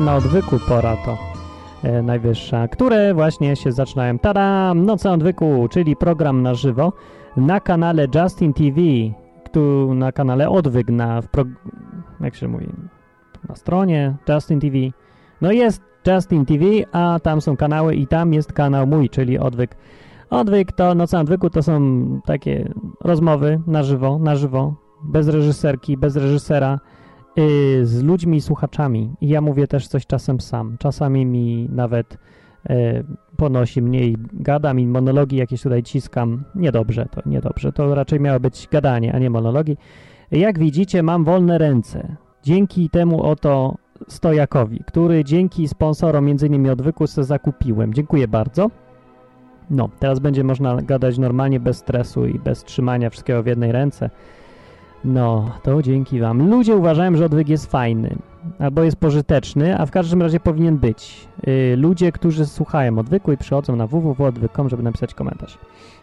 Na odwyku pora to e, najwyższa, które właśnie się zaczynają. Tada! Noce odwyku, czyli program na żywo na kanale Justin TV, tu na kanale Odwyk, na, w jak się mówi, na stronie Justin TV. No jest Justin TV, a tam są kanały i tam jest kanał mój, czyli Odwyk. Odwyk to, Noce odwyku to są takie rozmowy na żywo, na żywo, bez reżyserki, bez reżysera, yy, z ludźmi, słuchaczami. I ja mówię też coś czasem sam. Czasami mi nawet yy, ponosi mnie i gadam i monologi jakieś tutaj ciskam. Niedobrze to, niedobrze. To raczej miało być gadanie, a nie monologi. Jak widzicie, mam wolne ręce. Dzięki temu oto stojakowi, który dzięki sponsorom, innymi odwyku, se zakupiłem. Dziękuję bardzo. No, teraz będzie można gadać normalnie, bez stresu i bez trzymania wszystkiego w jednej ręce. No, to dzięki wam. Ludzie uważają, że odwyk jest fajny, albo jest pożyteczny, a w każdym razie powinien być. Yy, ludzie, którzy słuchają odwyku i przychodzą na www.odwyk.com, żeby napisać komentarz.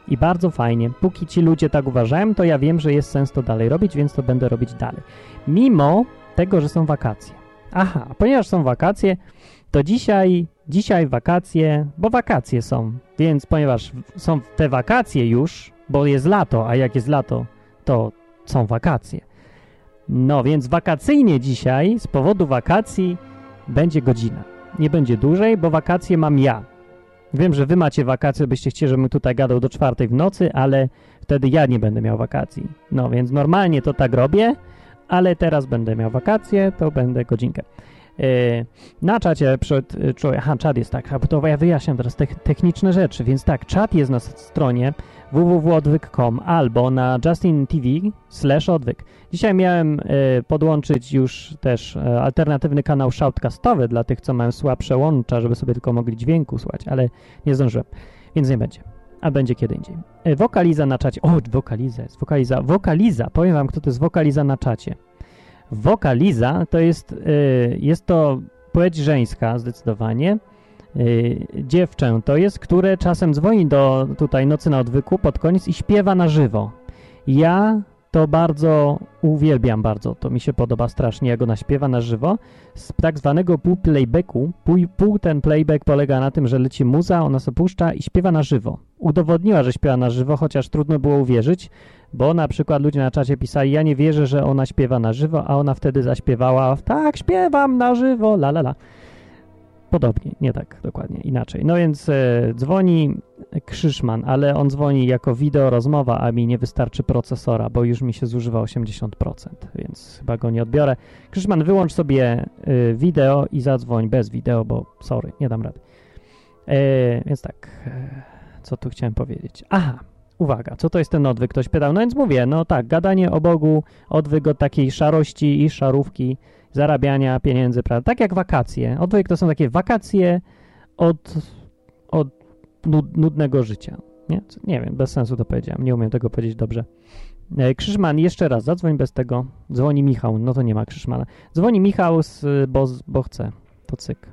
I bardzo fajnie. Póki ci ludzie tak uważają, to ja wiem, że jest sens to dalej robić, więc to będę robić dalej. Mimo tego, że są wakacje. Aha, ponieważ są wakacje, to dzisiaj, dzisiaj wakacje, bo wakacje są, więc ponieważ są te wakacje już, bo jest lato, a jak jest lato, to są wakacje. No więc wakacyjnie dzisiaj, z powodu wakacji, będzie godzina. Nie będzie dłużej, bo wakacje mam ja. Wiem, że wy macie wakacje, byście chcieli, żebym tutaj gadał do czwartej w nocy, ale wtedy ja nie będę miał wakacji. No więc normalnie to tak robię, ale teraz będę miał wakacje, to będę godzinkę. Yy, na czacie przed człowiek, aha, czat jest tak, to ja wyjaśniam teraz te, techniczne rzeczy, więc tak, czat jest na stronie www.odwyk.com albo na Justin TV slash odwyk. Dzisiaj miałem y, podłączyć już też y, alternatywny kanał shoutcastowy dla tych, co mają słabsze łącza, żeby sobie tylko mogli dźwięku słuchać, ale nie zdążyłem, więc nie będzie. A będzie kiedy indziej. Y, wokaliza na czacie. O, wokaliza jest. Wokaliza. Wokaliza. Powiem wam, kto to jest wokaliza na czacie. Wokaliza to jest, jest to płeć żeńska zdecydowanie. Y, dziewczę to jest, które czasem dzwoni do tutaj Nocy na Odwyku pod koniec i śpiewa na żywo. Ja to bardzo uwielbiam bardzo, to mi się podoba strasznie, jak ona śpiewa na żywo. Z tak zwanego pół playbacku, pół, pół ten playback polega na tym, że leci muza, ona sobie puszcza i śpiewa na żywo. Udowodniła, że śpiewa na żywo, chociaż trudno było uwierzyć, bo na przykład ludzie na czacie pisali, ja nie wierzę, że ona śpiewa na żywo, a ona wtedy zaśpiewała, tak, śpiewam na żywo, la la la. Podobnie, nie tak dokładnie, inaczej. No więc e, dzwoni Krzyszman, ale on dzwoni jako wideo rozmowa, a mi nie wystarczy procesora, bo już mi się zużywa 80%, więc chyba go nie odbiorę. Krzyszman, wyłącz sobie e, wideo i zadzwoń bez wideo, bo sorry, nie dam rady. E, więc tak, e, co tu chciałem powiedzieć? Aha, uwaga, co to jest ten odwyk? Ktoś pytał, no więc mówię, no tak, gadanie o Bogu, odwyk od takiej szarości i szarówki, zarabiania pieniędzy, prawda? Tak jak wakacje. Odwyk to są takie wakacje od, od nudnego życia. Nie? nie wiem, bez sensu to powiedziałem. Nie umiem tego powiedzieć dobrze. E, Krzyżman, jeszcze raz, zadzwoń bez tego. Dzwoni Michał, no to nie ma Krzyżmana. Dzwoni Michał, z, bo, bo chce. To cyk.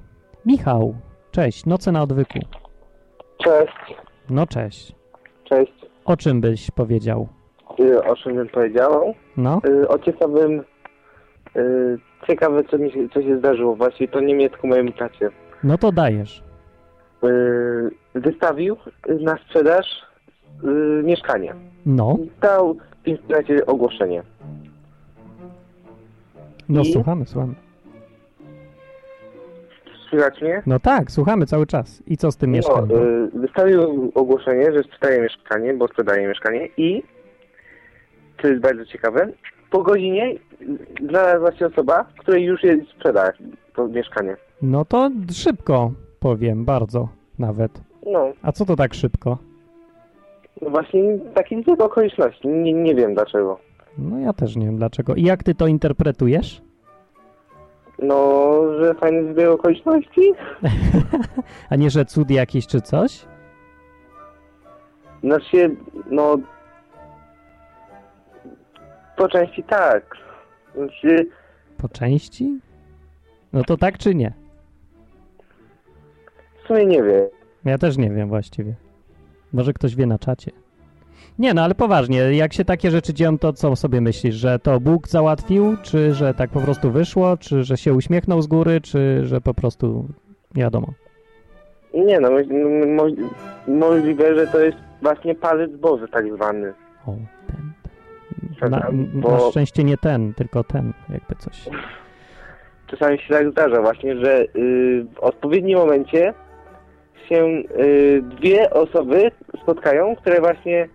Michał, cześć, noce na odwyku. Cześć. No cześć. Cześć. O czym byś powiedział? Y, O czym bym powiedział? No, Y, O ciekawym... Ciekawe, co, mi się, co się zdarzyło. Właśnie to niemiecku mojemu tacie. no to dajesz. Y, Wystawił na sprzedaż y, mieszkanie. No, Dał w internecie ogłoszenie. no I? słuchamy, słuchamy. Słychać mnie? No tak, słuchamy cały czas. I co z tym No, mieszkaniem? y, wystawił ogłoszenie, że sprzedaje mieszkanie, bo sprzedaje mieszkanie i, co jest bardzo ciekawe, po godzinie znalazła się osoba, której już jest sprzeda to mieszkanie. No to szybko powiem, bardzo nawet. No, A co to tak szybko? no właśnie takie zbieg okoliczności. Nie, nie wiem dlaczego. No ja też nie wiem dlaczego. I jak ty to interpretujesz? No, że fajny zbieg okoliczności? A nie, że cud jakiś czy coś? Znaczy, no... Po części tak. Znaczy, Po części? No to tak czy nie? w sumie nie wiem. Ja też nie wiem właściwie. Może ktoś wie na czacie. Nie no, ale poważnie, jak się takie rzeczy dzieją, to co sobie myślisz, że to Bóg załatwił, czy że tak po prostu wyszło, czy że się uśmiechnął z góry, czy że po prostu nie wiadomo. Nie no, mo- mo- możliwe, że to jest właśnie palec Boży tak zwany. O, ten. Na, Bo- na szczęście nie ten, tylko ten, jakby coś. Czasami się tak zdarza właśnie, że y, w odpowiednim momencie się y, dwie osoby spotkają, które właśnie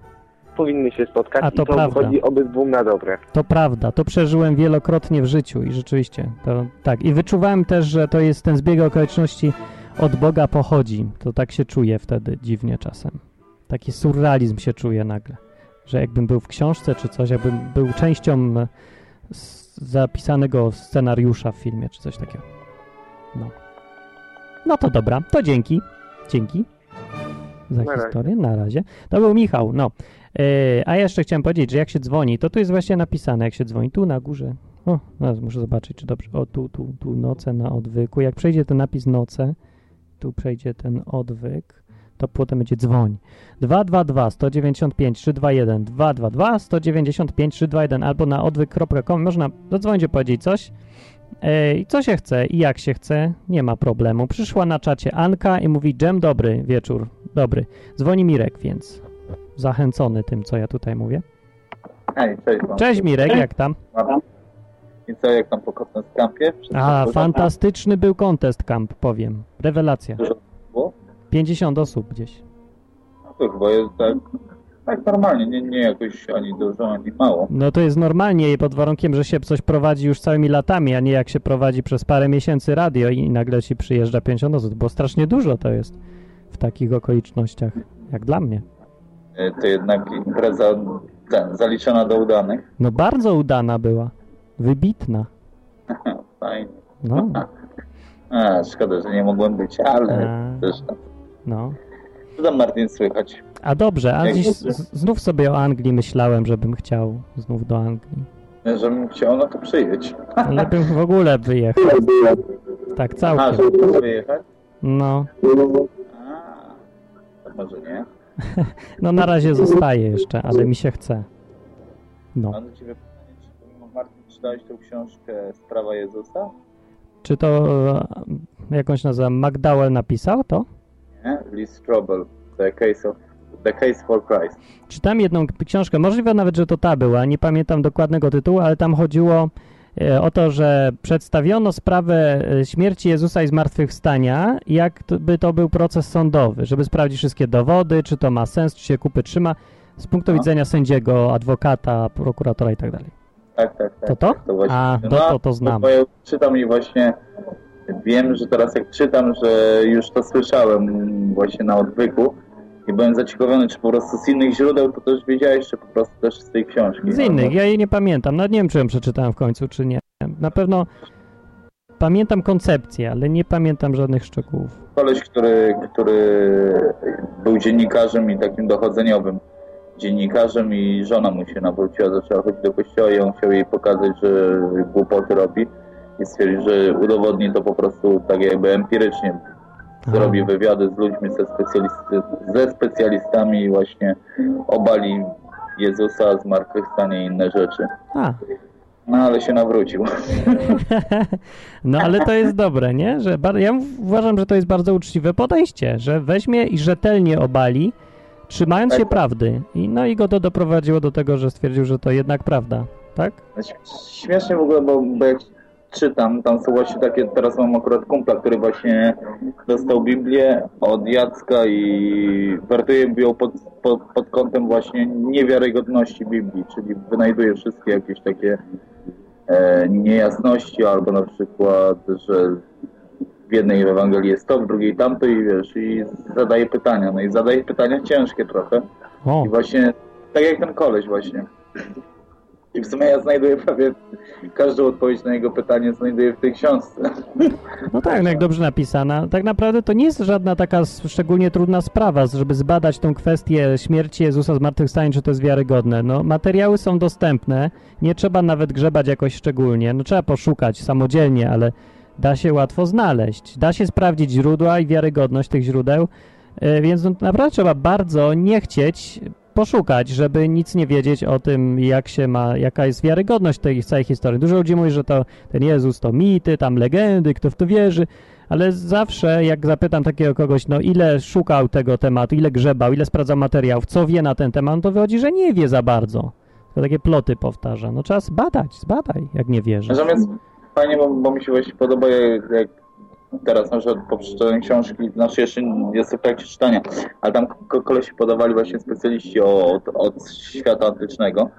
powinny się spotkać A to i to prawda. wychodzi obydwu na dobre. To prawda, to przeżyłem wielokrotnie w życiu i rzeczywiście, to tak. I wyczuwałem też, że to jest ten zbieg okoliczności od Boga pochodzi. To tak się czuję wtedy dziwnie czasem. Taki surrealizm się czuje nagle, że jakbym był w książce czy coś, jakbym był częścią e, zapisanego scenariusza w filmie czy coś takiego. No. No to dobra, to dzięki. Dzięki za Na razie. historię. Na razie. To był Michał, no. E, a jeszcze chciałem powiedzieć, że jak się dzwoni, to tu jest właśnie napisane, jak się dzwoni, tu na górze. O, zaraz muszę zobaczyć, czy dobrze. O, tu, tu, tu noce na odwyku. Jak przejdzie ten napis noce, tu przejdzie ten odwyk, to potem będzie dzwoń. 222 195 321 222 195 321 albo na odwyk.com można zadzwonić powiedzieć coś. E, I co się chce i jak się chce, nie ma problemu. Przyszła na czacie Anka i mówi dżem dobry wieczór, dobry. Dzwoni Mirek, więc zachęcony tym, co ja tutaj mówię. Hej, cześć wam. Cześć Mirek, jak tam? I co, jak tam po Campie? Wszystko A, fantastyczny był contest camp, powiem. Rewelacja. Dużo? 50 osób gdzieś. No to chyba jest tak, tak normalnie, nie, nie jakoś ani dużo, ani mało. No to jest normalnie pod warunkiem, że się coś prowadzi już całymi latami, a nie jak się prowadzi przez parę miesięcy radio i nagle ci przyjeżdża 50 osób, bo strasznie dużo to jest w takich okolicznościach, jak dla mnie. E, To jednak impreza ten, zaliczona do udanych. No bardzo udana była. Wybitna. Fajnie. No, A, szkoda, że nie mogłem być, ale A. też no. co tam Martin słychać? A dobrze, a Jak dziś z- znów sobie o Anglii myślałem, żebym chciał znów do Anglii. Żebym chciał, no to przyjedź. Ale bym w ogóle wyjechał. Tak, A, całkiem. żeby wyjechać? No, A, to może nie. no na razie zostaje jeszcze, ale mi się chce. No. Mam do ciebie pytanie, czy Martin czytałeś tą książkę Sprawa Jezusa? Czy to e, jakąś nazwę McDowell napisał to? Nie? Lee Strobel, The Case of The Case for Christ. Czytam jedną książkę, możliwe nawet, że to ta była, nie pamiętam dokładnego tytułu, ale tam chodziło e, o to, że przedstawiono sprawę e, śmierci Jezusa i zmartwychwstania, jak to, by to był proces sądowy, żeby sprawdzić wszystkie dowody, czy to ma sens, czy się kupy trzyma, z punktu No. widzenia sędziego, adwokata, prokuratora i tak dalej. Tak, tak, tak. To to? właśnie. A, to, to, to znam. Bo ja czytam i właśnie wiem, że teraz jak czytam, że już to słyszałem właśnie na odwyku i byłem zaciekawiony, czy po prostu z innych źródeł to też wiedziałeś, czy po prostu też z tej książki. Z No, innych, no, ja jej nie pamiętam, nawet nie wiem, czy ją przeczytałem w końcu, czy nie. Na pewno pamiętam koncepcję, ale nie pamiętam żadnych szczegółów. Koleś, który, który był dziennikarzem i takim dochodzeniowym dziennikarzem i żona mu się nawróciła, zaczęła chodzić do kościoła i on chciał jej pokazać, że głupoty robi i stwierdził, że udowodni to po prostu tak jakby empirycznie. Zrobi wywiady z ludźmi, ze, specjalisty, ze specjalistami i właśnie obali Jezusa, zmartwychwstanie i inne rzeczy. A, No ale się nawrócił. no ale to jest dobre, nie? Że ja uważam, że to jest bardzo uczciwe podejście, że weźmie i rzetelnie obali, trzymając Tak, się prawdy. I no i go to doprowadziło do tego, że stwierdził, że to jednak prawda, tak? Śmiesznie w ogóle, bo, bo jak czytam, tam są właśnie takie, teraz mam akurat kumpla, który właśnie dostał Biblię od Jacka i wertuje ją pod, pod, pod kątem właśnie niewiarygodności Biblii, czyli wynajduje wszystkie jakieś takie e, niejasności, albo na przykład, że w jednej Ewangelii jest to, w drugiej tamto i wiesz, i zadaje pytania, no i zadaje pytania ciężkie trochę. O, I właśnie, tak jak ten koleś właśnie. I w sumie ja znajduję prawie każdą odpowiedź na jego pytanie znajduję w tej książce. no tak, no jak dobrze napisana. Tak naprawdę to nie jest żadna taka szczególnie trudna sprawa, żeby zbadać tą kwestię śmierci Jezusa zmartwychwstania, czy to jest wiarygodne. No, materiały są dostępne, nie trzeba nawet grzebać jakoś szczególnie. No, trzeba poszukać samodzielnie, ale da się łatwo znaleźć. Da się sprawdzić źródła i wiarygodność tych źródeł, e, więc no, naprawdę trzeba bardzo nie chcieć poszukać, żeby nic nie wiedzieć o tym, jak się ma, jaka jest wiarygodność tej całej historii. Dużo ludzi mówi, że to ten Jezus to mity, tam legendy, kto w to wierzy, ale zawsze jak zapytam takiego kogoś, no ile szukał tego tematu, ile grzebał, ile sprawdzał materiałów, co wie na ten temat, to wychodzi, że nie wie za bardzo. To takie ploty powtarza. No czas badać, zbadaj, jak nie wierzysz. Natomiast fajnie, bo, bo mi się właśnie podoba, jak, jak teraz na przykład po przeczytaniu książki, znaczy jeszcze jest w trakcie czytania, ale tam ko- kolesi podawali właśnie specjaliści od, od świata antycznego,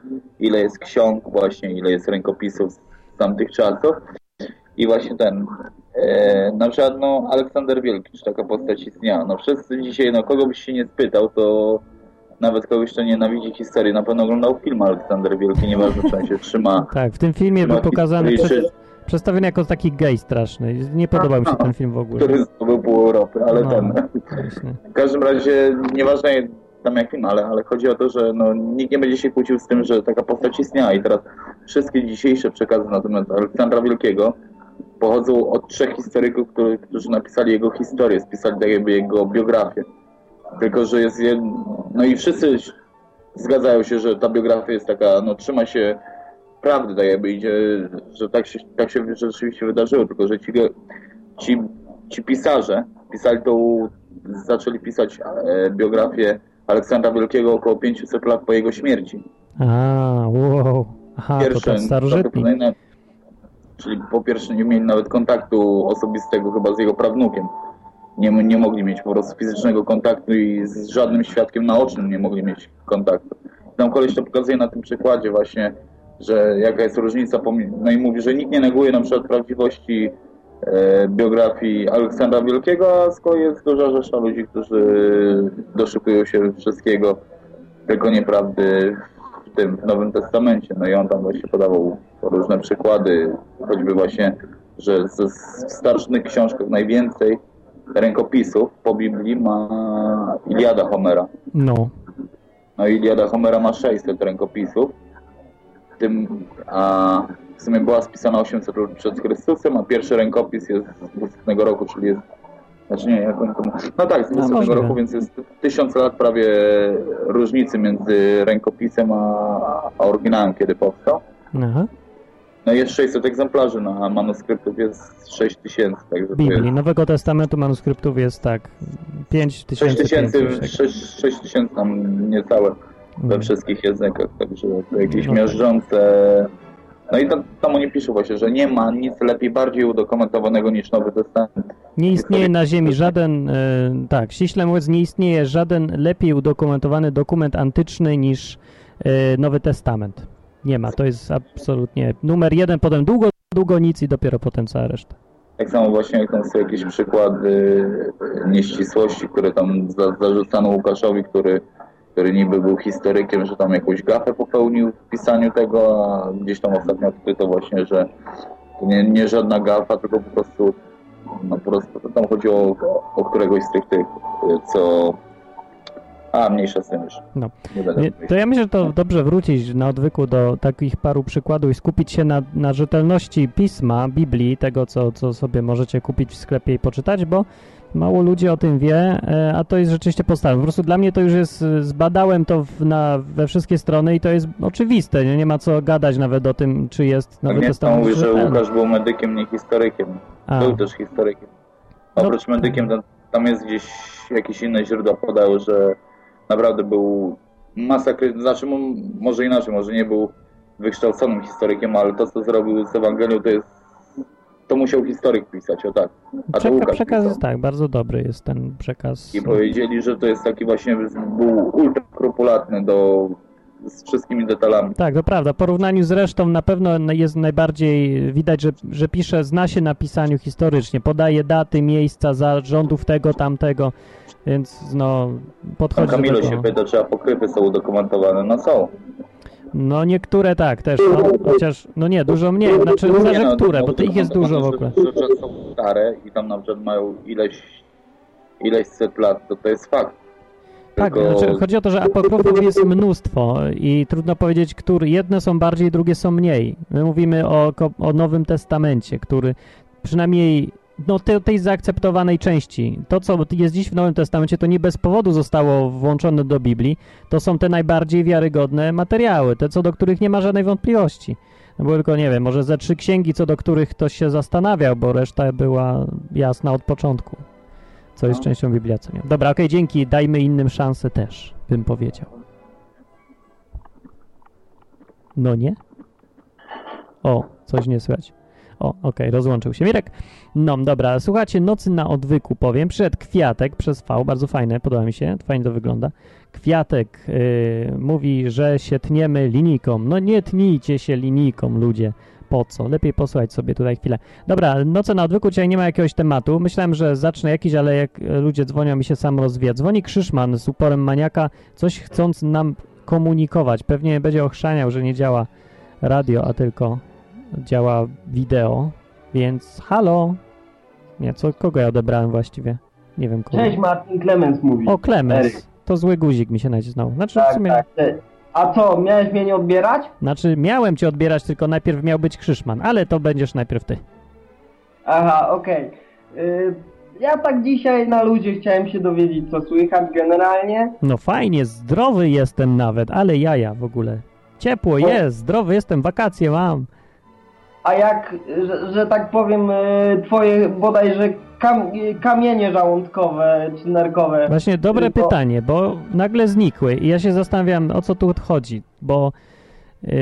ile jest ksiąg właśnie, ile jest rękopisów z tamtych czasów. I właśnie ten, e, na przykład no Aleksander Wielki, czy taka postać istniała, no wszyscy dzisiaj, no kogo byś się nie spytał, to nawet kogoś, kto nienawidzi historii, na pewno oglądał film Aleksander Wielki, nieważne czy on się trzyma Tak, w tym filmie był pokazany przed, przedstawiony jako taki gej straszny. Nie podobał mi się ten film w ogóle. który zdobył pół Europy, ale No. ten. Właśnie. W każdym razie, nieważne tam jak film, ale, ale chodzi o to, że no, nikt nie będzie się kłócił z tym, że taka postać istniała i teraz wszystkie dzisiejsze przekazy na temat Aleksandra Wielkiego pochodzą od trzech historyków, który, którzy napisali jego historię, spisali tak jakby jego biografię. Tylko, że jest jed... no i wszyscy zgadzają się, że ta biografia jest taka, no trzyma się prawdy, tak jakby idzie, że tak się, tak się rzeczywiście wydarzyło, tylko że ci, ci, ci pisarze pisali tą, zaczęli pisać e, biografię Aleksandra Wielkiego około 500 lat po jego śmierci. A, wow. Aha, to ten starożytni. czyli po pierwsze nie mieli nawet kontaktu osobistego chyba z jego prawnukiem. Nie, nie mogli mieć po prostu fizycznego kontaktu i z żadnym świadkiem naocznym nie mogli mieć kontaktu. Tam koleś to pokazuje na tym przykładzie właśnie, że jaka jest różnica, no i mówi, że nikt nie neguje na przykład prawdziwości e, biografii Aleksandra Wielkiego, a z kolei jest duża rzesza ludzi, którzy doszukują się wszystkiego, tylko nieprawdy w tym w Nowym Testamencie. No i on tam właśnie podawał różne przykłady, choćby właśnie, że ze starszych książkach najwięcej rękopisów po Biblii ma Iliada Homera. No. No Iliada Homera ma 600 rękopisów, w tym a w sumie była spisana 800 lat przed Chrystusem, a pierwszy rękopis jest z 200 roku, czyli jest znaczy nie, jak on to ma- No tak, z 200 możliwe. roku, więc jest tysiąc lat prawie różnicy między rękopisem a, a oryginałem, kiedy powstał. Aha. No i jest 600 egzemplarzy na manuskryptów, jest 6 tysięcy, także Biblii. jest Nowego Testamentu manuskryptów jest tak. 5 6 tysięcy. tysięcy, pięćset. 6, 6 tysięcy tam niecałe we Mm. wszystkich językach, także to jakieś No tak. miażdżące... No i tam, tam oni piszą właśnie, że nie ma nic lepiej, bardziej udokumentowanego niż Nowy Testament. Nie istnieje na Ziemi żaden, e, tak, ściśle mówiąc, nie istnieje żaden lepiej udokumentowany dokument antyczny niż e, Nowy Testament. Nie ma, to jest absolutnie numer jeden, potem długo, długo nic i dopiero potem cała reszta. Tak samo właśnie jak tam są jakieś przykłady nieścisłości, które tam za, zarzucano Łukaszowi, który, który niby był historykiem, że tam jakąś gafę popełnił w pisaniu tego, a gdzieś tam ostatnio odkryto właśnie, że to nie, nie żadna gafa, tylko po prostu no po prostu tam chodziło o, o któregoś z tych tych, co... A, mniejsza z tym już. No. Nie. To ja myślę, że to dobrze wrócić na odwyku do takich paru przykładów i skupić się na, na rzetelności pisma, Biblii, tego co, co sobie możecie kupić w sklepie i poczytać, bo mało ludzi o tym wie, e, a to jest rzeczywiście podstawą. Po prostu dla mnie to już jest, e, zbadałem to w, na, we wszystkie strony i to jest oczywiste, nie, nie ma co gadać nawet o tym, czy jest Pewnie Testament mówi, że. Łukasz był medykiem, nie historykiem. A, Był też historykiem. No. Oprócz medykiem, tam, tam jest gdzieś jakieś inne źródła podały, że naprawdę był masakry, znaczy może inaczej, może nie był wykształconym historykiem, ale to co zrobił z Ewangelią to jest, to musiał historyk pisać, o tak. A Przeka- Łukasz przekaz pisał. jest tak, bardzo dobry jest ten przekaz. I powiedzieli, że to jest taki właśnie, był ultra skrupulatny do, z wszystkimi detalami. Tak, to prawda. W porównaniu z resztą na pewno jest najbardziej widać, że, że pisze, zna się na pisaniu historycznie, podaje daty, miejsca, zarządów tego, tamtego, więc no podchodzi do Kamilo tego. się pyta, czy apokryfy są udokumentowane. No są. No niektóre tak też, no, chociaż no nie, dużo mniej, znaczy Nie, zależy no, które, no, bo to ich jest dużo w ogóle. Że są stare i tam na przykład mają ileś, ileś set lat, to to jest fakt. Tak, Tylko- znaczy, chodzi o to, że apokryfów jest mnóstwo i trudno powiedzieć, które jedne są bardziej, drugie są mniej. My mówimy o, o Nowym Testamencie, który przynajmniej no, te, tej zaakceptowanej części. To, co jest dziś w Nowym Testamencie, to nie bez powodu zostało włączone do Biblii. To są te najbardziej wiarygodne materiały, te, co do których nie ma żadnej wątpliwości. No bo tylko, nie wiem, może ze trzy księgi, co do których ktoś się zastanawiał, bo reszta była jasna od początku. Co jest No. częścią Biblia, co nie. Dobra, okej, dzięki. Dajmy innym szansę też, bym powiedział. No nie? O, coś nie słychać. O, okej, rozłączył się Mirek. No, dobra, słuchajcie, Nocy na odwyku powiem. Przyszedł Kwiatek przez V, bardzo fajne, podoba mi się, fajnie to wygląda. Kwiatek y, mówi, że się tniemy linijką. No nie tnijcie się linijką, ludzie. Po co? Lepiej posłuchać sobie tutaj chwilę. Dobra, Noce na odwyku, dzisiaj nie ma jakiegoś tematu. Myślałem, że zacznę jakiś, ale jak ludzie dzwonią, mi się sam rozwija. Dzwoni Krzyszman z uporem maniaka, coś chcąc nam komunikować. Pewnie będzie ochrzaniał, że nie działa radio, a tylko działa wideo, więc halo. Nie, co, kogo ja odebrałem właściwie? Nie wiem kogo. Cześć, Martin Clemens mówi. O, Klemens. To zły guzik mi się nacisnął. Znaczy, w tak, sumie, tak. Ty- A co, miałeś mnie nie odbierać? znaczy miałem cię odbierać, tylko najpierw miał być Krzyszman, ale to będziesz najpierw ty. Aha, okej. Y, Ja tak dzisiaj na ludzie chciałem się dowiedzieć, co słychać generalnie. No fajnie, zdrowy jestem nawet, ale jaja w ogóle. Ciepło jest, zdrowy jestem, wakacje mam. A jak, że, że tak powiem, y, twoje bodajże kam, kamienie żołądkowe czy nerkowe. Właśnie dobre Tylko- pytanie, bo nagle znikły i ja się zastanawiam, o co tu chodzi, bo yy,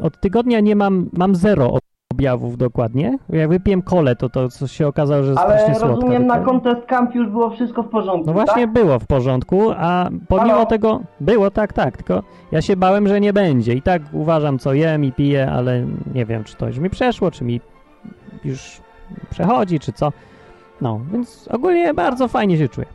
od tygodnia nie mam, mam zero objawów dokładnie. Jak wypiłem kole, to to co się okazało, że jest Ale strasznie słodka. rozumiem, na Contest Camp już było wszystko w porządku, No właśnie tak? było w porządku, a pomimo Halo? tego było tak, tak, tylko ja się bałem, że nie będzie. I tak uważam, co jem i piję, ale nie wiem, czy to już mi przeszło, czy mi już przechodzi, czy co. No, więc ogólnie bardzo fajnie się czuję.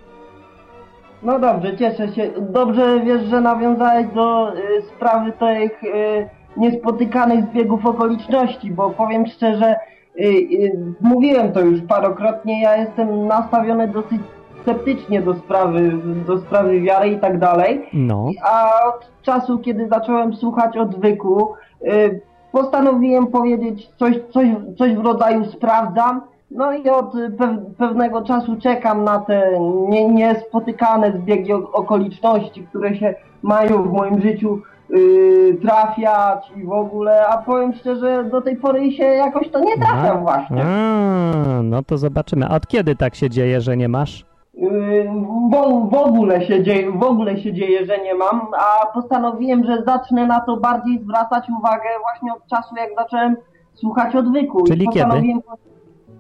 No dobrze, cieszę się. Dobrze wiesz, że nawiązałeś do y, sprawy tych y, niespotykanych zbiegów okoliczności, bo powiem szczerze, y, y, mówiłem to już parokrotnie, ja jestem nastawiony dosyć sceptycznie do sprawy, do sprawy wiary i tak dalej. No, A od czasu, kiedy zacząłem słuchać odwyku, y, postanowiłem powiedzieć coś, coś, coś w rodzaju sprawdzam. No i od pew, pewnego czasu czekam na te nie, niespotykane zbiegi okoliczności, które się mają w moim życiu y, trafiać i w ogóle, a powiem szczerze, do tej pory się jakoś to nie trafia Aha. właśnie. A, no to zobaczymy. A od kiedy tak się dzieje, że nie masz? Yy, w, w, ogóle się dzieje, w ogóle się dzieje, że nie mam, a postanowiłem, że zacznę na to bardziej zwracać uwagę właśnie od czasu, jak zacząłem słuchać odwyku. Czyli kiedy?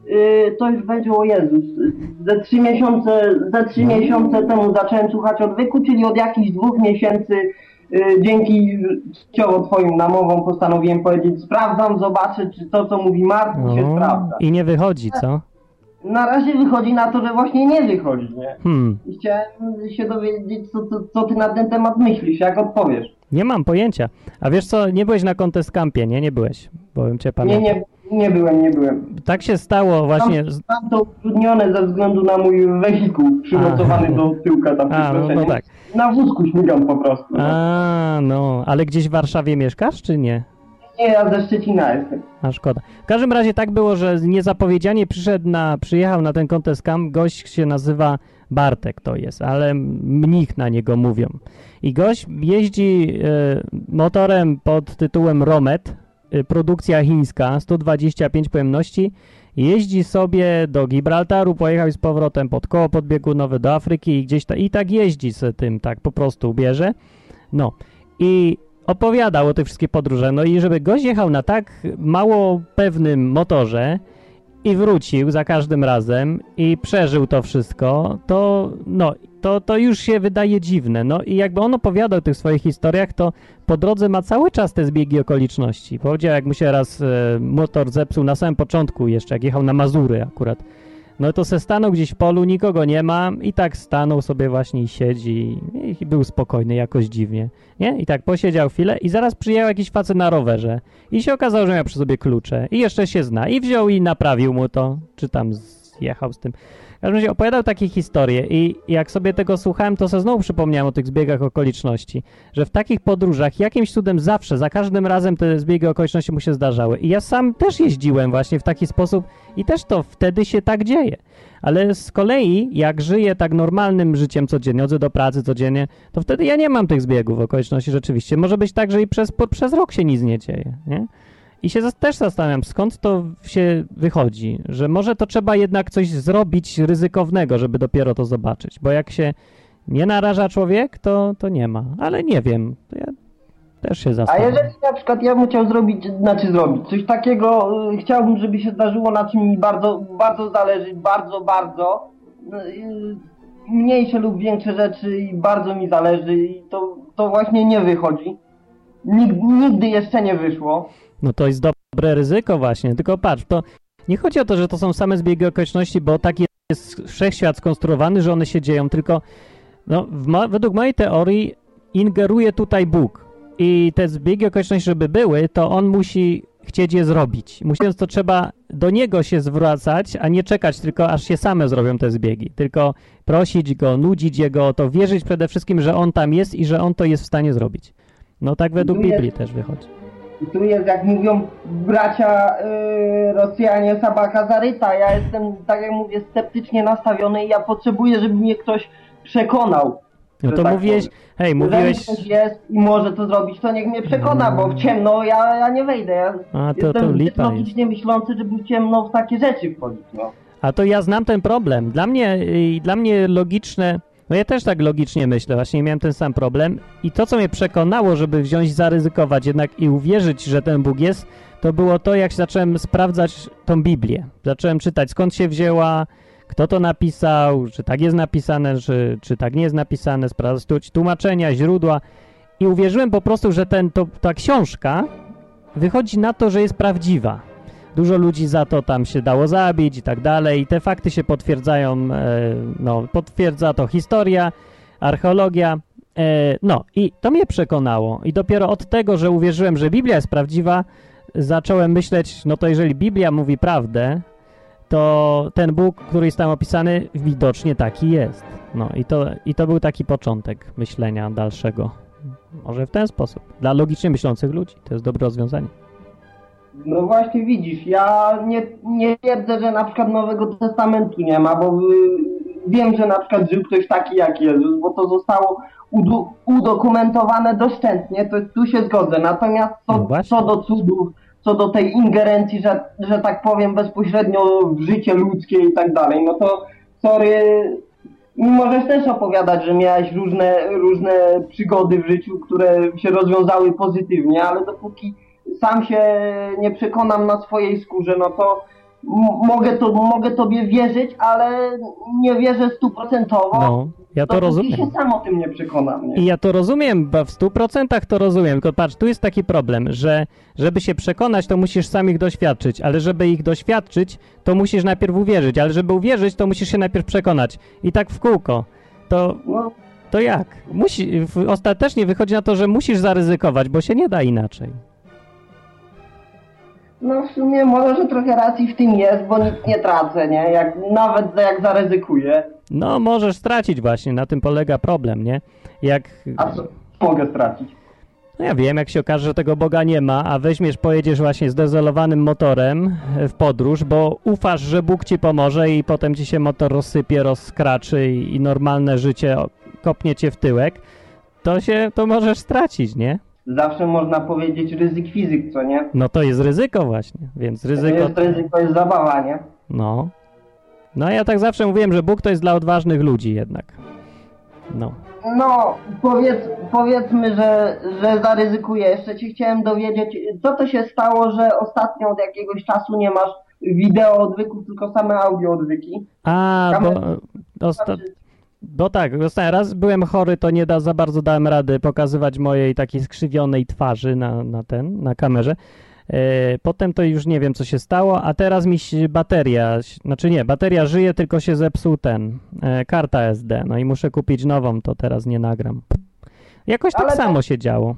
Yy, to już będzie o Jezus. Ze trzy miesiące, ze trzy No. miesiące temu zacząłem słuchać odwyku, czyli od jakichś dwóch miesięcy yy, dzięki cioło twoim namowom postanowiłem powiedzieć, sprawdzam, zobaczę, czy to, co mówi Martin, się O, sprawdza. I nie wychodzi, co? Na razie wychodzi na to, że właśnie nie wychodzi, nie? Hmm, I chciałem się dowiedzieć, co, co, co ty na ten temat myślisz, jak odpowiesz. nie mam pojęcia. A wiesz co, nie byłeś na Contest Campie, nie? Nie byłeś, bowiem cię Nie, pamiętam. nie, nie byłem, nie byłem. Tak się stało właśnie... Mam, mam to utrudnione ze względu na mój wehikuł przymocowany do tyłka tam A, no, no tak. Na wózku śmigam po prostu. No. A, no, ale gdzieś w Warszawie mieszkasz, czy nie? Nie, ja ze Szczecina jestem. A szkoda. W każdym razie tak było, że niezapowiedzianie przyszedł na, przyjechał na ten contest camp, gość się nazywa Bartek to jest, ale mnich na niego mówią. I gość jeździ e, motorem pod tytułem Romet, produkcja chińska, 125 pojemności, jeździ sobie do Gibraltaru, pojechał z powrotem pod koło podbiegunowe do Afryki i gdzieś ta, i tak jeździ z tym, tak po prostu bierze. No i opowiadał o tych wszystkich podróżach. No i żeby gość jechał na tak mało pewnym motorze i wrócił za każdym razem i przeżył to wszystko, to no, to, to już się wydaje dziwne. No i jakby on opowiadał tych swoich historiach, to po drodze ma cały czas te zbiegi okoliczności. Powiedział, jak mu się raz e, motor zepsuł na samym początku jeszcze, jak jechał na Mazury akurat. No to se stanął gdzieś w polu, nikogo nie ma i tak stanął sobie właśnie i siedzi i był spokojny jakoś dziwnie, nie? I tak posiedział chwilę i zaraz przyjechał jakiś facet na rowerze i się okazało, że miał przy sobie klucze i jeszcze się zna i wziął i naprawił mu to, czy tam z, jechał z tym. Każdym razie opowiadał takie historie i jak sobie tego słuchałem, to sobie znowu przypomniałem o tych zbiegach okoliczności, że w takich podróżach jakimś cudem zawsze, za każdym razem te zbiegi okoliczności mu się zdarzały. I ja sam też jeździłem właśnie w taki sposób i też to wtedy się tak dzieje. Ale z kolei, jak żyję tak normalnym życiem codziennie, chodzę do pracy codziennie, to wtedy ja nie mam tych zbiegów okoliczności rzeczywiście. Może być tak, że i przez, po, przez rok się nic nie dzieje, nie? I się też zastanawiam, skąd to się wychodzi, że może to trzeba jednak coś zrobić ryzykownego, żeby dopiero to zobaczyć, bo jak się nie naraża człowiek, to, to nie ma. Ale nie wiem, to ja też się A zastanawiam. jeżeli na przykład ja bym chciał zrobić, znaczy zrobić coś takiego, y, chciałbym, żeby się zdarzyło, na czym mi bardzo, bardzo zależy, bardzo, bardzo, y, mniejsze lub większe rzeczy i bardzo mi zależy i to, to właśnie nie wychodzi. Nigdy, nigdy jeszcze nie wyszło. No to jest dobre ryzyko właśnie, tylko patrz, to nie chodzi o to, że to są same zbiegi okoliczności, bo tak jest wszechświat skonstruowany, że one się dzieją, tylko no, mo- według mojej teorii ingeruje tutaj Bóg i te zbiegi okoliczności, żeby były, to On musi chcieć je zrobić. Mówiąc to trzeba do Niego się zwracać, a nie czekać tylko aż się same zrobią te zbiegi, tylko prosić Go, nudzić Jego o to, wierzyć przede wszystkim, że On tam jest i że On to jest w stanie zrobić. No tak według Biblii też wychodzi. I tu jest, jak mówią bracia y, Rosjanie Sabaka Zaryta, ja jestem, tak jak mówię, sceptycznie nastawiony i ja potrzebuję, żeby mnie ktoś przekonał. No to tak mówiłeś, hej, Jeżeli mówiłeś, ktoś jest i może to zrobić, to niech mnie przekona, bo w ciemno ja, ja nie wejdę. Ja a to, jestem zbyt lipa jest. logicznie myślący, żeby w ciemno w takie rzeczy wchodzić. No. A to ja znam ten problem. Dla mnie, i dla mnie logiczne, no ja też tak logicznie myślę, właśnie miałem ten sam problem i to, co mnie przekonało, żeby wziąć, zaryzykować jednak i uwierzyć, że ten Bóg jest, to było to, jak zacząłem sprawdzać tą Biblię. Zacząłem czytać, skąd się wzięła, kto to napisał, czy tak jest napisane, czy, czy tak nie jest napisane, sprawdzać tłumaczenia, źródła i uwierzyłem po prostu, że ten, to, ta książka wychodzi na to, że jest prawdziwa. Dużo ludzi za to tam się dało zabić i tak dalej. I te fakty się potwierdzają, e, no, potwierdza to historia, archeologia. E, no i to mnie przekonało. I dopiero od tego, że uwierzyłem, że Biblia jest prawdziwa, zacząłem myśleć, no to jeżeli Biblia mówi prawdę, to ten Bóg, który jest tam opisany, widocznie taki jest. No i to, i to był taki początek myślenia dalszego. Może w ten sposób. Dla logicznie myślących ludzi. To jest dobre rozwiązanie. No właśnie widzisz, ja nie, nie twierdzę, że na przykład Nowego Testamentu nie ma, bo y, wiem, że na przykład żył ktoś taki jak Jezus, bo to zostało udokumentowane doszczętnie, to tu się zgodzę. Natomiast No co, właśnie. co do cudów, co do tej ingerencji, że, że tak powiem, bezpośrednio w życie ludzkie i tak dalej, no to sorry, możesz też opowiadać, że miałeś różne, różne przygody w życiu, które się rozwiązały pozytywnie, ale dopóki sam się nie przekonam na swojej skórze, no to mogę, to, mogę tobie wierzyć, ale nie wierzę stuprocentowo. No, ja to dopóki rozumiem. się sam o tym nie przekonam. Nie? I ja to rozumiem, bo w 100% to rozumiem. Tylko patrz, tu jest taki problem, że żeby się przekonać, to musisz sam ich doświadczyć, ale żeby ich doświadczyć, to musisz najpierw uwierzyć, ale żeby uwierzyć, to musisz się najpierw przekonać. I tak w kółko. To, No, to jak? Musi, ostatecznie wychodzi na to, że musisz zaryzykować, bo się nie da inaczej. No w sumie może, że trochę racji w tym jest, bo nic nie tracę, nie? Jak, nawet jak zaryzykuję. No, możesz stracić właśnie, na tym polega problem, nie? Jak... A co mogę stracić? No ja wiem, jak się okaże, że tego Boga nie ma, a weźmiesz, pojedziesz właśnie zdezolowanym motorem w podróż, bo ufasz, że Bóg ci pomoże i potem ci się motor rozsypie, rozkraczy i, i normalne życie kopnie cię w tyłek, to się, to możesz stracić, nie? Zawsze można powiedzieć ryzyk fizyk, co nie? No to jest ryzyko właśnie, więc To ryzyko... jest ryzyko, jest zabawa, nie? No. No ja tak zawsze mówiłem, że Bóg to jest dla odważnych ludzi jednak. No. No, powiedz, powiedzmy, że, że zaryzykuję. Jeszcze ci chciałem dowiedzieć, co to się stało, że ostatnio od jakiegoś czasu nie masz wideo odwyków, tylko same audio odwyki. A, bo... Kamer- Osta... Bo tak, raz byłem chory, to nie da, za bardzo dałem rady pokazywać mojej takiej skrzywionej twarzy na, na ten, na kamerze. E, potem to już nie wiem, co się stało, a teraz mi się bateria, znaczy nie, bateria żyje, tylko się zepsuł ten, e, karta SD, no i muszę kupić nową, to teraz nie nagram. Jakoś tak Ale- samo się działo.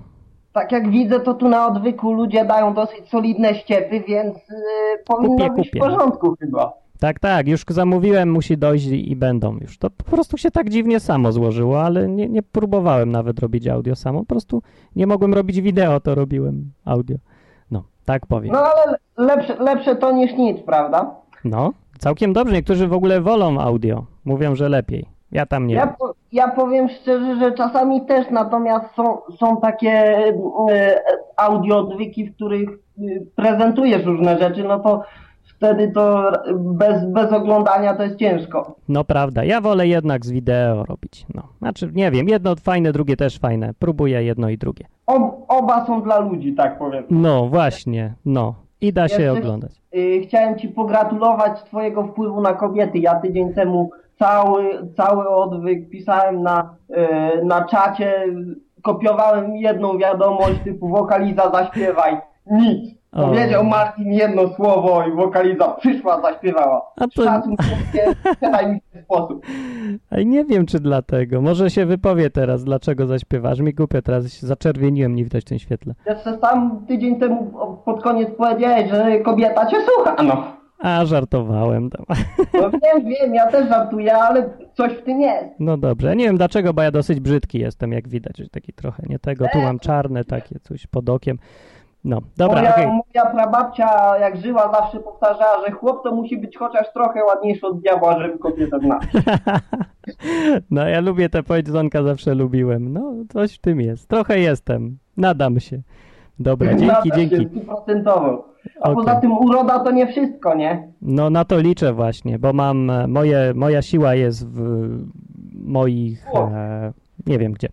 Tak jak widzę, to tu na odwyku ludzie dają dosyć solidne ściepy, więc yy, powinno Kupię, być kupię. w porządku chyba. Tak, tak, już zamówiłem, musi dojść i będą już. To po prostu się tak dziwnie samo złożyło, ale nie, nie próbowałem nawet robić audio samo. Po prostu nie mogłem robić wideo, to robiłem audio. No, tak powiem. No ale lepsze, lepsze to niż nic, prawda? No, całkiem dobrze. Niektórzy w ogóle wolą audio. Mówią, że lepiej. Ja tam nie Ja, po, ja powiem szczerze, że czasami też, natomiast są, są takie e, audio odwyki, w których e, prezentujesz różne rzeczy, no to wtedy to bez, bez oglądania to jest ciężko. No prawda, ja wolę jednak z wideo robić. No, znaczy nie wiem, jedno fajne, drugie też fajne. Próbuję jedno i drugie. Ob, oba są dla ludzi, tak powiem. No właśnie, no. I da się Jeszcze- oglądać. Y, Chciałem Ci pogratulować Twojego wpływu na kobiety. Ja tydzień temu cały, cały odwyk pisałem na, y, na czacie, kopiowałem jedną wiadomość typu wokaliza zaśpiewaj. Nic. O. Powiedział Martin jedno słowo i wokaliza przyszła, zaśpiewała. A to- Szacun sobie, sprzedaj mi w ten sposób. Ej, nie wiem, czy dlatego. Może się wypowie teraz, dlaczego zaśpiewasz. Mi głupio, teraz się zaczerwieniłem, nie widać w tym świetle. Jeszcze sam tydzień temu pod koniec powiedziałeś, że kobieta Cię słucha. No. A, żartowałem. tam. no wiem, wiem, ja też żartuję, ale coś w tym jest. No dobrze, nie wiem dlaczego, bo ja dosyć brzydki jestem, jak widać, że taki trochę nie tego. Tu mam czarne takie, coś pod okiem. No, dobra, moja, okej. moja prababcia jak żyła zawsze powtarzała, że chłop to musi być chociaż trochę ładniejszy od diabła, żeby kobietę znać. No, ja lubię te powiedzonka, zawsze lubiłem. No, coś w tym jest. Trochę jestem. Nadam się. Dobra, dzięki, Nada dzięki. Stuprocentowo. A Okej. poza tym uroda to nie wszystko, nie? No na to liczę właśnie, bo mam e, moje, moja siła jest w moich, e, nie wiem gdzie.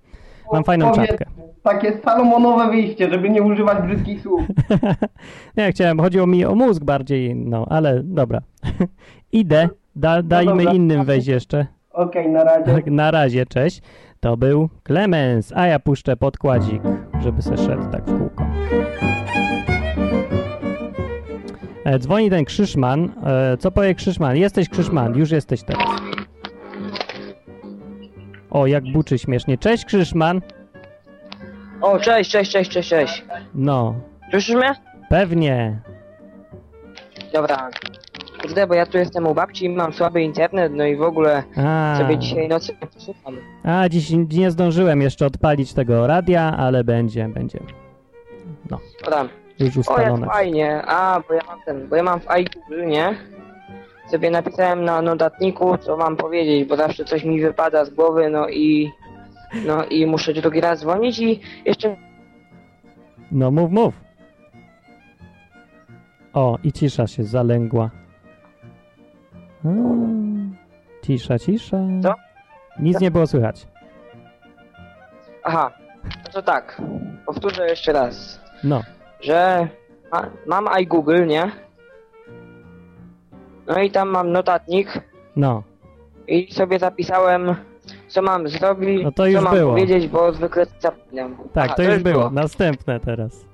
Mam fajną Powiedz czapkę. Takie salomonowe wyjście, żeby nie używać brzydkich słów. nie, chciałem, chodziło mi o mózg bardziej, no, ale dobra. Idę, da, dajmy dobra. innym wejść jeszcze. Okej, na razie. Tak, na razie, cześć. To był Clemens, a ja puszczę podkładzik, żeby se szedł tak w kółko. E, dzwoni ten Krzyszman. E, co powie Krzyszman? Jesteś Krzyszman, już jesteś teraz. O, jak buczy śmiesznie. Cześć Krzyszman. O, cześć, cześć, cześć, cześć, cześć. No, Słyszysz mnie? pewnie. Dobra. Kurde, bo ja tu jestem u babci, mam słaby internet, no i w ogóle A, sobie dzisiaj nocy posłucham. a dziś nie zdążyłem jeszcze odpalić tego radia, ale będzie, będzie. Dobra. Już O, ustalone. jak fajnie. A, bo ja mam ten, bo ja mam w iGoogle, nie? Sobie napisałem na notatniku, co mam powiedzieć, bo zawsze coś mi wypada z głowy, no i... No i muszę drugi raz dzwonić i jeszcze... No mów, mów. O, i cisza się zalęgła. A, cisza, cisza. Co? Nic nie było słychać. Aha. No to tak. Powtórzę jeszcze raz. No, że ma, mam iGoogle, nie? No i tam mam notatnik no. i sobie zapisałem, co mam zrobić, No to już co mam było. powiedzieć, bo zwykle zapominam. Tak, Aha, to już było. Następne teraz.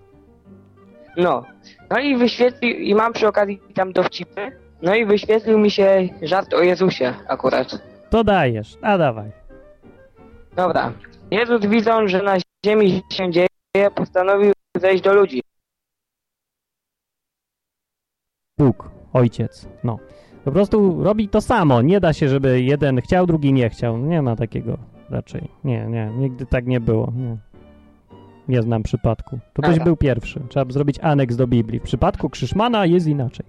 No. No i wyświetlił, i mam przy okazji tam dowcipy, no i wyświetlił mi się żart o Jezusie akurat. To dajesz, a dawaj. Dobra. Jezus widząc, że na ziemi się dzieje, postanowił zejść do ludzi. Bóg, ojciec. No. Po prostu robi to samo. Nie da się, żeby jeden chciał, drugi nie chciał. Nie ma takiego raczej. Nie, nie, nigdy tak nie było. Nie, nie znam przypadku. To Dobra. był pierwszy. Trzeba by zrobić aneks do Biblii. W przypadku Krzyszmana jest inaczej.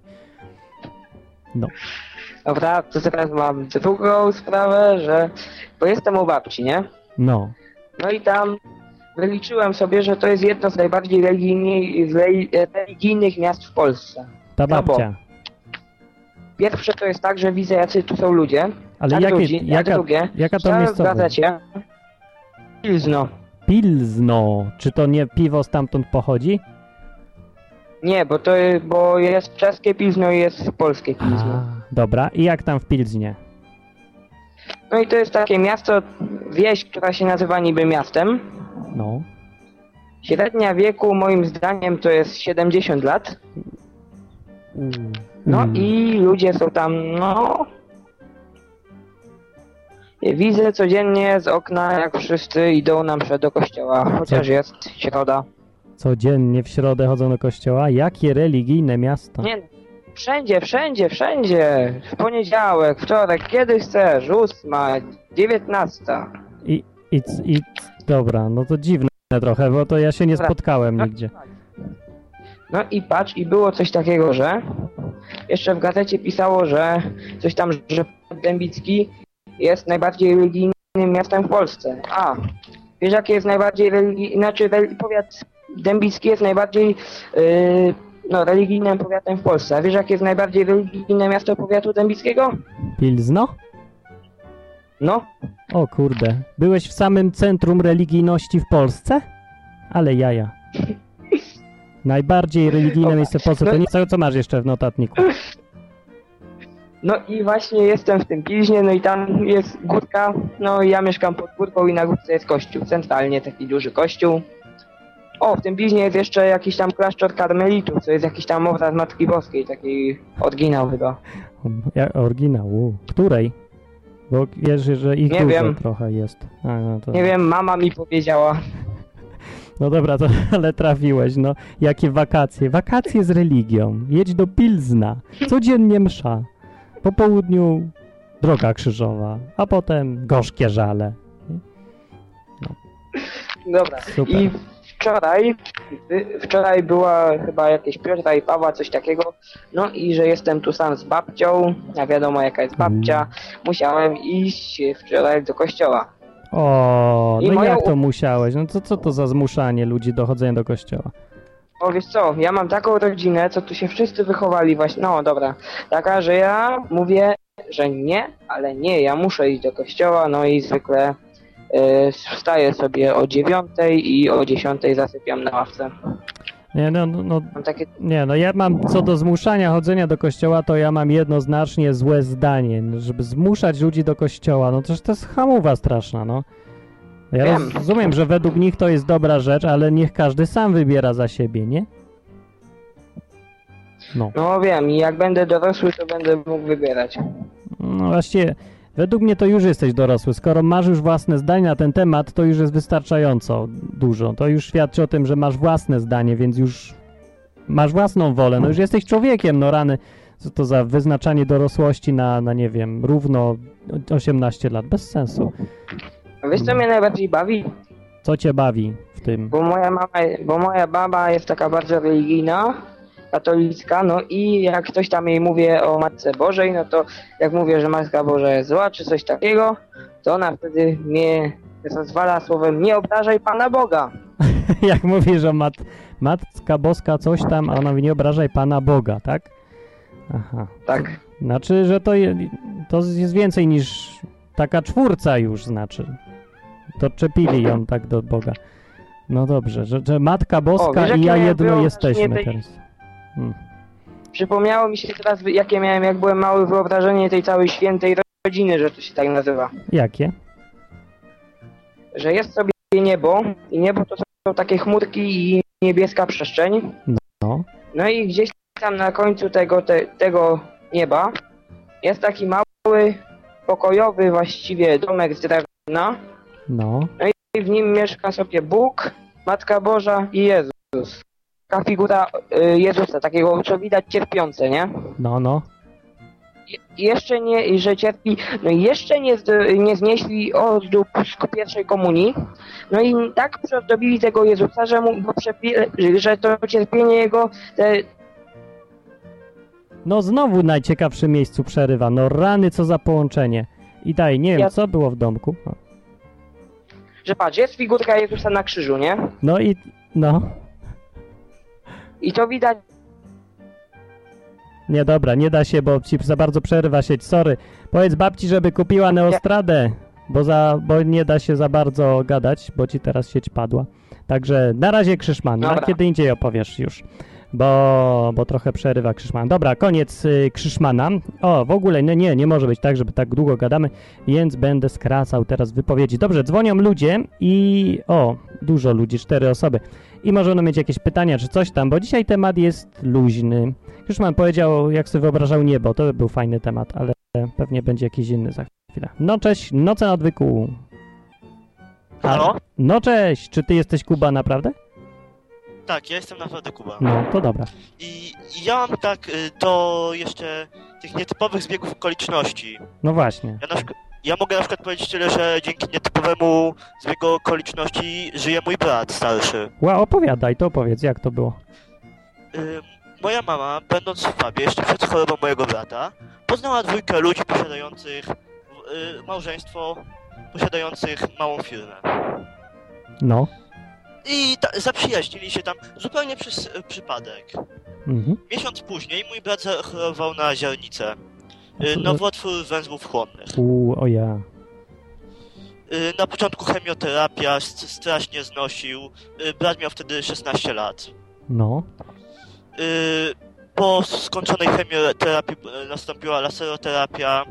Dobra, to teraz mam drugą sprawę, że... Bo jestem u babci, nie? No. No i tam wyliczyłem sobie, że to jest jedno z najbardziej religijni- z religijnych miast w Polsce. Ta No bo- babcia. Pierwsze to jest tak, że widzę jacy tu są ludzie, Ale a, jakie, drugi, a jaka, drugie, jaka to czytałem w miejscowość? gazecie Pilzno. Pilzno. Czy to nie piwo stamtąd pochodzi? Nie, bo to jest, bo jest czeskie Pilzno i jest polskie Pilzno. A, dobra. I jak tam w Pilznie? No i to jest takie miasto, wieś, która się nazywa niby miastem. No. Średnia wieku moim zdaniem to jest 70 lat. No Mm. i ludzie są tam, no... Widzę codziennie z okna, jak wszyscy idą na mszę do kościoła, chociaż Co? jest środa. Codziennie w środę chodzą do kościoła. Jakie religijne miasto? Nie, Wszędzie, wszędzie, wszędzie. W poniedziałek, wtorek, kiedy chcesz. Ósma, dziewiętnasta. I, i, i dobra, no to dziwne trochę, bo to ja się nie spotkałem No. nigdzie. No i patrz, i było coś takiego, że jeszcze w gazecie pisało, że coś tam, że Dębicki jest najbardziej religijnym miastem w Polsce. A, wiesz jakie jest najbardziej religijny, znaczy powiat Dębicki jest najbardziej yy, no, religijnym powiatem w Polsce. A wiesz jakie jest najbardziej religijne miasto powiatu dębickiego? Pilzno? No, O kurde, byłeś w samym centrum religijności w Polsce? Ale jaja. Najbardziej religijne miejsce w Polsce, to No nie co, co masz jeszcze w notatniku? no i właśnie jestem w tym Pilźnie, no i tam jest górka, no i ja mieszkam pod górką i na górce jest kościół, centralnie taki duży kościół. O, w tym Pilźnie jest jeszcze jakiś tam klasztor karmelitów, co jest jakiś tam obraz Matki Boskiej, taki oryginał chyba. Ja, oryginału. Której? Bo wiesz, że ich Nie dużo wiem. trochę jest. A, no, to... Nie wiem, mama mi powiedziała. No dobra, to ale trafiłeś, no. Jakie wakacje? Wakacje z religią. Jedź do Pilzna. Codziennie msza. Po południu droga krzyżowa, a potem gorzkie żale. Dobra. Super. I wczoraj, y, wczoraj była chyba jakieś Piotra i Pawła, coś takiego. No i że jestem tu sam z babcią, a wiadomo jaka jest babcia. Musiałem iść wczoraj do kościoła. O, I no moją- jak to musiałeś? No to co to za zmuszanie ludzi do chodzenia do kościoła? O wiesz co, ja mam taką rodzinę, co tu się wszyscy wychowali właśnie, no dobra, taka, że ja mówię, że nie, ale nie, ja muszę iść do kościoła, no i zwykle y, wstaję sobie o dziewiątej i o dziesiątej zasypiam na ławce. Nie, no, no, no, takie, nie, no ja mam co do zmuszania chodzenia do kościoła, to ja mam jednoznacznie złe zdanie. Żeby zmuszać ludzi do kościoła, no to, to jest hamowa straszna, no. Ja Wiem. rozumiem, że według nich to jest dobra rzecz, ale niech każdy sam wybiera za siebie, nie? No. no wiem, i jak będę dorosły, to będę mógł wybierać. No właściwie, według mnie to już jesteś dorosły. Skoro masz już własne zdanie na ten temat, to już jest wystarczająco dużo. To już świadczy o tym, że masz własne zdanie, więc już masz własną wolę. No już jesteś człowiekiem, no rany. Co to za wyznaczanie dorosłości na, na nie wiem, równo 18 lat? Bez sensu. A wiesz co mnie najbardziej bawi? Co cię bawi w tym? Bo moja mama, bo moja baba jest taka bardzo religijna, katolicka, no i jak ktoś tam jej mówię o Matce Bożej, no to jak mówię, że Matka Boża jest zła, czy coś takiego, to ona wtedy mnie rozwala słowem nie obrażaj Pana Boga. Jak mówisz, że mat, Matka Boska coś tam, a ona mówi, nie obrażaj Pana Boga, tak? Aha. Tak. Znaczy, że to, je, to jest więcej niż taka czwórca już, znaczy. To czepili ją tak do Boga. No dobrze, że, że Matka Boska wiesz, i ja jedno jesteśmy tej- teraz. Hmm. Przypomniało mi się teraz, jakie miałem, jak byłem mały, wyobrażenie tej całej świętej rodziny, że to się tak nazywa. Jakie? Że jest sobie niebo i niebo to są takie chmurki i niebieska przestrzeń. No. No i gdzieś tam na końcu tego, te, tego nieba jest taki mały, pokojowy właściwie domek z drewna No. i w nim mieszka sobie Bóg, Matka Boża i Jezus. Taka figura y, Jezusa, takiego co widać cierpiące, nie? No, no. I jeszcze nie, że cierpi, no i jeszcze nie, nie znieśli ozdób z pierwszej komunii, no i tak przeozdobili tego Jezusa, że mu, że to cierpienie jego, te, No znowu najciekawsze miejscu przerywa. No rany, co za połączenie. I daj, nie wiem, Ja- co było w domku. No, że patrz, jest figurka Jezusa na krzyżu, nie? no i... No. I to widać, Nie, dobra, nie da się, bo ci za bardzo przerywa sieć. Sorry. Powiedz babci, żeby kupiła Neostradę, bo, za, bo nie da się za bardzo gadać, bo ci teraz sieć padła. Także na razie Krzyszman, a Dobra. kiedy indziej opowiesz już, bo, bo trochę przerywa Krzyszman. Dobra, koniec y, Krzyszmana. O, w ogóle nie, nie, nie może być tak, żeby tak długo gadamy, więc będę skracał teraz wypowiedzi. Dobrze, dzwonią ludzie i... O, dużo ludzi, cztery osoby. I możemy mieć jakieś pytania czy coś tam, bo dzisiaj temat jest luźny. Krzyszman powiedział, jak sobie wyobrażał niebo. To by był fajny temat, ale pewnie będzie jakiś inny za chwilę. No cześć, noce na odwyku. A- Halo? No cześć, czy ty jesteś Kuba naprawdę? Tak, ja jestem naprawdę Kuba. No, to dobra. I, I ja mam tak y, do jeszcze tych nietypowych zbiegów okoliczności. No właśnie. Ja, na ja mogę na przykład powiedzieć tyle, że dzięki nietypowemu zbiegu okoliczności żyje mój brat starszy. Ła, opowiadaj, to opowiedz, jak to było. Moja mama, będąc w Fabie, jeszcze przed chorobą mojego brata, poznała dwójkę ludzi posiadających y, małżeństwo, posiadających małą firmę. No. I ta, zaprzyjaźnili się tam zupełnie przez y, przypadek. Mhm. Miesiąc później mój brat zachorował na ziarnicę. Co- nowotwór węzłów chłonnych. U, o ja. Y, Na początku chemioterapia st- strasznie znosił. Brat miał wtedy 16 lat. No. Po skończonej chemioterapii nastąpiła laseroterapia.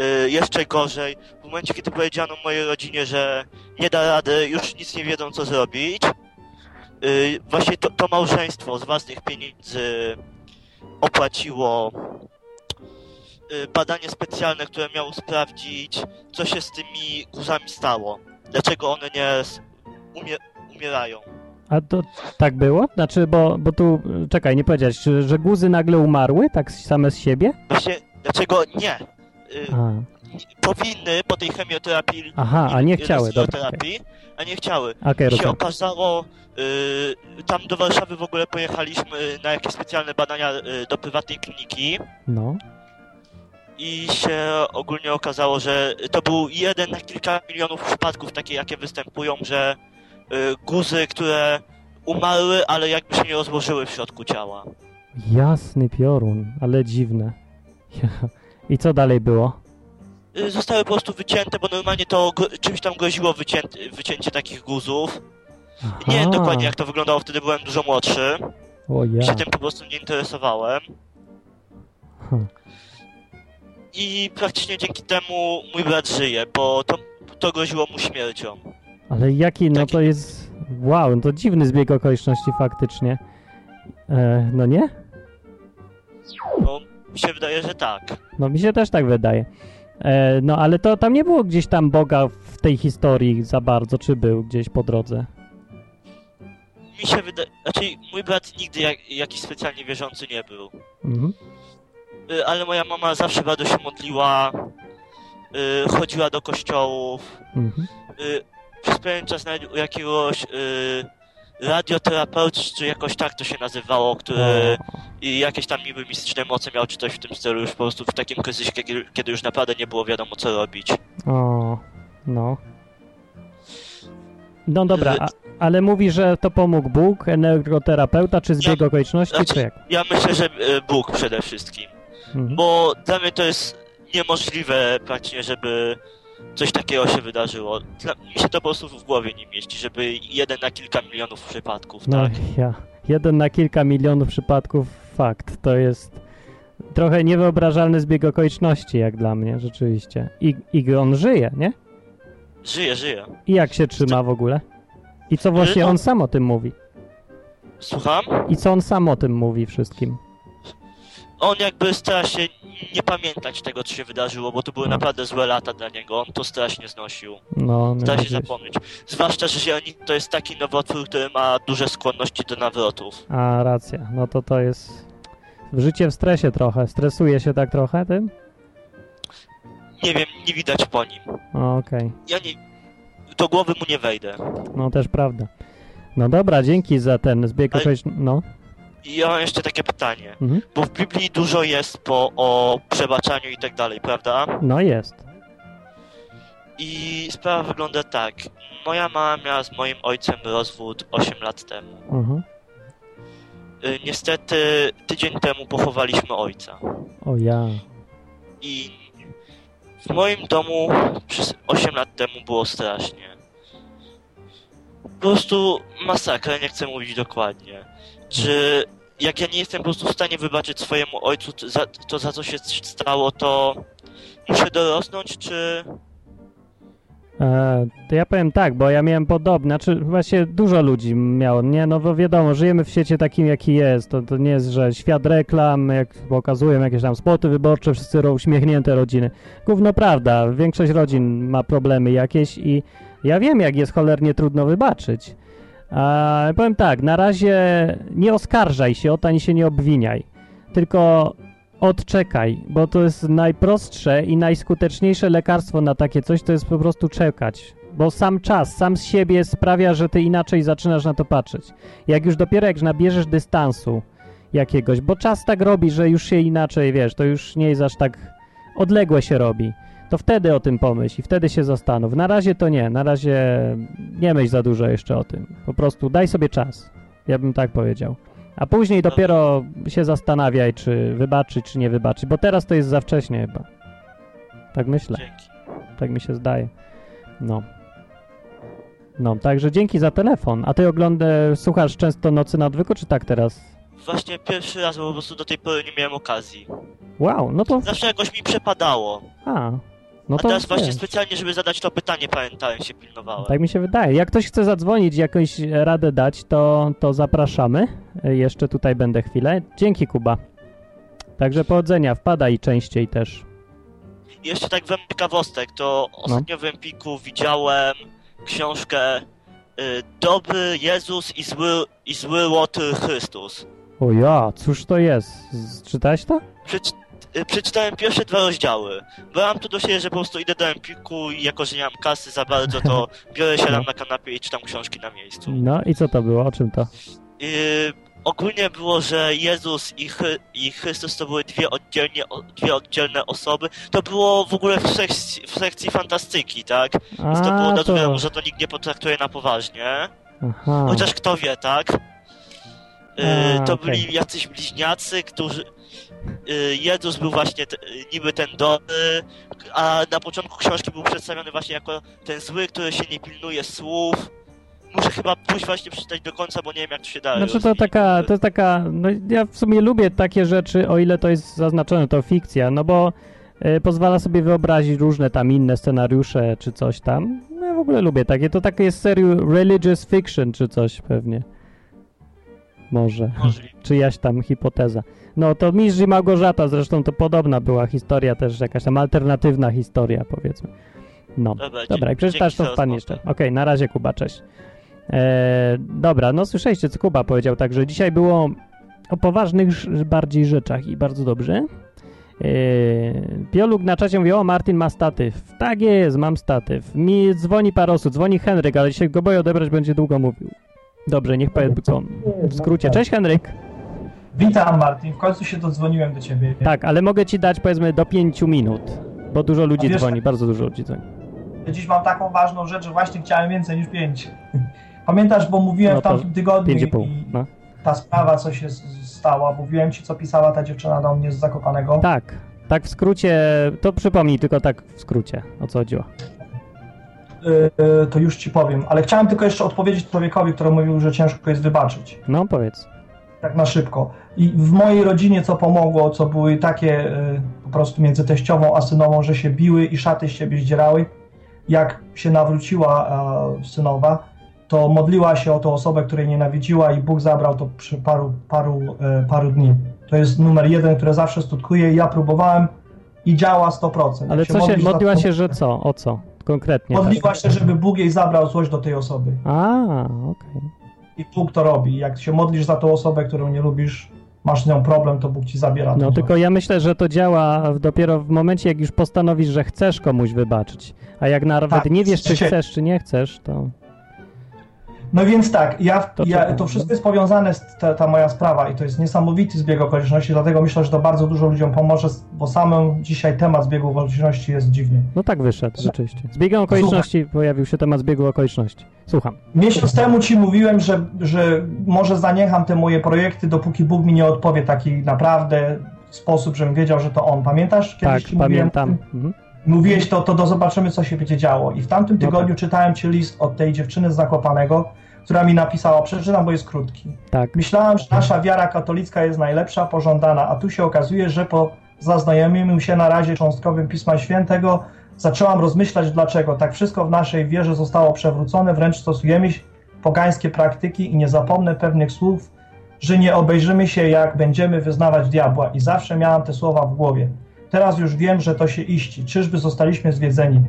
Y, Jeszcze gorzej. W momencie, kiedy powiedziano mojej rodzinie, że nie da rady, już nic nie wiedzą, co zrobić. y, Właśnie to, to małżeństwo z własnych pieniędzy opłaciło y, badanie specjalne, które miało sprawdzić, co się z tymi guzami stało. Dlaczego one nie umie umierają. A to tak było? Znaczy, bo, bo tu, czekaj, nie powiedziałeś, że, że guzy nagle umarły, tak same z siebie? Właśnie, dlaczego nie? Y, powinny po tej chemioterapii Aha, a nie i chciały, dobra, a nie chciały. okej, I się rozumiem. okazało, y, tam do Warszawy w ogóle pojechaliśmy na jakieś specjalne badania y, do prywatnej kliniki No, i się ogólnie okazało, że to był jeden na kilka milionów przypadków takie, jakie występują, że y, guzy, które umarły, ale jakby się nie rozłożyły w środku ciała. jasny piorun, ale dziwne. I co dalej było? Y, Zostały po prostu wycięte, bo normalnie to czymś tam groziło wycięte, wycięcie takich guzów. Nie wiem Aha. dokładnie jak to wyglądało, wtedy byłem dużo młodszy. O ja. Się tym po prostu nie interesowałem. Hm. I praktycznie dzięki temu mój brat żyje, bo to, to groziło mu śmiercią. Ale jaki, no Taki- to jest... Wow, no to dziwny zbieg okoliczności faktycznie. E, no nie? No, mi się wydaje, że tak. No mi się też tak wydaje. E, no ale to tam nie było gdzieś tam Boga w tej historii za bardzo, czy był gdzieś po drodze? Mi się wydaje, znaczy mój brat nigdy jak, jakiś specjalnie wierzący nie był. Mhm. Y, Ale moja mama zawsze bardzo się modliła, y, chodziła do kościołów, Mhm. y, przez pewien czas nawet u jakiegoś radioterapeuty, czy jakoś tak to się nazywało, który O, i jakieś tam niby mistyczne moce miał, czy coś w tym stylu, już po prostu w takim kryzysie, kiedy, kiedy już naprawdę nie było wiadomo co robić. o, no. No dobra, a, ale mówi, że to pomógł Bóg, energoterapeuta, czy zbieg Ja- okoliczności, znaczy- czy jak? Ja myślę, że y, Bóg przede wszystkim, Mhm. bo dla mnie to jest niemożliwe praktycznie, żeby coś takiego się wydarzyło. Dla, mi się to po prostu w głowie nie mieści, żeby jeden na kilka milionów przypadków, No tak? ja, jeden na kilka milionów przypadków, fakt, to jest trochę niewyobrażalny zbieg okoliczności, jak dla mnie, rzeczywiście. I, I on żyje, nie? Żyje, żyje. I jak się trzyma w ogóle? I co właśnie no- on sam o tym mówi? Słucham? I co on sam o tym mówi wszystkim? On jakby stara się nie pamiętać tego, co się wydarzyło, bo to były naprawdę złe lata dla niego. On to strasznie znosił. No, no Stara się zapomnieć. Zwłaszcza, że ziarnit to jest taki nowotwór, który ma duże skłonności do nawrotów. A, racja. No to to jest życie w stresie trochę. Stresuje się tak trochę tym? Nie wiem, nie widać po nim. Okej. Ja nie... Do głowy mu nie wejdę. No też prawda. No dobra, dzięki za ten zbieg okoliczności. No. I ja mam jeszcze takie pytanie. Mhm. Bo w Biblii dużo jest po, o przebaczaniu i tak dalej, prawda? No jest. I sprawa wygląda tak. Moja mama miała z moim ojcem rozwód 8 lat temu. Mhm. Y, Niestety tydzień temu pochowaliśmy ojca. O ja. I w moim domu przez 8 lat temu było strasznie. Po prostu masakra, nie chcę mówić dokładnie. Czy jak ja nie jestem po prostu w stanie wybaczyć swojemu ojcu to za, to za co się stało, to muszę dorosnąć, czy... E, to ja powiem tak, bo ja miałem podobne, znaczy właśnie dużo ludzi miało, nie? No bo wiadomo, żyjemy w świecie takim, jaki jest. To, to nie jest, że świat reklam, jak pokazują jakieś tam spoty wyborcze, wszyscy uśmiechnięte rodziny. Gówno prawda, większość rodzin ma problemy jakieś i ja wiem, jak jest cholernie trudno wybaczyć. A, powiem tak, na razie nie oskarżaj się o ani się nie obwiniaj. Tylko odczekaj, bo to jest najprostsze i najskuteczniejsze lekarstwo na takie coś, to jest po prostu czekać. Bo sam czas, sam z siebie sprawia, że ty inaczej zaczynasz na to patrzeć. Jak już dopiero jak nabierzesz dystansu jakiegoś, bo czas tak robi, że już się inaczej, wiesz, to już nie jest aż tak odległe się robi, to wtedy o tym pomyśl i wtedy się zastanów. Na razie to nie, na razie nie myśl za dużo jeszcze o tym. Po prostu daj sobie czas. Ja bym tak powiedział. A później dopiero się zastanawiaj, czy wybaczyć, czy nie wybaczyć, bo teraz to jest za wcześnie chyba. Tak myślę, Dzięki. tak mi się zdaje. No. No, także dzięki za telefon. A ty oglądasz, słuchasz często Nocy na odwyku, czy tak teraz? Właśnie pierwszy raz, bo po prostu do tej pory nie miałem okazji. Wow, no to... Zawsze jakoś mi przepadało. A, no A to teraz właśnie specjalnie, żeby zadać to pytanie, pamiętałem, się pilnowałem. Tak mi się wydaje. Jak ktoś chce zadzwonić, jakąś radę dać, to, to zapraszamy. Jeszcze tutaj będę chwilę. Dzięki, Kuba. Także powodzenia, wpadaj częściej też. Jeszcze tak w ramach ciekawostek, to No. ostatnio w Empiku widziałem książkę y, Dobry Jezus i zły, i zły Łotr Chrystus. O ja, cóż to jest? Czytałeś to? Przeczy, y, przeczytałem pierwsze dwa rozdziały. Brałem tu do siebie, że po prostu idę do Empiku i jako, że nie mam kasy za bardzo, to biorę się No. tam na kanapie i czytam książki na miejscu. No i co to było? O czym to? Y, ogólnie było, że Jezus i, Chry, i Chrystus to były dwie, oddzielnie, dwie oddzielne osoby. To było w ogóle w sekcji, w sekcji fantastyki, tak? Więc to było do to... że to nikt nie potraktuje na poważnie. Aha. Chociaż kto wie, tak? Y, A, to okej. byli jacyś bliźniacy, którzy... y, Jezus był właśnie te, niby ten dobry, a na początku książki był przedstawiony właśnie jako ten zły, który się nie pilnuje słów. Muszę chyba pójść właśnie przeczytać do końca, bo nie wiem jak to się dalej Znaczy to taka, to jest taka, no ja w sumie lubię takie rzeczy, o ile to jest zaznaczone, to fikcja, no bo y, pozwala sobie wyobrazić różne tam inne scenariusze czy coś tam. No ja w ogóle lubię takie, to takie jest serio religious fiction czy coś pewnie. Może. Możliwe. Czyjaś tam hipoteza. No to Mistrz i Małgorzata, zresztą to podobna była historia też, jakaś tam alternatywna historia powiedzmy. No. Dobra, Dobra, i przeczytasz to za wpadnie jeszcze. Okej, na razie Kuba, cześć. E, dobra, no słyszeliście, co Kuba powiedział, także dzisiaj było o poważnych bardziej rzeczach i bardzo dobrze. E, Pioluk na czacie mówi, o Martin ma statyw. Tak jest, mam statyw. Mi dzwoni parę osób, dzwoni Henryk, ale się go boję odebrać, będzie długo mówił. Dobrze, niech powie tylko w skrócie. Cześć Henryk. Witam Martin, w końcu się dodzwoniłem do ciebie. Tak, ale mogę ci dać powiedzmy do pięciu minut, bo dużo ludzi wiesz- dzwoni, bardzo dużo ludzi dzwoni. Dziś mam taką ważną rzecz, że właśnie chciałem więcej niż pięć. Pamiętasz, bo mówiłem No w tamtym tygodniu Pięć i pół. No. ta sprawa, co się stała, mówiłem ci, co pisała ta dziewczyna do mnie z Zakopanego. Tak, tak w skrócie, to przypomnij tylko tak w skrócie, o co chodziło. Y, to już ci powiem, ale chciałem tylko jeszcze odpowiedzieć człowiekowi, który mówił, że ciężko jest wybaczyć. No powiedz. Tak na szybko. I w mojej rodzinie co pomogło, co były takie y, po prostu między teściową a synową, że się biły i szaty z siebie zdzierały, jak się nawróciła e, synowa, to modliła się o tą osobę, której nienawidziła i Bóg zabrał to przy paru, paru, e, paru dni. To jest numer jeden, który zawsze skutkuje i ja próbowałem i działa 100%. Jak Ale co się, modlisz modliła się, że co? O co? Konkretnie. Modliła tak. się, żeby Bóg jej zabrał złość do tej osoby. A, okej. I Bóg to robi. Jak się modlisz za tą osobę, którą nie lubisz, masz z nią problem, to Bóg ci zabiera. No złość. tylko ja myślę, że to działa dopiero w momencie, jak już postanowisz, że chcesz komuś wybaczyć. A jak nawet Tak, nie wiesz, czy chcesz, czy nie chcesz, to... No więc tak, ja, To ja, to wszystko jest powiązane z ta, ta moja sprawa i to jest niesamowity zbieg okoliczności, dlatego myślę, że to bardzo dużo ludziom pomoże, bo sam dzisiaj temat zbiegu okoliczności jest dziwny. No tak wyszedł, rzeczywiście. Z biegiem okoliczności pojawił się temat zbiegu okoliczności. Słucham. Miesiąc temu ci mówiłem, że, że może zaniecham te moje projekty, dopóki Bóg mi nie odpowie taki naprawdę sposób, żebym wiedział, że to On. Pamiętasz? Kiedyś tak, pamiętam. Mhm. Mówiłeś to, to do zobaczymy, co się będzie działo. I w tamtym No tygodniu czytałem ci list od tej dziewczyny z Zakopanego, która mi napisała, przeczytam, bo jest krótki. Tak. Myślałam, że nasza wiara katolicka jest najlepsza, pożądana, a tu się okazuje, że po zaznajomieniu się na razie cząstkowym Pisma Świętego zaczęłam rozmyślać, dlaczego tak wszystko w naszej wierze zostało przewrócone, wręcz stosujemy pogańskie praktyki i nie zapomnę pewnych słów, że nie obejrzymy się, jak będziemy wyznawać diabła. I zawsze miałam te słowa w głowie. Teraz już wiem, że to się iści. Czyżby zostaliśmy zwiedzeni?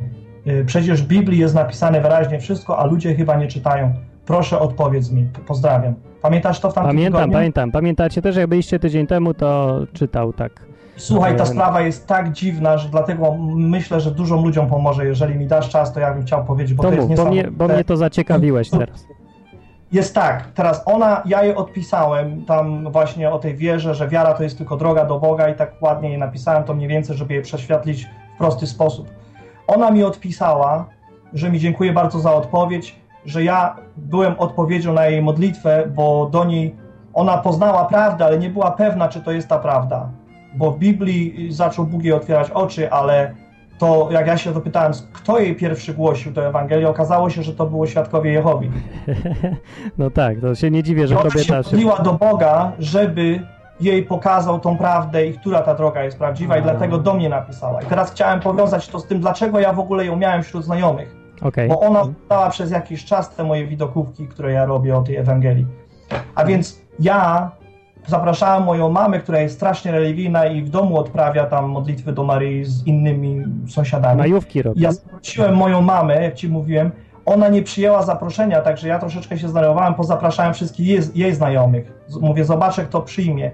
Yy, Przecież w Biblii jest napisane wyraźnie wszystko, a ludzie chyba nie czytają. Proszę odpowiedz mi. Pozdrawiam. Pamiętasz to w tamtym Pamiętam, tygodniu? pamiętam. Pamiętacie też, jak byliście tydzień temu, to czytał tak. Słuchaj, ta Em. sprawa jest tak dziwna, że dlatego myślę, że dużo ludziom pomoże. Jeżeli mi dasz czas, to ja bym chciał powiedzieć, bo To to, jest mów, bo mnie, bo mnie to zaciekawiłeś teraz. Jest tak, teraz ona, ja jej odpisałem tam właśnie o tej wierze, że wiara to jest tylko droga do Boga i tak ładnie jej napisałem to mniej więcej, żeby jej prześwietlić w prosty sposób. Ona mi odpisała, że mi dziękuję bardzo za odpowiedź, że ja byłem odpowiedzią na jej modlitwę, bo do niej ona poznała prawdę, ale nie była pewna, czy to jest ta prawda. Bo w Biblii zaczął Bóg jej otwierać oczy, ale to jak ja się dopytałem, kto jej pierwszy głosił tę Ewangelię, okazało się, że to było świadkowie Jehowi. No tak, to się nie dziwię, że I ona się kobieta się... modliła do Boga, żeby jej pokazał tą prawdę i która ta droga jest prawdziwa i A. dlatego do mnie napisała. I teraz chciałem powiązać to z tym, dlaczego ja w ogóle ją miałem wśród znajomych. Okej. Bo ona oglądała przez jakiś czas te moje widokówki, które ja robię o tej Ewangelii. A więc ja zapraszałem moją mamę, która jest strasznie religijna i w domu odprawia tam modlitwy do Maryi z innymi sąsiadami. Majówki robi. Ja zaprosiłem moją mamę, jak ci mówiłem, ona nie przyjęła zaproszenia, także ja troszeczkę się zdenerwowałem, pozapraszałem wszystkich jej, jej znajomych. Mówię, zobaczę, kto przyjmie.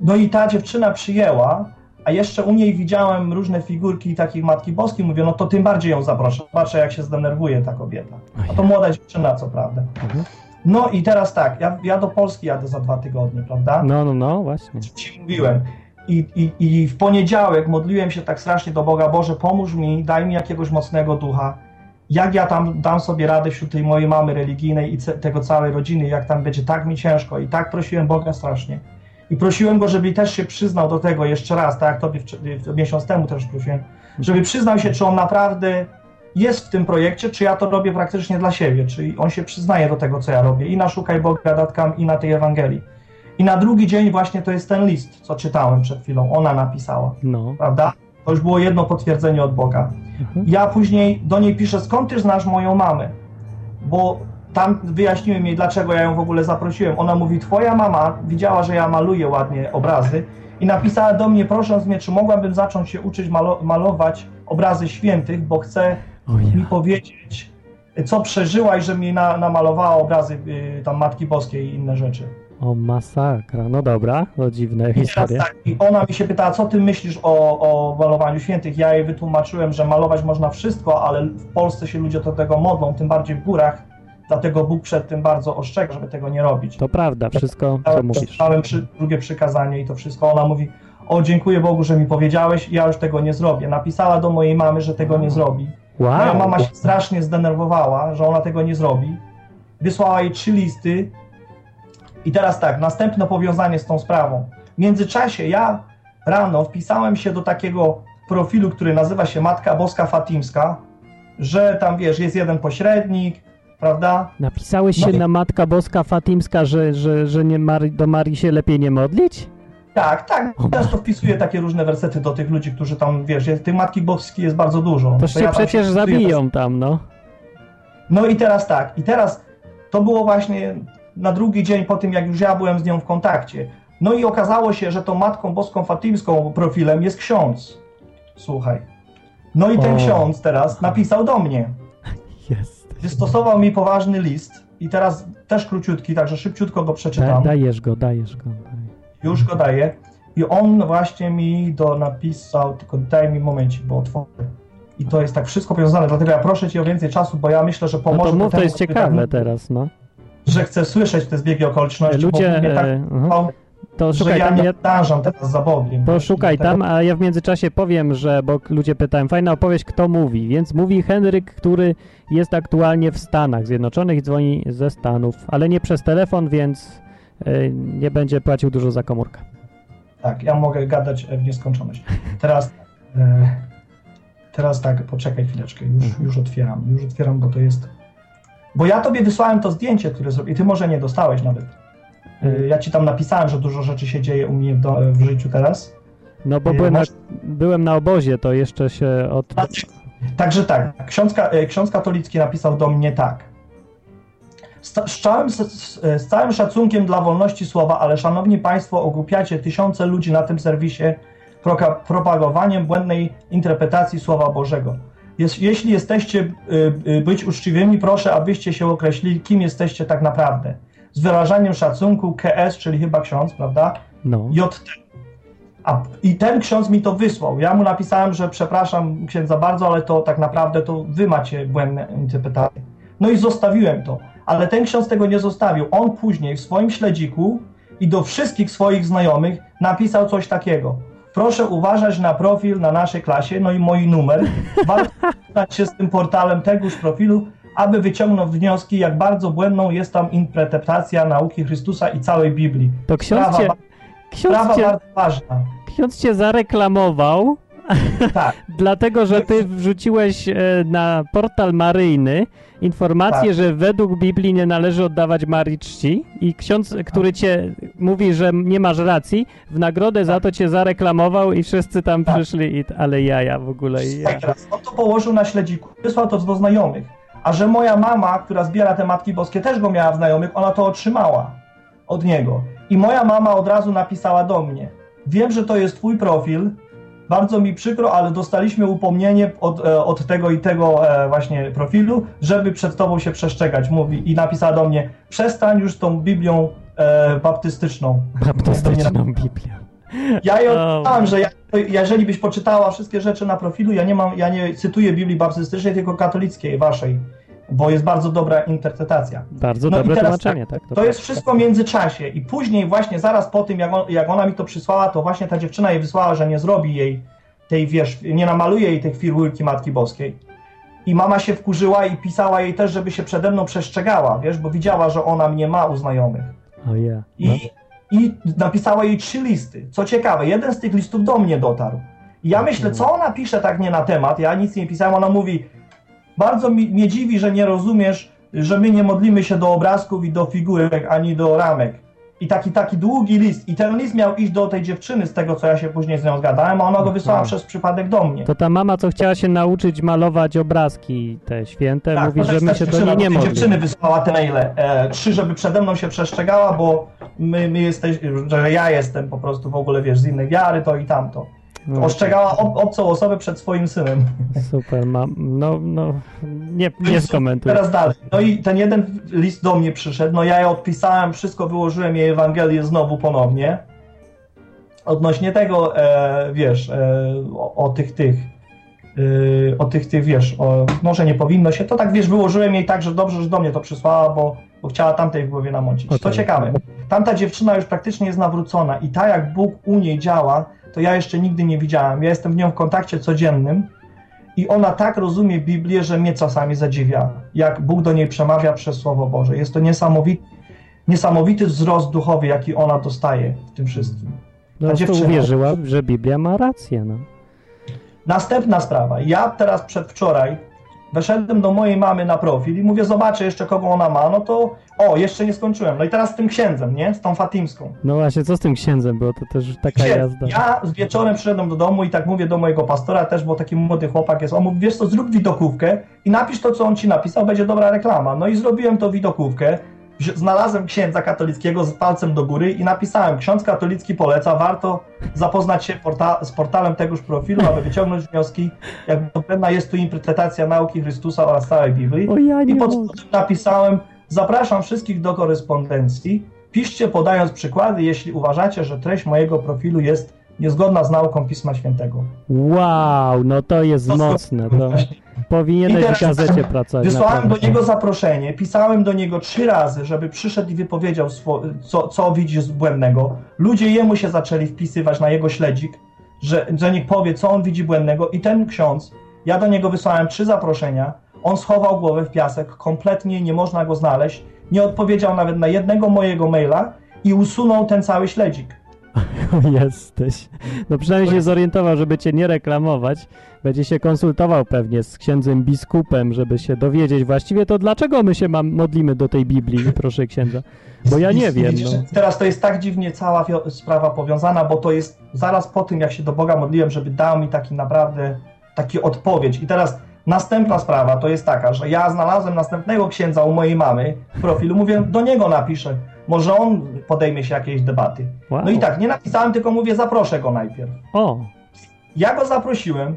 No i ta dziewczyna przyjęła, a jeszcze u niej widziałem różne figurki takich Matki Boskiej. Mówię, no to tym bardziej ją zaproszę. Zobaczę, jak się zdenerwuje ta kobieta. A to młoda dziewczyna, co prawda. Mhm. No i teraz tak, ja, ja do Polski jadę za dwa tygodnie, prawda? No, no, no, właśnie. ci mówiłem. I, i, I w poniedziałek modliłem się tak strasznie do Boga, Boże, pomóż mi, daj mi jakiegoś mocnego ducha. Jak ja tam dam sobie radę wśród tej mojej mamy religijnej i tego całej rodziny, jak tam będzie tak mi ciężko. I tak prosiłem Boga strasznie. I prosiłem go, żeby też się przyznał do tego jeszcze raz, tak jak tobie w, w, miesiąc temu też prosiłem, żeby przyznał się, czy on naprawdę jest w tym projekcie, czy ja to robię praktycznie dla siebie, czy on się przyznaje do tego, co ja robię i na Szukaj Boga datkam, i na tej Ewangelii. I na drugi dzień właśnie to jest ten list, co czytałem przed chwilą. Ona napisała, No. prawda? To już było jedno potwierdzenie od Boga. Mhm. Ja później do niej piszę, skąd ty znasz moją mamę? Bo tam wyjaśniłem jej, dlaczego ja ją w ogóle zaprosiłem. Ona mówi, twoja mama widziała, że ja maluję ładnie obrazy i napisała do mnie, prosząc mnie, czy mogłabym zacząć się uczyć malo- malować obrazy świętych, bo chcę ja. mi powiedzieć, co przeżyła i że mi na, namalowała obrazy y, tam Matki Boskiej i inne rzeczy. O masakra. No dobra, to dziwne historie. tak, i ona mi się pytała, co ty myślisz o, o malowaniu świętych? Ja jej wytłumaczyłem, że malować można wszystko, ale w Polsce się ludzie do tego modlą, tym bardziej w górach, dlatego Bóg przed tym bardzo ostrzega, żeby tego nie robić. To prawda, wszystko, co mówisz. Dałem przy, drugie przykazanie i to wszystko. Ona mówi, o dziękuję Bogu, że mi powiedziałeś, ja już tego nie zrobię. Napisała do mojej mamy, że tego nie zrobi. Moja Wow. mama się strasznie zdenerwowała, że ona tego nie zrobi. Wysłała jej trzy listy. I teraz tak, następne powiązanie z tą sprawą. W międzyczasie ja rano wpisałem się do takiego profilu, który nazywa się Matka Boska Fatimska, że tam wiesz, jest jeden pośrednik, prawda? Napisałeś No się i- na Matka Boska Fatimska, że, że, że nie Mary, do Marii się lepiej nie modlić? Tak, tak. Teraz to wpisuję takie różne wersety do tych ludzi, którzy tam, wiesz, jest, tych Matki Boskiej jest bardzo dużo. Toż To cię ja przecież się zabiją tam, no. No i teraz tak, i teraz to było właśnie na drugi dzień po tym, jak już ja byłem z nią w kontakcie. No i okazało się, że tą Matką Boską Fatimską profilem jest ksiądz. Słuchaj. No i ten O. ksiądz teraz napisał do mnie. Jest. Wystosował mi poważny list i teraz też króciutki, także szybciutko go Da, przeczytam. dajesz go, dajesz go. Już go daję. I on właśnie mi do napisał, tylko daj mi momencik, bo otworzę. I to jest tak wszystko powiązane, dlatego ja proszę Cię o więcej czasu, bo ja myślę, że No pomoże to mów, to temu, jest żeby ciekawe tak- teraz, no. że chcę słyszeć te zbiegi okoliczności, Ludzie, bo tak e, wpał, To że szukaj ja tam, nie ja, dążam teraz za Bogiem. poszukaj Tego- tam, a ja w międzyczasie powiem, że, bo ludzie pytają, fajna opowieść, kto mówi, więc mówi Henryk, który jest aktualnie w Stanach Zjednoczonych, dzwoni ze Stanów, ale nie przez telefon, więc nie będzie płacił dużo za komórkę. Tak, ja mogę gadać w nieskończoność. Teraz, e, teraz tak, poczekaj chwileczkę, już, Mhm. już otwieram, już otwieram, bo to jest... Bo ja tobie wysłałem to zdjęcie, które zrobiłem, i ty może nie dostałeś nawet. E, Ja ci tam napisałem, że dużo rzeczy się dzieje u mnie w, do, w życiu teraz. No bo E, byłem na, masz- byłem na obozie, to jeszcze się od... Także tak, ksiądz, e, ksiądz katolicki napisał do mnie tak. Z, całym, z, z całym szacunkiem dla wolności słowa, ale szanowni Państwo, ogłupiacie tysiące ludzi na tym serwisie propagowaniem błędnej interpretacji Słowa Bożego. jest, jeśli jesteście y, y, być uczciwymi, proszę, abyście się określili, kim jesteście tak naprawdę. Z wyrażaniem szacunku, KS, czyli chyba ksiądz, prawda? No. JT. A, I ten ksiądz mi to wysłał. Ja mu napisałem, że przepraszam księdza bardzo, ale to tak naprawdę to wy macie błędne interpretacje. No i zostawiłem to. Ale ten ksiądz tego nie zostawił. On później w swoim śledziku i do wszystkich swoich znajomych napisał coś takiego. Proszę uważać na profil na naszej klasie, no i mój numer. Warto spotkać się z tym portalem tegoż profilu, aby wyciągnąć wnioski, jak bardzo błędną jest tam interpretacja nauki Chrystusa i całej Biblii. To ksiądz Sprawa, cię, ksiądz cię, bardzo ważna. ksiądz cię zareklamował, Tak. dlatego że ty wrzuciłeś e, na portal maryjny informację, Tak. że według Biblii nie należy oddawać Marii czci i ksiądz, który cię mówi, że nie masz racji, w nagrodę za to cię zareklamował i wszyscy tam Tak. przyszli, i, ale jaja w ogóle. Ja. Tak, teraz on to położył na śledziku, wysłał to do znajomych. A że moja mama, która zbiera te Matki Boskie, też go miała w znajomych, ona to otrzymała od niego. I moja mama od razu napisała do mnie. Wiem, że to jest twój profil, bardzo mi przykro, ale dostaliśmy upomnienie od, e, od tego i tego e, właśnie profilu, żeby przed tobą się przestrzegać, mówi. I napisała do mnie, przestań już tą Biblią e, baptystyczną. Baptystyczną Biblię. Ja jej O. odpowiedziałem, że ja, jeżeli byś poczytała wszystkie rzeczy na profilu, ja nie mam, ja nie cytuję Biblii baptystycznej, tylko katolickiej, waszej, bo jest bardzo dobra interpretacja. Bardzo No dobre teraz tłumaczenie, tak? To jest wszystko w międzyczasie i później właśnie zaraz po tym, jak, on, jak ona mi to przysłała, to właśnie ta dziewczyna jej wysłała, że nie zrobi jej tej, wiesz, nie namaluje jej tej figurki Matki Boskiej. I mama się wkurzyła i pisała jej też, żeby się przede mną przestrzegała, wiesz, bo widziała, że ona mnie ma u znajomych. O ja. No. I, I napisała jej trzy listy. Co ciekawe, jeden z tych listów do mnie dotarł. I ja myślę, co ona pisze tak nie na temat, ja nic nie pisałem, ona mówi, bardzo mi, mnie dziwi, że nie rozumiesz, że my nie modlimy się do obrazków i do figurek, ani do ramek. I taki, taki długi list. I ten list miał iść do tej dziewczyny, z tego co ja się później z nią zgadałem, a ona go wysłała Aha. przez przypadek do mnie. To ta mama, co chciała się nauczyć malować obrazki te święte, Tak, mówi, to że jest my się do niej nie modlimy. dziewczyny wysłała te maile. E, trzy, żeby przede mną się przestrzegała, bo my, my jesteśmy, że ja jestem po prostu w ogóle, wiesz, z innej wiary, to i tamto. No, Ostrzegała ob, obcą osobę przed swoim synem. Super, mam. No, no, nie, nie skomentuję. Teraz dalej. No i ten jeden list do mnie przyszedł, no ja je odpisałem, wszystko wyłożyłem jej Ewangelię znowu ponownie. Odnośnie tego, e, wiesz, e, o, o tych, tych, e, o tych, tych, wiesz, o, może nie powinno się, to tak, wiesz, wyłożyłem jej tak, że dobrze, że do mnie to przysłała, bo, bo chciała tamtej w głowie namącić. To Okej. ciekawe. Tamta dziewczyna już praktycznie jest nawrócona i tak jak Bóg u niej działa, to ja jeszcze nigdy nie widziałem. Ja jestem w nią w kontakcie codziennym i ona tak rozumie Biblię, że mnie czasami zadziwia, jak Bóg do niej przemawia przez Słowo Boże. Jest to niesamowity, niesamowity wzrost duchowy, jaki ona dostaje w tym wszystkim. No, ta dziewczyna- uwierzyła, że Biblia ma rację, no. Następna sprawa. Ja teraz przedwczoraj weszedłem do mojej mamy na profil i mówię, zobaczę jeszcze kogo ona ma, no to o, jeszcze nie skończyłem. No i teraz z tym księdzem, nie? Z tą Fatimską. No właśnie, co z tym księdzem było? To też taka Księdz, jazda. Ja z wieczorem przyszedłem do domu i tak mówię do mojego pastora też, bo taki młody chłopak jest. On mówi, wiesz co, zrób widokówkę i napisz to, co on ci napisał, będzie dobra reklama. No i zrobiłem to widokówkę. Znalazłem księdza katolickiego z palcem do góry i napisałem, ksiądz katolicki poleca, warto zapoznać się porta z portalem tegoż profilu, aby wyciągnąć wnioski, jak pewna jest tu interpretacja nauki Chrystusa oraz całej Biblii. Ja I pod spodem napisałem, zapraszam wszystkich do korespondencji. Piszcie podając przykłady, jeśli uważacie, że treść mojego profilu jest niezgodna z nauką Pisma Świętego. Wow, no to jest To mocne. To powinieneś w gazecie pracować. Wysłałem do niego zaproszenie, pisałem do niego trzy razy, żeby przyszedł i wypowiedział, co, co widzi z błędnego. Ludzie jemu się zaczęli wpisywać na jego śledzik, że, że niech powie, co on widzi błędnego. I ten ksiądz, ja do niego wysłałem trzy zaproszenia, on schował głowę w piasek, kompletnie nie można go znaleźć, nie odpowiedział nawet na jednego mojego maila i usunął ten cały śledzik. Jesteś. No przynajmniej się zorientował, żeby cię nie reklamować. Będzie się konsultował pewnie z księdzem biskupem, żeby się dowiedzieć właściwie to dlaczego my się mam, modlimy do tej Biblii, proszę księdza. Bo ja nie wiem. No. Teraz to jest tak dziwnie cała sprawa powiązana, bo to jest zaraz po tym, jak się do Boga modliłem, żeby dał mi taki naprawdę taki odpowiedź. I teraz następna sprawa to jest taka, że ja znalazłem następnego księdza u mojej mamy w profilu, mówię, do niego napiszę, może on podejmie się jakiejś debaty. Wow. No i tak, nie napisałem, tylko mówię, zaproszę go najpierw. O, Ja go zaprosiłem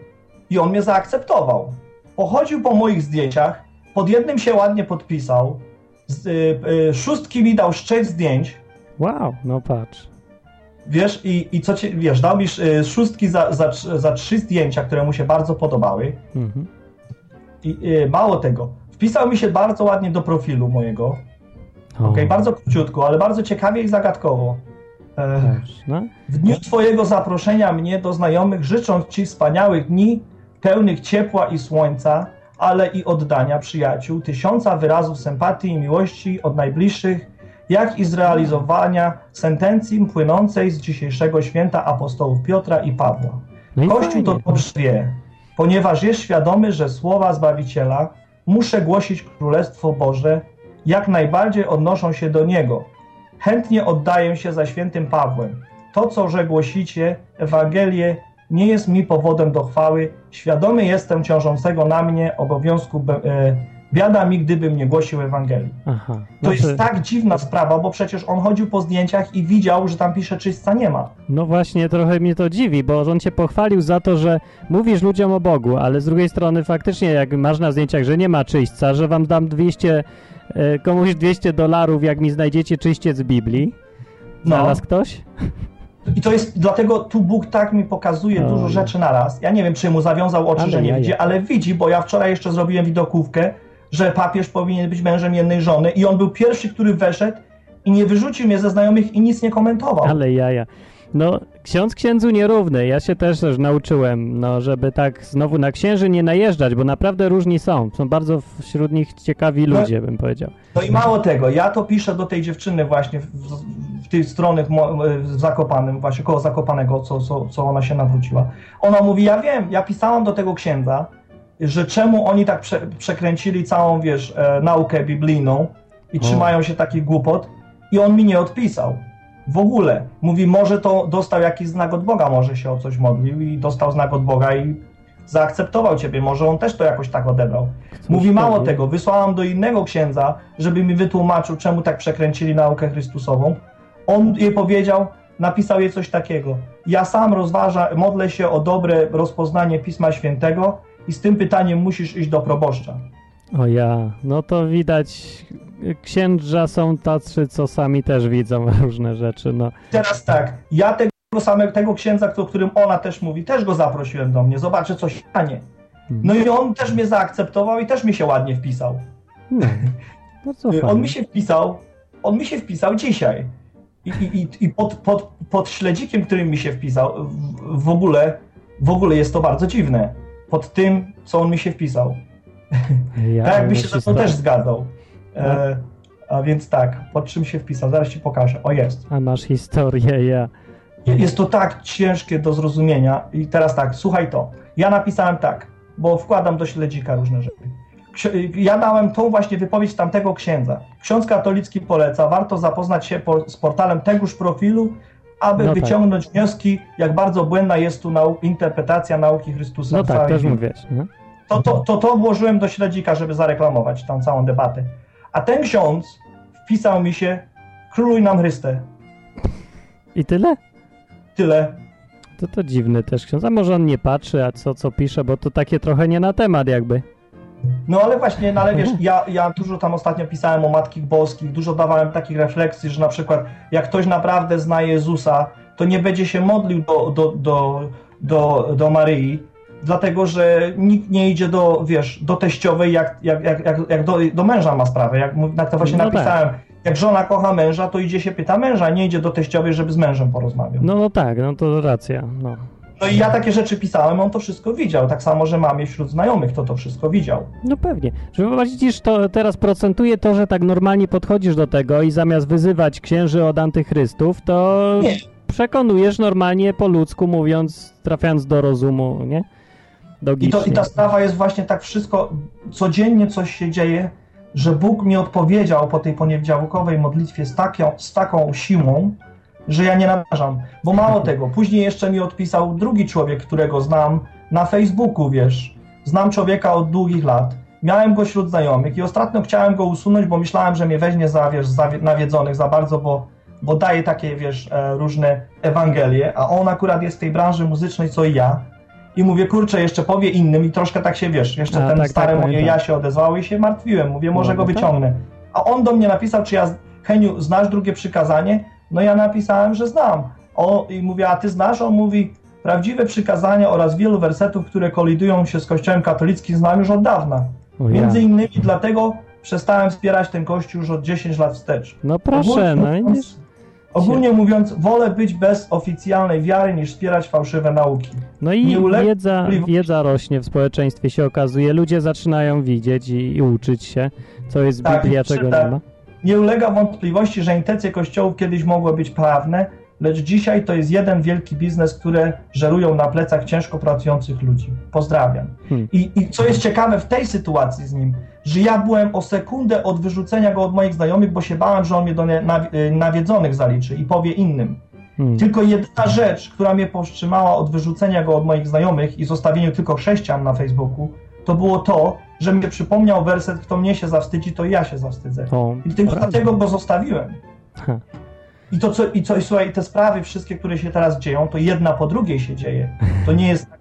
i on mnie zaakceptował. pochodził po moich zdjęciach, pod jednym się ładnie podpisał, z, y, y, szóstki mi dał sześć zdjęć, Wow, no patrz. wiesz, i, i co ci, wiesz, dał mi y, szóstki za, za, za trzy zdjęcia, które mu się bardzo podobały. Mhm. I y, mało tego, wpisał mi się bardzo ładnie do profilu mojego. Okej, bardzo króciutko, ale bardzo ciekawie i zagadkowo. E, no. w dniu Twojego zaproszenia mnie do znajomych, życząc Ci wspaniałych dni, pełnych ciepła i słońca, ale i oddania przyjaciół, tysiąca wyrazów sympatii i miłości od najbliższych, jak i zrealizowania sentencji płynącej z dzisiejszego święta apostołów Piotra i Pawła. no Kościół to dobrze wie, ponieważ jest świadomy, że słowa Zbawiciela muszę głosić Królestwo Boże, jak najbardziej odnoszą się do Niego. Chętnie oddaję się za świętym Pawłem. To, co że głosicie, Ewangelię, nie jest mi powodem do chwały. Świadomy jestem ciążącego na mnie obowiązku, be- e, biada mi, gdybym nie głosił Ewangelii. Aha. To Znaczy, jest tak dziwna sprawa, bo przecież on chodził po zdjęciach i widział, że tam pisze czyśca nie ma. No właśnie, trochę mnie to dziwi, bo on cię pochwalił za to, że mówisz ludziom o Bogu, ale z drugiej strony faktycznie jak masz na zdjęciach, że nie ma czyśćca, że wam dam 200, e, komuś 200 dolarów, jak mi znajdziecie czyściec z Biblii. No. Znalazł ktoś? I to jest, dlatego tu Bóg tak mi pokazuje Oj. dużo rzeczy na raz. Ja nie wiem, czy mu zawiązał oczy, Ale że nie jaja. widzi, ale widzi, bo ja wczoraj jeszcze zrobiłem widokówkę, że papież powinien być mężem jednej żony i on był pierwszy, który weszedł i nie wyrzucił mnie ze znajomych i nic nie komentował. Ale jaja. No, ksiądz księdzu nierówny. Ja się też, też nauczyłem, no, żeby tak znowu na księży nie najeżdżać, bo naprawdę różni są. Są bardzo wśród nich ciekawi No. ludzie, bym powiedział. No i mało tego, ja to piszę do tej dziewczyny właśnie w, w, tej strony w, mo- w Zakopanem, właśnie koło Zakopanego, co, co, co ona się nawróciła. Ona mówi, ja wiem, ja pisałam do tego księdza, że czemu oni tak prze, przekręcili całą, wiesz, e, naukę biblijną i O. trzymają się takich głupot i on mi nie odpisał. W ogóle. Mówi, może to dostał jakiś znak od Boga, może się o coś modlił i dostał znak od Boga i zaakceptował ciebie, może on też to jakoś tak odebrał. Mówi mało tego, wysłałam do innego księdza, żeby mi wytłumaczył, czemu tak przekręcili naukę Chrystusową. On jej powiedział, napisał jej coś takiego. Ja sam rozważa, modlę się o dobre rozpoznanie Pisma Świętego i z tym pytaniem musisz iść do proboszcza. O ja, no to widać, księża są tacy, co sami też widzą różne rzeczy, no. Teraz tak, ja tego samego tego księdza, o którym ona też mówi, też go zaprosiłem do mnie, zobaczę co się stanie. No i on też mnie zaakceptował i też mi się ładnie wpisał. No, no co Y, On fajnie. mi się wpisał, on mi się wpisał dzisiaj. I, i, i- pod, pod, pod śledzikiem, którym mi się wpisał, w, w ogóle, w ogóle jest to bardzo dziwne. Pod tym, co on mi się wpisał. Ja, tak jakby się ze mną też zgadzał. E, a więc tak, pod czym się wpisał, zaraz ci pokażę. O jest. A masz historię, ja. Jest to tak ciężkie do zrozumienia. I teraz tak, słuchaj to. Ja napisałem tak, bo wkładam do śledzika różne rzeczy. Ja dałem tą właśnie wypowiedź tamtego księdza. Ksiądz katolicki poleca, warto zapoznać się po, z portalem tegoż profilu, aby No tak. wyciągnąć wnioski, jak bardzo błędna jest tu nau- interpretacja nauki Chrystusa. No tak, też Biblii. mówiłeś. No. To, to, to, to włożyłem do śledzika, żeby zareklamować tą całą debatę. A ten ksiądz wpisał mi się, króluj nam Chryste. I tyle? Tyle. To to dziwny też ksiądz. A może on nie patrzy, a co, co pisze, bo to takie trochę nie na temat jakby. No ale właśnie, no ale wiesz, ja, ja dużo tam ostatnio pisałem o Matkich Boskich, dużo dawałem takich refleksji, że na przykład jak ktoś naprawdę zna Jezusa, to nie będzie się modlił do, do, do, do, do Maryi, dlatego że nikt nie idzie do, wiesz, do teściowej, jak, jak, jak, jak, jak do, do męża ma sprawę. Jak, jak to właśnie No tak. napisałem, jak żona kocha męża, to idzie się pyta męża, nie idzie do teściowej, żeby z mężem porozmawiał. No, no tak, no to racja. No. No i ja takie rzeczy pisałem, on to wszystko widział. Tak samo, że mamie wśród znajomych to to wszystko widział. No pewnie. Że widzisz, to teraz procentuje to, że tak normalnie podchodzisz do tego i zamiast wyzywać księży od antychrystów, to Nie. przekonujesz normalnie po ludzku mówiąc, trafiając do rozumu, nie? I, to. I ta sprawa jest właśnie tak wszystko, codziennie coś się dzieje, że Bóg mi odpowiedział po tej poniedziałkowej modlitwie z, taką, z taką siłą, że ja nie narażam. Bo mało tego, później jeszcze mi odpisał drugi człowiek, którego znam na Facebooku, wiesz. Znam człowieka od długich lat. Miałem go wśród znajomych i ostatnio chciałem go usunąć, bo myślałem, że mnie weźmie za, wiesz, za nawiedzonych za bardzo, bo, bo daje takie, wiesz, e, różne Ewangelie, a on akurat jest w tej branży muzycznej, co i ja. I mówię, kurczę, jeszcze powie innym i troszkę tak się, wiesz, jeszcze A, ten tak, stare tak, moje pamiętam. ja się odezwało i się martwiłem. Mówię, może No, go no tak. wyciągnę. A on do mnie napisał, czy ja, Heniu, znasz drugie przykazanie? No ja napisałem, że znam. O, I mówię, a ty znasz? On mówi, prawdziwe przykazania oraz wielu wersetów, które kolidują się z Kościołem katolickim znam już od dawna. Ja. Między innymi dlatego przestałem wspierać ten Kościół już od 10 lat wstecz. No proszę, Ogólnie no widzisz? Ogólnie mówiąc, wolę być bez oficjalnej wiary niż wspierać fałszywe nauki. No i wiedza, wiedza rośnie w społeczeństwie, się okazuje. Ludzie zaczynają widzieć i, i uczyć się, co jest Tak, Biblia, czego czyta- nie ma. Nie ulega wątpliwości, że intencje kościołów kiedyś mogły być prawne, lecz dzisiaj to jest jeden wielki biznes, które żerują na plecach ciężko pracujących ludzi. Pozdrawiam. Hmm. I, I co jest ciekawe w tej sytuacji z nim, że ja byłem o sekundę od wyrzucenia go od moich znajomych, bo się bałem, że on mnie do y, nawiedzonych zaliczy i powie innym. Hmm. Tylko jedna rzecz, która mnie powstrzymała od wyrzucenia go od moich znajomych i zostawieniu tylko chrześcijan na Facebooku, to było to, że mnie przypomniał werset, kto mnie się zawstydzi, to ja się zawstydzę. To I tylko prawda. dlatego go zostawiłem. Ha. I to co, i co, i słuchaj, te sprawy wszystkie, które się teraz dzieją, to jedna po drugiej się dzieje. To nie jest, tak,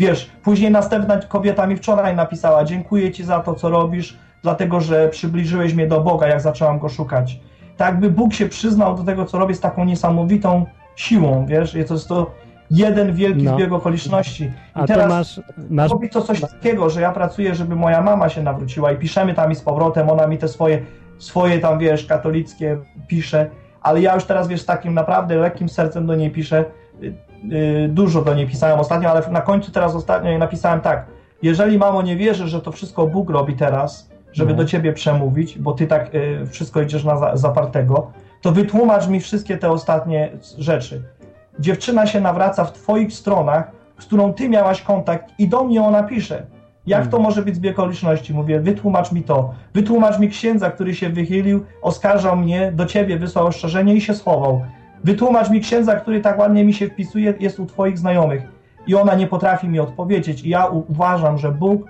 wiesz, później następna kobieta mi wczoraj napisała, dziękuję ci za to, co robisz, dlatego, że przybliżyłeś mnie do Boga, jak zaczęłam go szukać. Tak by Bóg się przyznał do tego, co robię z taką niesamowitą siłą, wiesz, i to jest to jeden wielki No. zbieg okoliczności. I A to teraz masz, masz robi to coś takiego, że ja pracuję, żeby moja mama się nawróciła i piszemy tam i z powrotem, ona mi te swoje, swoje tam, wiesz, katolickie pisze, ale ja już teraz, wiesz, takim naprawdę lekkim sercem do niej piszę, dużo do niej pisałem ostatnio, ale na końcu teraz ostatnio napisałem tak, jeżeli mamo nie wierzysz, że to wszystko Bóg robi teraz, żeby No. do ciebie przemówić, bo ty tak y, wszystko idziesz na za, zapartego, to wytłumacz mi wszystkie te ostatnie rzeczy. Dziewczyna się nawraca w twoich stronach, z którą ty miałaś kontakt i do mnie ona pisze. Jak to może być zbieg okoliczności? Mówię, wytłumacz mi to. Wytłumacz mi księdza, który się wychylił, oskarżał mnie, do ciebie wysłał ostrzeżenie i się schował. Wytłumacz mi księdza, który tak ładnie mi się wpisuje, jest u twoich znajomych. I ona nie potrafi mi odpowiedzieć. I ja uważam, że Bóg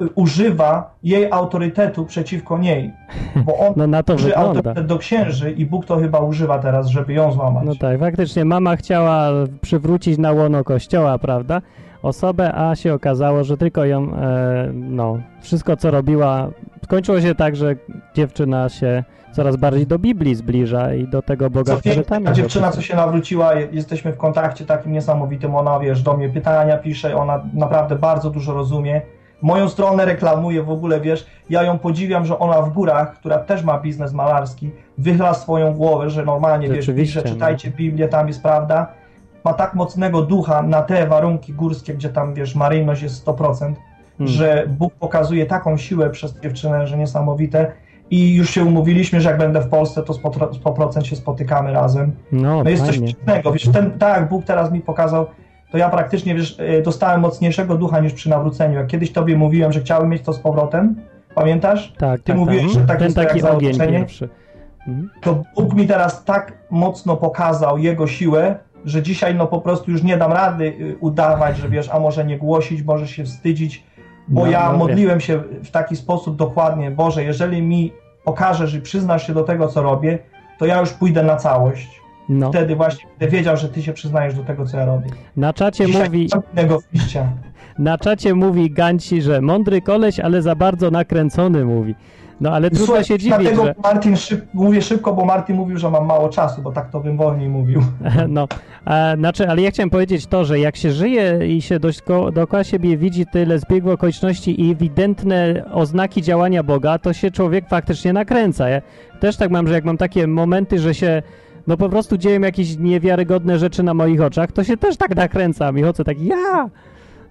y, używa jej autorytetu przeciwko niej. Bo on No na to używa wygląda. autorytet do księży i Bóg to chyba używa teraz, żeby ją złamać. No tak, faktycznie mama chciała przywrócić na łono kościoła, prawda? Osobę, a się okazało, że tylko ją, e, no, wszystko co robiła, skończyło się tak, że dziewczyna się coraz bardziej do Biblii zbliża i do tego Boga, który tam jest dziewczyna, co się nawróciła, je- jesteśmy w kontakcie takim niesamowitym, ona wiesz, do mnie pytania pisze, ona naprawdę bardzo dużo rozumie. Moją stronę reklamuje w ogóle, wiesz, ja ją podziwiam, że ona w górach, która też ma biznes malarski, wychyla swoją głowę, że normalnie, wiesz, pisze, no. czytajcie Biblię, tam jest prawda. Ma tak mocnego ducha na te warunki górskie, gdzie tam, wiesz, maryjność jest 100%, Hmm. że Bóg pokazuje taką siłę przez dziewczynę, że niesamowite. I już się umówiliśmy, że jak będę w Polsce, to 100%, 100% się spotykamy razem. No, No jest fajnie. coś pięknego, wiesz, ten, tak jak Bóg teraz mi pokazał, to ja praktycznie, wiesz, y, dostałem mocniejszego ducha niż przy nawróceniu. Jak kiedyś tobie mówiłem, że chciałem mieć to z powrotem, pamiętasz? Tak, Ty tak, mówiłeś, tak. że tak Ten jest jak taki ogień zaotoczenie? pierwszy. Mhm. To Bóg mi teraz tak mocno pokazał Jego siłę, że dzisiaj no po prostu już nie dam rady y, udawać, że wiesz, a może nie głosić, może się wstydzić, bo No, ja no, modliłem się w taki sposób dokładnie, Boże, jeżeli mi pokażesz i przyznasz się do tego, co robię, to ja już pójdę na całość. No, Wtedy właśnie będę wiedział, że ty się przyznajesz do tego, co ja robię. na czacie Dzisiaj mówi, co innego wyjścia. na czacie mówi Ganci, że mądry koleś, ale za bardzo nakręcony mówi. No ale trudno Słuchaj, się dziwić, dlatego że... Martin szyb, mówię szybko, bo Martin mówił, że mam mało czasu, bo tak to bym wolniej mówił. No, a, znaczy, ale ja chciałem powiedzieć to, że jak się żyje i się dość ko- dookoła siebie widzi tyle zbiegłych okoliczności i ewidentne oznaki działania Boga, to się człowiek faktycznie nakręca. Ja też tak mam, że jak mam takie momenty, że się no po prostu dzieją jakieś niewiarygodne rzeczy na moich oczach, to się też tak nakręcam i chodzę tak ja!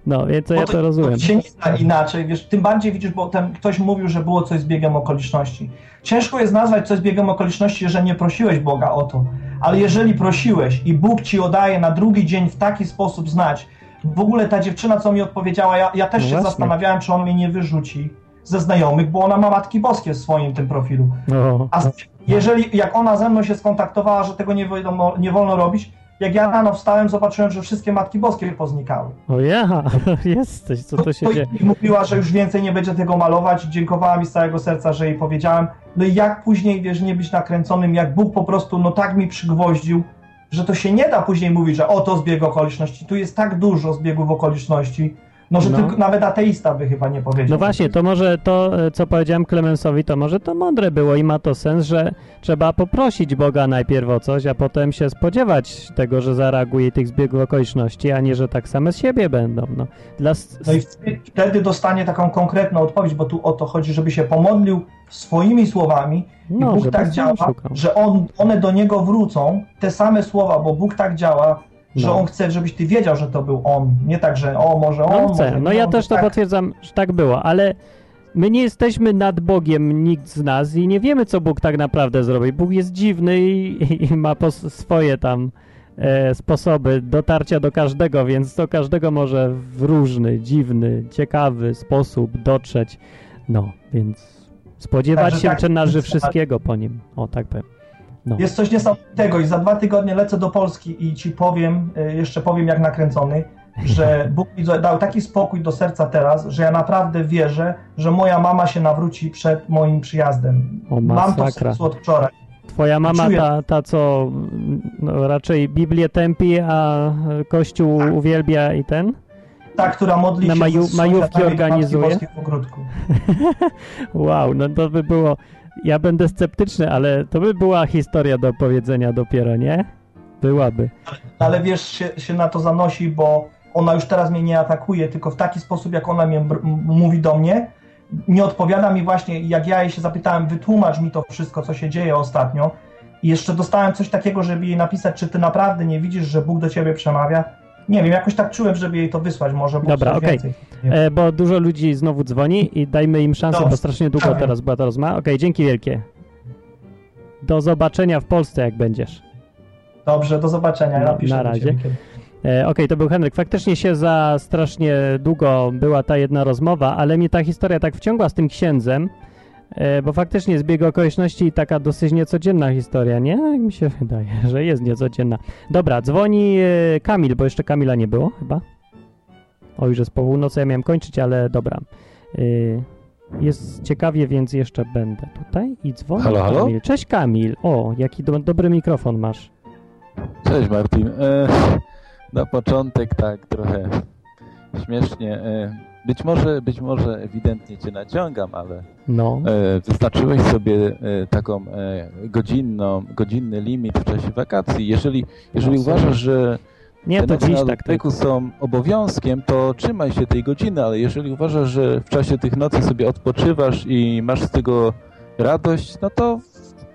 No, więc ja Bo to rozumiem. To się nie da inaczej, wiesz, tym bardziej widzisz, bo ten ktoś mówił, że było coś z biegiem okoliczności. Ciężko jest nazwać coś z biegiem okoliczności, że nie prosiłeś Boga o to, ale jeżeli prosiłeś i Bóg ci oddaje na drugi dzień w taki sposób znać, w ogóle ta dziewczyna, co mi odpowiedziała, ja, ja też No się właśnie. zastanawiałem, czy on mnie nie wyrzuci ze znajomych, bo ona ma Matki Boskie w swoim tym profilu. O, A jeżeli, jak ona ze mną się skontaktowała, że tego nie wolno, nie wolno robić, jak ja rano wstałem, zobaczyłem, że wszystkie Matki Boskie poznikały. o ja, jesteś, co to się dzieje? i mówiła, że już więcej nie będzie tego malować. Dziękowała mi z całego serca, że jej powiedziałem. No i jak później, wiesz, nie być nakręconym, jak Bóg po prostu, no tak mi przygwoździł, że to się nie da później mówić, że o to zbieg okoliczności. Tu jest tak dużo zbiegów okoliczności, no że No. tylko nawet ateista by chyba nie powiedział. No właśnie, to może to, e, co powiedziałem Klemensowi, to może to mądre było i ma to sens, że trzeba poprosić Boga najpierw o coś, a potem się spodziewać tego, że zareaguje tych zbiegów okoliczności, a nie, że tak same z siebie będą. No, dla No i wtedy- dostanie taką konkretną odpowiedź, bo tu o to chodzi, żeby się pomodlił swoimi słowami i no, Bóg żeby tak działa, szukał. że on, one do niego wrócą, te same słowa, bo Bóg tak działa, że No. on chce, żebyś ty wiedział, że to był on. Nie tak, że o, może on, No chcę. może No ja też to tak. potwierdzam, że tak było, ale my nie jesteśmy nad Bogiem, nikt z nas i nie wiemy, co Bóg tak naprawdę zrobi. Bóg jest dziwny i, i ma swoje tam e, sposoby dotarcia do każdego, więc do każdego może w różny, dziwny, ciekawy sposób dotrzeć. No, więc spodziewać Także się tak- czy należy wszystkiego po nim. O, tak powiem. No. Jest coś niesamowitego i za dwa tygodnie lecę do Polski i ci powiem, y, jeszcze powiem jak nakręcony, że Bóg mi dał taki spokój do serca teraz, że ja naprawdę wierzę, że moja mama się nawróci przed moim przyjazdem. O, Mam to w sercu od wczoraj. Twoja mama, ta, ta co no, raczej Biblię tępi, a Kościół uwielbia i ten? Ta, która modli Na się maju- majówki organizuje? W ogródku. Wow, no to by było. Ja będę sceptyczny, ale to by była historia do opowiedzenia dopiero, nie? Byłaby. Ale wiesz, się, się na to zanosi, bo ona już teraz mnie nie atakuje, tylko w taki sposób, jak ona mnie mówi do mnie, nie odpowiada mi właśnie, jak ja jej się zapytałem, wytłumacz mi to wszystko, co się dzieje ostatnio. I jeszcze dostałem coś takiego, żeby jej napisać, czy ty naprawdę nie widzisz, że Bóg do ciebie przemawia? Nie wiem, jakoś tak czułem, żeby jej to wysłać, może Bóg Dobra, okej. więcej. E, bo dużo ludzi znowu dzwoni i dajmy im szansę, Dobrze. bo strasznie długo Dobra. teraz była ta rozmowa. Okej, dzięki wielkie. Do zobaczenia w Polsce, jak będziesz. Dobrze, do zobaczenia. Na- Napiszę na razie. E, Okej, to był Henryk. Faktycznie się za strasznie długo była ta jedna rozmowa, ale mnie ta historia tak wciągła z tym księdzem, bo faktycznie zbieg okoliczności taka dosyć niecodzienna historia, nie? Jak mi się wydaje, że jest niecodzienna. Dobra, dzwoni e, Kamil, bo jeszcze Kamila nie było chyba. O, już jest po północy, ja miałem kończyć, ale dobra. E, Jest ciekawie, więc jeszcze będę tutaj i dzwoni Halo, halo? Kamil. Cześć Kamil. O, jaki do, dobry mikrofon masz. Cześć Martin. E, na początek tak trochę śmiesznie. E, być może, być może ewidentnie cię naciągam, ale No. e, wyznaczyłeś sobie e, taką e, godzinną, godzinny limit w czasie wakacji. Jeżeli, jeżeli No, uważasz, że Nie, to dziś tak dotyku są obowiązkiem, to trzymaj się tej godziny, ale jeżeli uważasz, że w czasie tych nocy sobie odpoczywasz i masz z tego radość, no to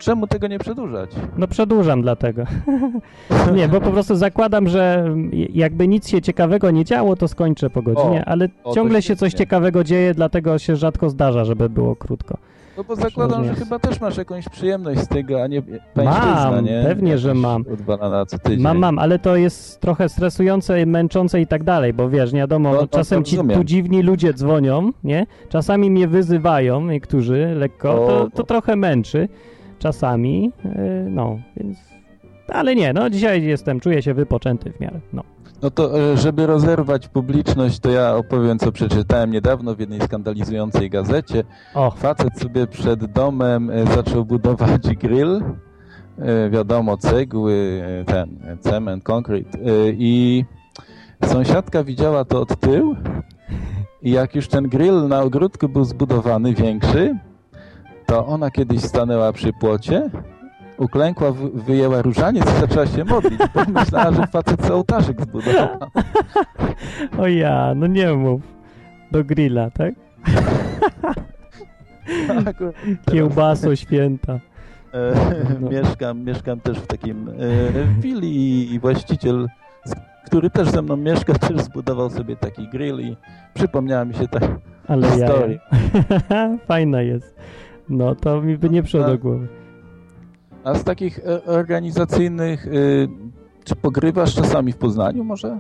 czemu tego nie przedłużać? No przedłużam dlatego. nie, bo po prostu zakładam, że jakby nic się ciekawego nie działo, to skończę po godzinie, O, ale o, to ciągle się coś ciekawego dzieje, dlatego się rzadko zdarza, żeby było krótko. No bo zakładam, że chyba też masz jakąś przyjemność z tego, a nie pańszczyzna, Mam, nie? pewnie, że Jakaś mam. Odwalana co tydzień. Mam, mam, ale to jest trochę stresujące, męczące i tak dalej, bo wiesz, nie wiadomo, No, no, czasem to ci tu dziwni ludzie dzwonią, nie? Czasami mnie wyzywają niektórzy lekko, to, O. to trochę męczy czasami, yy, no, więc... Ale nie, no dzisiaj jestem, czuję się wypoczęty w miarę, no. No to, e, żeby rozerwać publiczność, to ja opowiem, co przeczytałem niedawno w jednej skandalizującej gazecie. O, Facet sobie przed domem e, zaczął budować grill, e, wiadomo, cegły, ten, cement, konkret i sąsiadka widziała to od tyłu i jak już ten grill na ogródku był zbudowany, większy, to ona kiedyś stanęła przy płocie, uklękła, wy- wyjęła różaniec i zaczęła się modlić, bo myślała, że facet sobie ołtarzyk zbudował. O ja, no nie mów. Do grilla, tak? Kiełbaso święta. E, No. mieszkam, mieszkam też w takim e, willi i właściciel, z- który też ze mną mieszka, też zbudował sobie taki grill i przypomniała mi się ta Ale ja. historia. Fajna jest. No to mi by nie przyszło do głowy. A z takich e, organizacyjnych, e, czy pogrywasz czasami w Poznaniu może?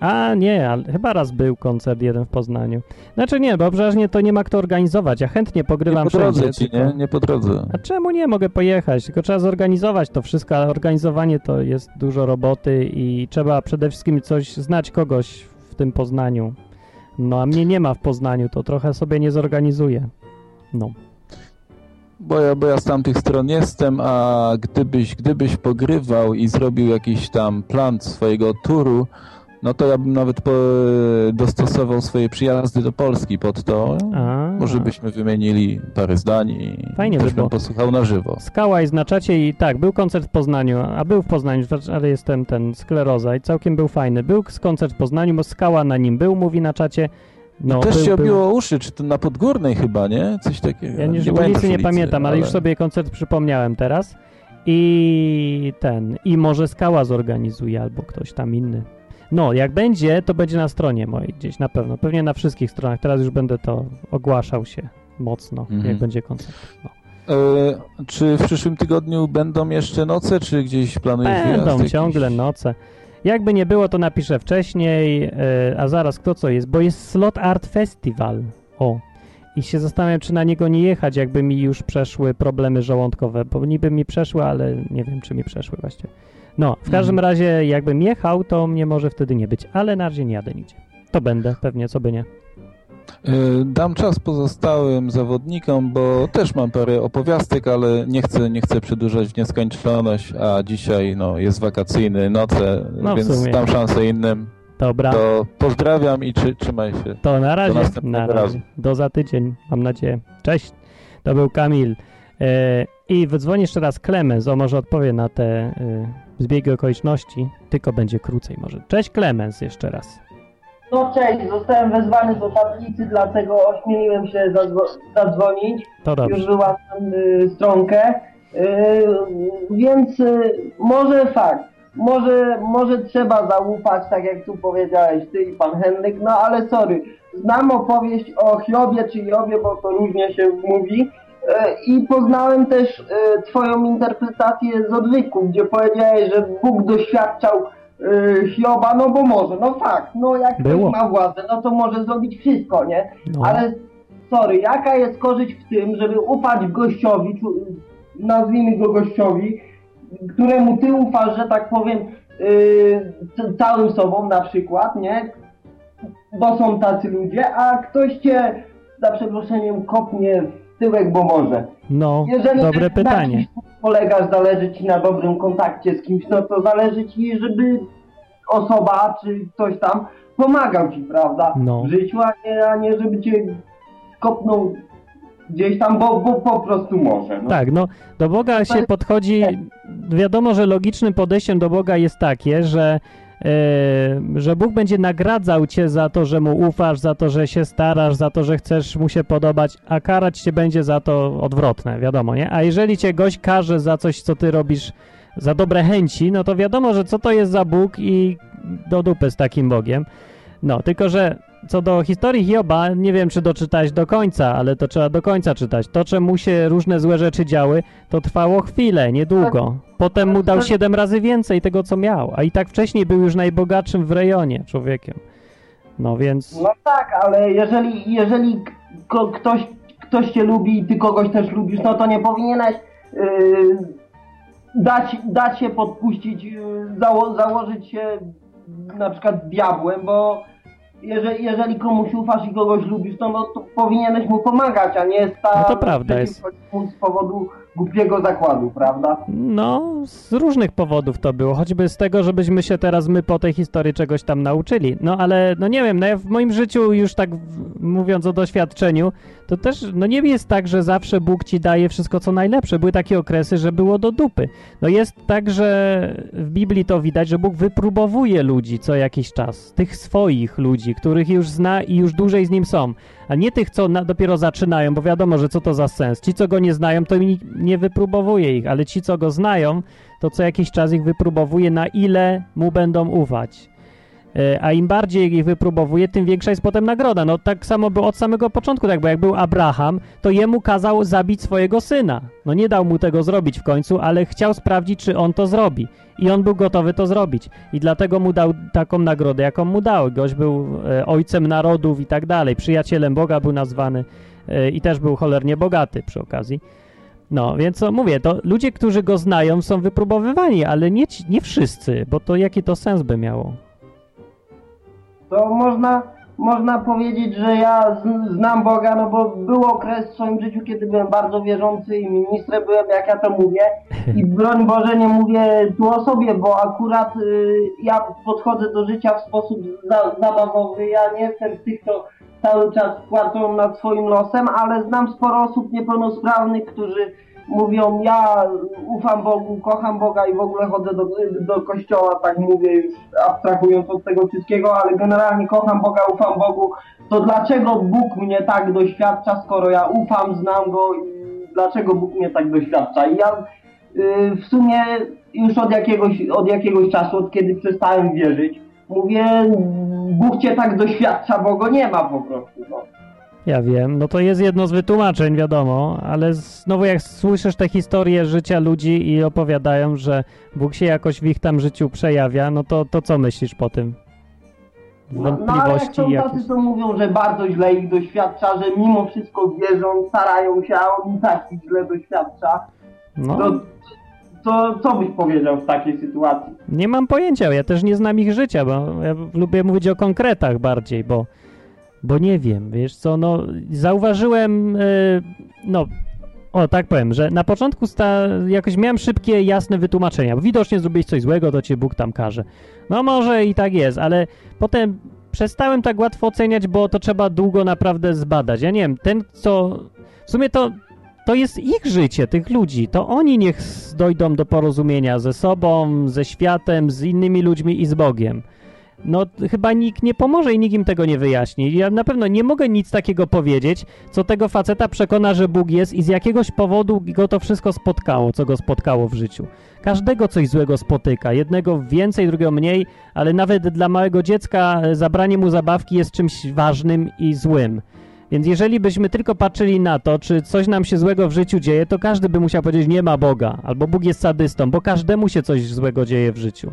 A nie, ale chyba raz był koncert jeden w Poznaniu. Znaczy nie, bo przeważnie to nie ma kto organizować. Ja chętnie Nie pogrywam po drodze wszędzie. ci, tylko... nie? Nie po drodze. A czemu nie? Mogę pojechać, tylko trzeba zorganizować to wszystko, a organizowanie to jest dużo roboty i trzeba przede wszystkim coś, znać kogoś w tym Poznaniu. No a mnie nie ma w Poznaniu, to trochę sobie nie zorganizuję. No. Bo ja, bo ja z tamtych stron jestem, a gdybyś, gdybyś pogrywał i zrobił jakiś tam plan swojego turu, no to ja bym nawet po, dostosował swoje przyjazdy do Polski pod to. A, Może byśmy wymienili parę zdań i Fajnie by też było. bym posłuchał na żywo. Skała jest na czacie i tak, był koncert w Poznaniu, a był w Poznaniu, ale jestem ten skleroza i całkiem był fajny. Był koncert w Poznaniu, bo Skała na nim był, mówi na czacie. No, też był, się był. obiło uszy, czy to na Podgórnej chyba, nie? Coś takiego. Ja nie, pamiętam ulicy nie ulicy, pamiętam, ale, już sobie koncert przypomniałem teraz. I ten, i może Skała zorganizuje albo ktoś tam inny. No, jak będzie, to będzie na stronie mojej gdzieś na pewno. Pewnie na wszystkich stronach. Teraz już będę to ogłaszał się mocno, Mhm. jak będzie koncert. No. E, czy w przyszłym tygodniu będą jeszcze noce, czy gdzieś planujesz Będą ciągle noce. Jakby nie było, to napiszę wcześniej, e, a zaraz kto co jest, bo jest Slot Art Festival. O. I się zastanawiam, czy na niego nie jechać, jakby mi już przeszły problemy żołądkowe, bo niby mi przeszły, ale nie wiem, czy mi przeszły właściwie. No, w każdym Mhm. razie, jakbym jechał, to mnie może wtedy nie być, ale na razie nie jadę nigdzie. To będę, pewnie, co by nie. E, Dam czas pozostałym zawodnikom, bo też mam parę opowiastek, ale nie chcę, nie chcę przedłużać w nieskończoność, a dzisiaj no, jest wakacyjny, noce, No, więc dam szansę innym. Dobra, to, To pozdrawiam i trzy, trzymaj się. na razie. następnego na razie. razu. Do za tydzień, mam nadzieję. Cześć, to był Kamil. E, I wydzwoni jeszcze raz Klemens, o może odpowie na te e, zbiegi okoliczności, tylko będzie krócej może. Cześć Klemens jeszcze raz. No cześć, zostałem wezwany do tablicy, dlatego ośmieliłem się zadzwo- zadzwonić. To Już dobrze. wyłapałem y, stronkę. Y, więc y, może fakt, może, może trzeba zaufać, tak jak tu powiedziałeś ty i pan Henryk, no ale sorry. Znam opowieść o Hiobie czy Jobie, bo to różnie się mówi. Y, I poznałem też y, twoją interpretację z odwyku, gdzie powiedziałeś, że Bóg doświadczał y, Hioba, no bo może, no fakt, no jak Było. ktoś ma władzę, no to może zrobić wszystko, nie? No. Ale sorry, jaka jest korzyść w tym, żeby ufać gościowi, nazwijmy go gościowi, któremu ty ufasz, że tak powiem, yy, całym sobą na przykład, nie? Bo są tacy ludzie, a ktoś cię, za przeproszeniem, kopnie w tyłek, bo może. No, Jeżeli dobre pytanie. kimś polegasz, zależy ci na dobrym kontakcie z kimś, no to zależy ci, żeby osoba czy ktoś tam pomagał ci, prawda? No. W życiu, a nie, a nie żeby cię kopnął gdzieś tam, bo, bo po prostu może. No. Tak, no do Boga się podchodzi. Wiadomo, że logicznym podejściem do Boga jest takie, że, że Bóg będzie nagradzał cię za to, że mu ufasz, za to, że się starasz, za to, że chcesz mu się podobać, a karać cię będzie za to odwrotne, wiadomo, nie? A jeżeli cię gość karze za coś, co ty robisz za dobre chęci, no to wiadomo, że co to jest za Bóg i do dupy z takim Bogiem. No, tylko że co do historii Hioba, nie wiem, czy doczytałeś do końca, ale to trzeba do końca czytać. To, czemu się różne złe rzeczy działy, to trwało chwilę, niedługo. Potem mu dał siedem razy więcej tego, co miał, a i tak wcześniej był już najbogatszym w rejonie człowiekiem. No więc, No tak, ale jeżeli, jeżeli ktoś, ktoś cię lubi i ty kogoś też lubisz, no to nie powinieneś yy, dać, dać się podpuścić, yy, zało, założyć się na przykład z diabłem, bo jeżeli, jeżeli komuś ufasz i kogoś lubisz, to, no, to powinieneś mu pomagać, a nie stać No to prawda jest. z powodu głupiego zakładu, prawda? no, z różnych powodów to było, choćby z tego, żebyśmy się teraz my po tej historii czegoś tam nauczyli. No ale, no nie wiem, no ja w moim życiu już tak w, mówiąc o doświadczeniu, to też, no nie jest tak, że zawsze Bóg ci daje wszystko, co najlepsze. Były takie okresy, że było do dupy. No jest tak, że w Biblii to widać, że Bóg wypróbowuje ludzi co jakiś czas. Tych swoich ludzi, których już zna i już dłużej z Nim są. A nie tych, co na, dopiero zaczynają, bo wiadomo, że co to za sens. Ci, co Go nie znają, to ni- nie wypróbowuje ich, ale ci, co Go znają, to co jakiś czas ich wypróbowuje, na ile Mu będą ufać. E, A im bardziej ich wypróbowuje, tym większa jest potem nagroda. No tak samo było od samego początku, tak, bo jak był Abraham, to jemu kazał zabić swojego syna. No nie dał mu tego zrobić w końcu, ale chciał sprawdzić, czy on to zrobi. I on był gotowy to zrobić. I dlatego mu dał taką nagrodę, jaką mu dał. Gość był e, ojcem narodów i tak dalej. Przyjacielem Boga był nazwany e, i też był cholernie bogaty przy okazji. No, więc co mówię, to ludzie, którzy go znają, są wypróbowywani, ale nie, nie wszyscy, bo to jaki to sens by miało? To można, można powiedzieć, że ja znam Boga, no bo był okres w swoim życiu, kiedy byłem bardzo wierzący i ministrem byłem, jak ja to mówię. I broń Boże, nie mówię tu o sobie, bo akurat y, ja podchodzę do życia w sposób za, zabawowy. Ja nie jestem z tych, co cały czas płacą nad swoim losem, ale znam sporo osób niepełnosprawnych, którzy mówią, ja ufam Bogu, kocham Boga i w ogóle chodzę do, do kościoła, tak mówię już abstrahując od tego wszystkiego, ale generalnie kocham Boga, ufam Bogu, to dlaczego Bóg mnie tak doświadcza, skoro ja ufam, znam Go i dlaczego Bóg mnie tak doświadcza? I ja y, w sumie już od jakiegoś, od jakiegoś czasu, od kiedy przestałem wierzyć, mówię, Bóg cię tak doświadcza, bo go nie ma po prostu. No. Ja wiem, no to jest jedno z wytłumaczeń, wiadomo, ale znowu jak słyszysz te historie życia ludzi i opowiadają, że Bóg się jakoś w ich tam życiu przejawia, no to, to co myślisz po tym? No, no ale jak Wątpliwości są tacy, co mówią, że bardzo źle ich doświadcza, że mimo wszystko wierzą, starają się, a on i tak ich źle doświadcza, No, to, to co byś powiedział w takiej sytuacji? nie mam pojęcia, ja też nie znam ich życia, bo ja lubię mówić o konkretach bardziej, bo, bo nie wiem, wiesz co, no zauważyłem, y, no, o tak powiem, że na początku sta, jakoś miałem szybkie, jasne wytłumaczenia, bo widocznie zrobiłeś coś złego, to cię Bóg tam karze. No może i tak jest, ale potem przestałem tak łatwo oceniać, bo to trzeba długo naprawdę zbadać. Ja nie wiem, ten co, w sumie to to jest ich życie, tych ludzi. To oni niech dojdą do porozumienia ze sobą, ze światem, z innymi ludźmi i z Bogiem. No, chyba nikt nie pomoże i nikt im tego nie wyjaśni. Ja na pewno nie mogę nic takiego powiedzieć, co tego faceta przekona, że Bóg jest i z jakiegoś powodu go to wszystko spotkało, co go spotkało w życiu. Każdego coś złego spotyka, jednego więcej, drugiego mniej, ale nawet dla małego dziecka e, zabranie mu zabawki jest czymś ważnym i złym. Więc jeżeli byśmy tylko patrzyli na to, czy coś nam się złego w życiu dzieje, to każdy by musiał powiedzieć, nie ma Boga, albo Bóg jest sadystą, bo każdemu się coś złego dzieje w życiu.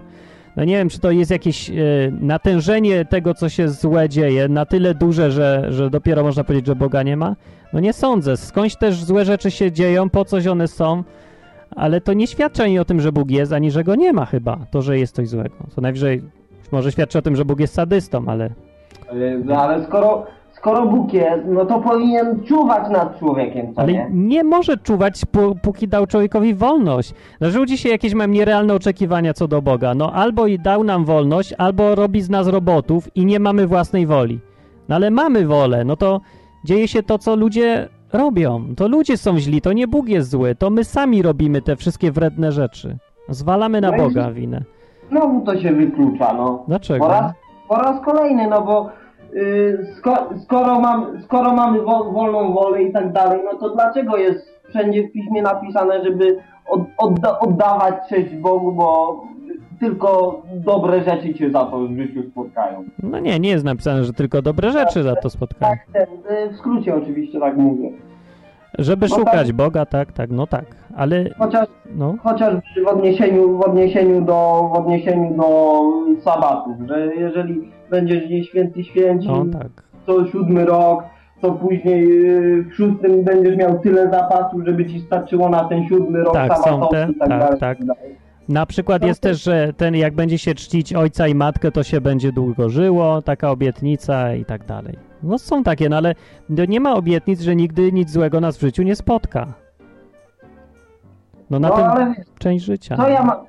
No nie wiem, czy to jest jakieś e, natężenie tego, co się złe dzieje, na tyle duże, że, że dopiero można powiedzieć, że Boga nie ma? No nie sądzę. Skądś też złe rzeczy się dzieją, po coś one są, ale to nie świadczy ani o tym, że Bóg jest, ani że go nie ma chyba, to, że jest coś złego. To najwyżej może świadczy o tym, że Bóg jest sadystą, ale No ale skoro, skoro Bóg jest, no to powinien czuwać nad człowiekiem, co Ale nie? nie może czuwać, pó- póki dał człowiekowi wolność. No, że ludzie się jakieś mają nierealne oczekiwania co do Boga. No albo i dał nam wolność, albo robi z nas robotów i nie mamy własnej woli. No ale mamy wolę, no to dzieje się to, co ludzie robią. To ludzie są źli, to nie Bóg jest zły, to my sami robimy te wszystkie wredne rzeczy. Zwalamy na No Boga winę. Znowu to się wyklucza, no. Dlaczego? Po raz, po raz kolejny, no bo skoro, mam, skoro mamy wo, wolną wolę i tak dalej, no to dlaczego jest wszędzie w piśmie napisane, żeby od, odda, oddawać cześć Bogu, bo tylko dobre rzeczy cię za to w życiu spotkają. No nie, nie jest napisane, że tylko dobre rzeczy za to spotkają. Tak, yy, w skrócie oczywiście tak mówię. Żeby No szukać tak. Boga, tak, tak, no tak. Ale, Chociaż, no, chociażby w odniesieniu, w odniesieniu do, w odniesieniu do sabatów, że jeżeli będziesz gdzieś święty święci, no tak. co siódmy rok, to później yy, w szóstym będziesz miał tyle zapasów, żeby ci starczyło na ten siódmy rok Tak, są sabatowy te- i tak, tak, dalej. tak. Na przykład No jest też, że ten jak będzie się czcić ojca i matkę, to się będzie długo żyło, taka obietnica i tak dalej. No są takie, no ale no nie ma obietnic, że nigdy nic złego nas w życiu nie spotka. No na No tym część życia. co ja, ma,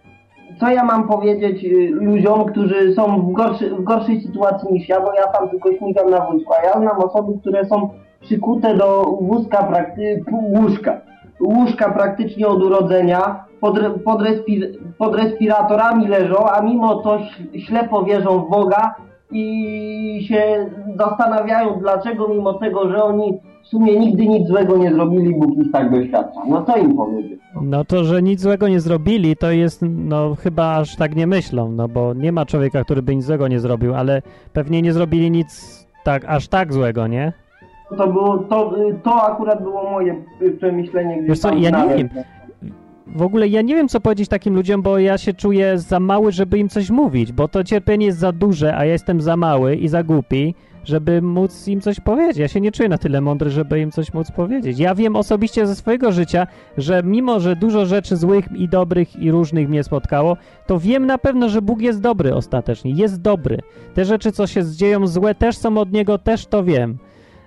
co ja mam powiedzieć y, ludziom, którzy są w, gorszy, w gorszej sytuacji niż ja, bo ja tam tylko śmigam na wózku, a ja znam osoby, które są przykute do wózka, prakty, łóżka, łóżka praktycznie od urodzenia, pod, pod, respi, pod respiratorami leżą, a mimo to ślepo wierzą w Boga i się zastanawiają, dlaczego mimo tego, że oni w sumie nigdy nic złego nie zrobili, Bóg ich tak doświadcza. No co im powiedzieć? No to, że nic złego nie zrobili, to jest, no chyba aż tak nie myślą, no bo nie ma człowieka, który by nic złego nie zrobił, ale pewnie nie zrobili nic tak, aż tak złego, nie? To było, to, to akurat było moje przemyślenie Wiesz co, ja nie wiem. w ogóle ja nie wiem, co powiedzieć takim ludziom, bo ja się czuję za mały, żeby im coś mówić, bo to cierpienie jest za duże, a ja jestem za mały i za głupi, żeby móc im coś powiedzieć. Ja się nie czuję na tyle mądry, żeby im coś móc powiedzieć. Ja wiem osobiście ze swojego życia, że mimo, że dużo rzeczy złych i dobrych i różnych mnie spotkało, to wiem na pewno, że Bóg jest dobry ostatecznie. Jest dobry. Te rzeczy, co się dzieją złe, też są od Niego, też to wiem.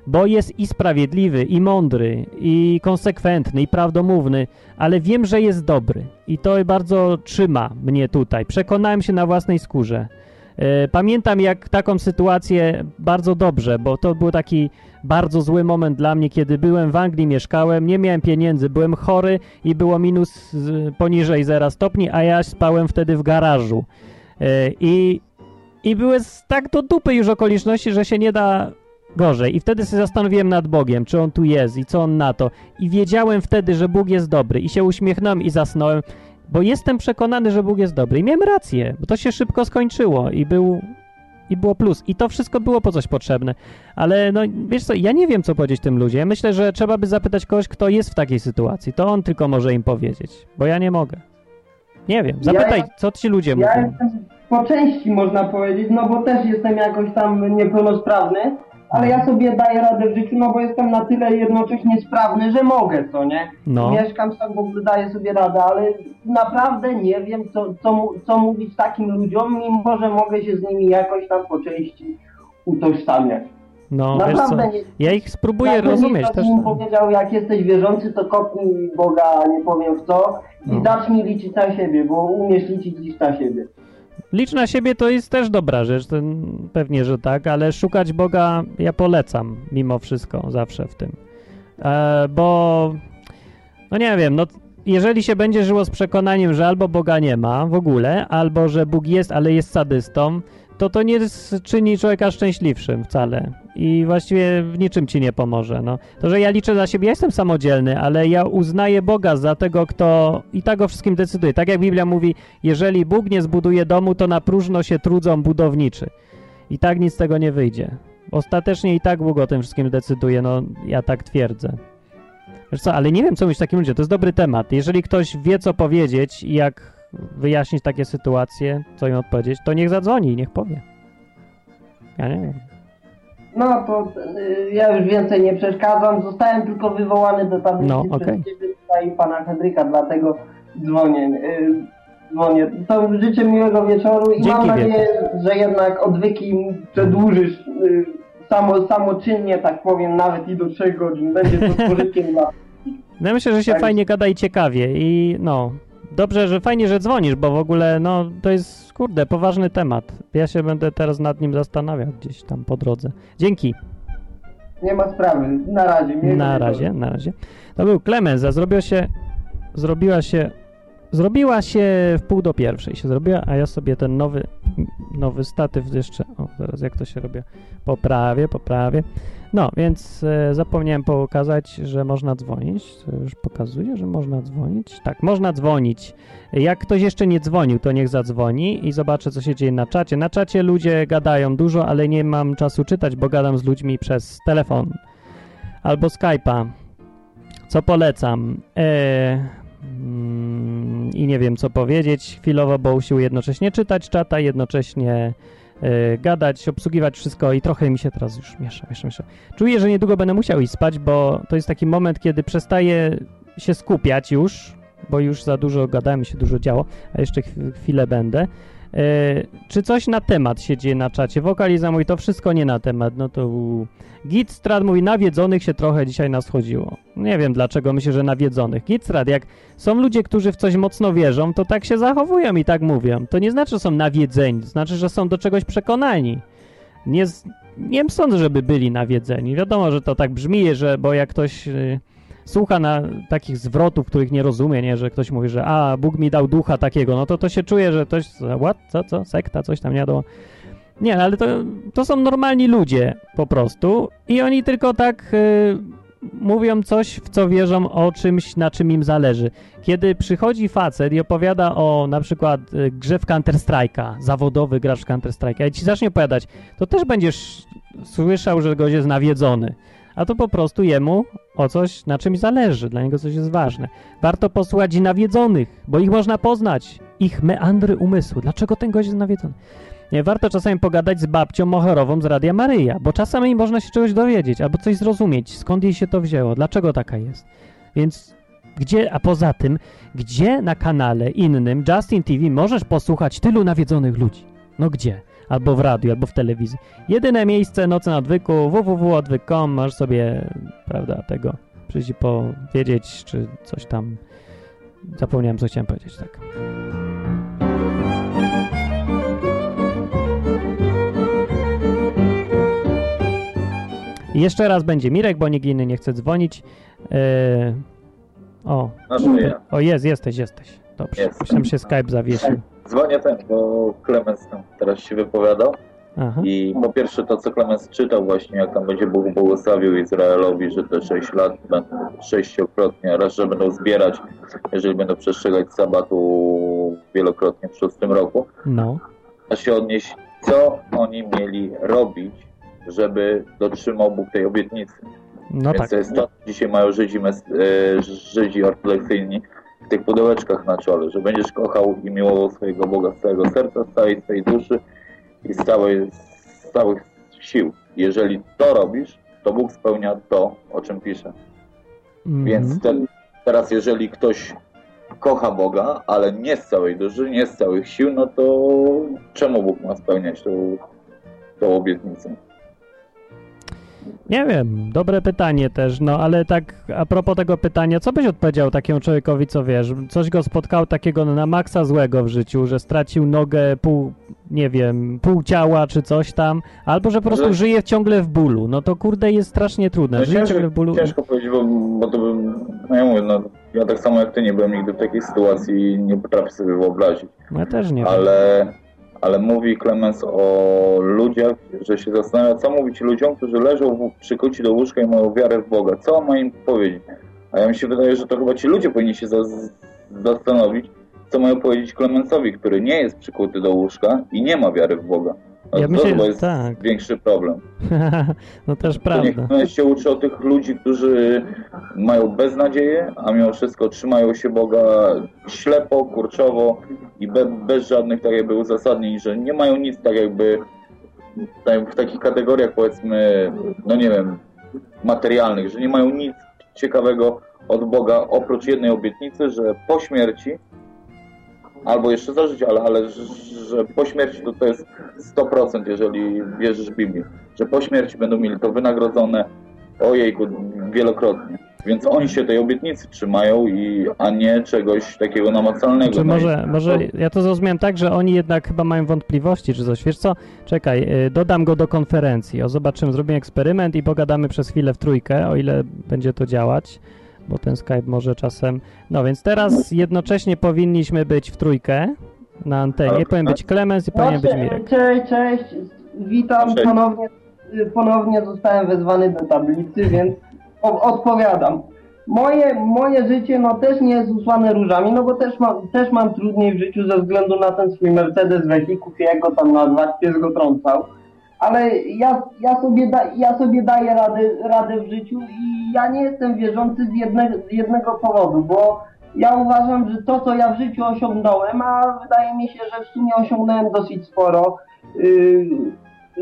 Bo jest i sprawiedliwy, i mądry, i konsekwentny, i prawdomówny, ale wiem, że jest dobry. I to bardzo trzyma mnie tutaj. Przekonałem się na własnej skórze. E, Pamiętam jak taką sytuację bardzo dobrze, bo to był taki bardzo zły moment dla mnie, kiedy byłem w Anglii, mieszkałem, nie miałem pieniędzy, byłem chory i było minus poniżej 0 stopni, a ja spałem wtedy w garażu. E, I, i były tak do dupy już okoliczności, że się nie da gorzej. I wtedy się zastanowiłem nad Bogiem, czy On tu jest i co On na to. I wiedziałem wtedy, że Bóg jest dobry. I się uśmiechnąłem i zasnąłem, bo jestem przekonany, że Bóg jest dobry. I miałem rację, bo to się szybko skończyło i był... I było plus. I to wszystko było po coś potrzebne. Ale no, wiesz co, ja nie wiem, co powiedzieć tym ludziom. Ja myślę, że trzeba by zapytać kogoś, kto jest w takiej sytuacji. To on tylko może im powiedzieć, bo ja nie mogę. Nie wiem. Zapytaj, Ja- co ci ludzie Ja mówią. jestem po części można powiedzieć, no bo też jestem jakoś tam niepełnosprawny, ale ja sobie daję radę w życiu, no bo jestem na tyle jednocześnie sprawny, że mogę, co nie? No. Mieszkam sam, w ogóle daję sobie radę, ale naprawdę nie wiem, co, co, co mówić takim ludziom, mimo że mogę się z nimi jakoś tam po części utożsamiać. No, wiesz co, Naprawdę ja ich spróbuję mi rozumieć też. mi powiedział, jak jesteś wierzący, to kopnij Boga, nie powiem w co, i No. zacznij liczyć na siebie, bo umiesz liczyć liczyć na siebie. Licz na siebie to jest też dobra rzecz, pewnie, że tak, ale szukać Boga ja polecam mimo wszystko zawsze w tym. E, bo, no nie wiem, no jeżeli się będzie żyło z przekonaniem, że albo Boga nie ma w ogóle, albo że Bóg jest, ale jest sadystą, to to nie czyni człowieka szczęśliwszym wcale i właściwie w niczym ci nie pomoże. No. To, że ja liczę za siebie, ja jestem samodzielny, ale ja uznaję Boga za tego, kto i tak o wszystkim decyduje. Tak jak Biblia mówi, jeżeli Bóg nie zbuduje domu, to na próżno się trudzą budowniczy. I tak nic z tego nie wyjdzie. Ostatecznie i tak Bóg o tym wszystkim decyduje, no ja tak twierdzę. Wiesz co, ale nie wiem, co mówić takim ludziom. To jest dobry temat. Jeżeli ktoś wie, co powiedzieć i jak wyjaśnić takie sytuacje, co im odpowiedzieć, to niech zadzwoni i niech powie. Ja nie wiem. No to y, ja już więcej nie przeszkadzam, zostałem tylko wywołany do tablicy No, przez okej. ciebie tutaj i pana Henryka, dlatego dzwonię. Y, dzwonię. To życzę miłego wieczoru i Dzięki mam nadzieję, że jednak odwyki przedłużysz y, samo, samoczynnie, tak powiem, nawet i do 3 godzin. Będzie to z pożytkiem dla... No ja myślę, że się Tak. fajnie gada i ciekawie i no, dobrze, że fajnie, że dzwonisz, bo w ogóle, no, to jest, kurde, poważny temat. Ja się będę teraz nad nim zastanawiał gdzieś tam po drodze. Dzięki. Nie ma sprawy. Na razie. Na razie, na razie. To był Klemens, a zrobiła się, zrobiła się, zrobiła się w pół do pierwszej się zrobiła, a ja sobie ten nowy, nowy statyw jeszcze, o zaraz jak to się robi, poprawię, poprawię. No, więc e, zapomniałem pokazać, że można dzwonić, to już pokazuje, że można dzwonić. Tak, można dzwonić. Jak ktoś jeszcze nie dzwonił, to niech zadzwoni i zobaczę, co się dzieje na czacie. Na czacie ludzie gadają dużo, ale nie mam czasu czytać, bo gadam z ludźmi przez telefon albo Skype'a. Co polecam? E, mm, I nie wiem, co powiedzieć chwilowo, bo usiłuję jednocześnie czytać czata, jednocześnie gadać, obsługiwać wszystko i trochę mi się teraz już miesza, miesza, miesza. Czuję, że niedługo będę musiał iść spać, bo to jest taki moment, kiedy przestaję się skupiać już, bo już za dużo gadałem, się dużo działo, a jeszcze chw- chwilę będę. E, czy coś na temat się dzieje na czacie? Wokaliza mówi, to wszystko nie na temat, no to... Gitstrad mówi, nawiedzonych się trochę dzisiaj nas chodziło. Nie wiem dlaczego, myślę, że nawiedzonych. Gitstrad, jak są ludzie, którzy w coś mocno wierzą, to tak się zachowują i tak mówią. To nie znaczy, że są nawiedzeni, znaczy, że są do czegoś przekonani. Nie, nie sądzę, żeby byli nawiedzeni. Wiadomo, że to tak brzmi, że bo jak ktoś y, słucha na takich zwrotów, których nie rozumie, nie, że ktoś mówi, że a, Bóg mi dał ducha takiego, no to to się czuje, że ktoś, what, co, co, sekta, coś tam wiadomo. Nie, ale to, to są normalni ludzie po prostu i oni tylko tak y, mówią coś, w co wierzą, o czymś, na czym im zależy. Kiedy przychodzi facet i opowiada o na przykład y, grze w Counter-Strike'a, zawodowy gracz w Counter-Strike'a i ci zacznie opowiadać, to też będziesz słyszał, że gość jest nawiedzony. A to po prostu jemu o coś, na czymś zależy, dla niego coś jest ważne. Warto posłuchać nawiedzonych, bo ich można poznać, ich meandry umysłu. Dlaczego ten gość jest nawiedzony? Nie, warto czasami pogadać z babcią Moherową z Radia Maryja, bo czasami można się czegoś dowiedzieć albo coś zrozumieć, skąd jej się to wzięło, dlaczego taka jest. Więc gdzie, a poza tym, gdzie na kanale innym Justin TV możesz posłuchać tylu nawiedzonych ludzi? No gdzie? Albo w radiu, albo w telewizji. Jedyne miejsce Nocy na Odwyku, www.odwyk.com, możesz sobie, prawda, tego przyjść i powiedzieć, czy coś tam... Zapomniałem, co chciałem powiedzieć, tak. I jeszcze raz będzie Mirek, bo nikt inny nie chce dzwonić. Yy... O, o jest, jesteś, jesteś. Dobrze, Jest. myślałem, się Skype zawiesił. Dzwonię ten, bo Klemens tam teraz się wypowiadał Aha. i po pierwsze to, co Klemens czytał właśnie, jak tam będzie Bóg błogosławił Izraelowi, że te 6 lat będą sześciokrotnie, raz, że będą zbierać, jeżeli będą przestrzegać sabatu wielokrotnie w szóstym roku, No, a się odnieść, co oni mieli robić, żeby dotrzymał Bóg tej obietnicy. no Więc tak. to jest to, co dzisiaj mają Żydzi, mes- e, Żydzi ortodoksyjni tych pudełeczkach na czole, że będziesz kochał i miłował swojego Boga z całego serca, z całej swojej duszy i z, całej, z całych sił. Jeżeli to robisz, to Bóg spełnia to, o czym pisze. Mhm. Więc te, teraz jeżeli ktoś kocha Boga, ale nie z całej duszy, nie z całych sił, no to czemu Bóg ma spełniać tą, tą obietnicę? Nie wiem, dobre pytanie też, no ale tak a propos tego pytania, co byś odpowiedział takiemu człowiekowi, co wiesz, coś go spotkało takiego na maksa złego w życiu, że stracił nogę, pół, nie wiem, pół ciała czy coś tam, albo że po prostu Że- żyje ciągle w bólu, no to kurde jest strasznie trudne, No żyje ciężko, ciągle w bólu. ciężko powiedzieć, bo, bo to bym, no ja mówię, no ja tak samo jak ty nie byłem nigdy w takiej sytuacji i nie potrafię sobie wyobrazić, No ja też nie wiem. Ale, mówi Clemens o ludziach, że się zastanawia, co mówić ludziom, którzy leżą w, przy kącie do łóżka i mają wiarę w Boga, co ma im powiedzieć? A ja mi się wydaje, że to chyba ci ludzie powinni się za- zastanowić, co mają powiedzieć Clemensowi, który nie jest przykuty do łóżka i nie ma wiary w Boga. Ja to myślę, chyba jest tak. większy problem. no też To prawda. niech się uczy o tych ludzi, którzy mają beznadzieję, a mimo wszystko trzymają się Boga ślepo, kurczowo i be, bez żadnych tak jakby uzasadnień, że nie mają nic tak jakby tak, w takich kategoriach powiedzmy, no nie wiem, materialnych, że nie mają nic ciekawego od Boga oprócz jednej obietnicy, że po śmierci albo jeszcze za życia, ale, ale że, że po śmierci to, to jest 100%, jeżeli wierzysz w Biblię, że po śmierci będą mieli to wynagrodzone ojejku wielokrotnie. Więc oni się tej obietnicy trzymają, i, a nie czegoś takiego namacalnego. Czy No i- może, może ja to zrozumiałem tak, że oni jednak chyba mają wątpliwości czy coś. Wiesz co? Czekaj, y, dodam go do konferencji. O, zobaczymy, zrobimy eksperyment i pogadamy przez chwilę w trójkę, o ile będzie to działać, bo ten Skype może czasem... No więc teraz jednocześnie powinniśmy być w trójkę na antenie. Powinien być Klemens i powinien być Mirek. Cześć, cześć, witam Cześć. ponownie. Ponownie zostałem wezwany do tablicy, więc o, odpowiadam. Moje, moje życie no też nie jest usłane różami, no bo też mam, też mam trudniej w życiu ze względu na ten swój Mercedes Vehików, jak go tam nazwać, pies go trącał. Ale ja, ja, sobie da, ja sobie daję radę, radę w życiu i ja nie jestem wierzący z jednego, z jednego powodu, bo ja uważam, że to, co ja w życiu osiągnąłem, a wydaje mi się, że w sumie osiągnąłem dosyć sporo yy,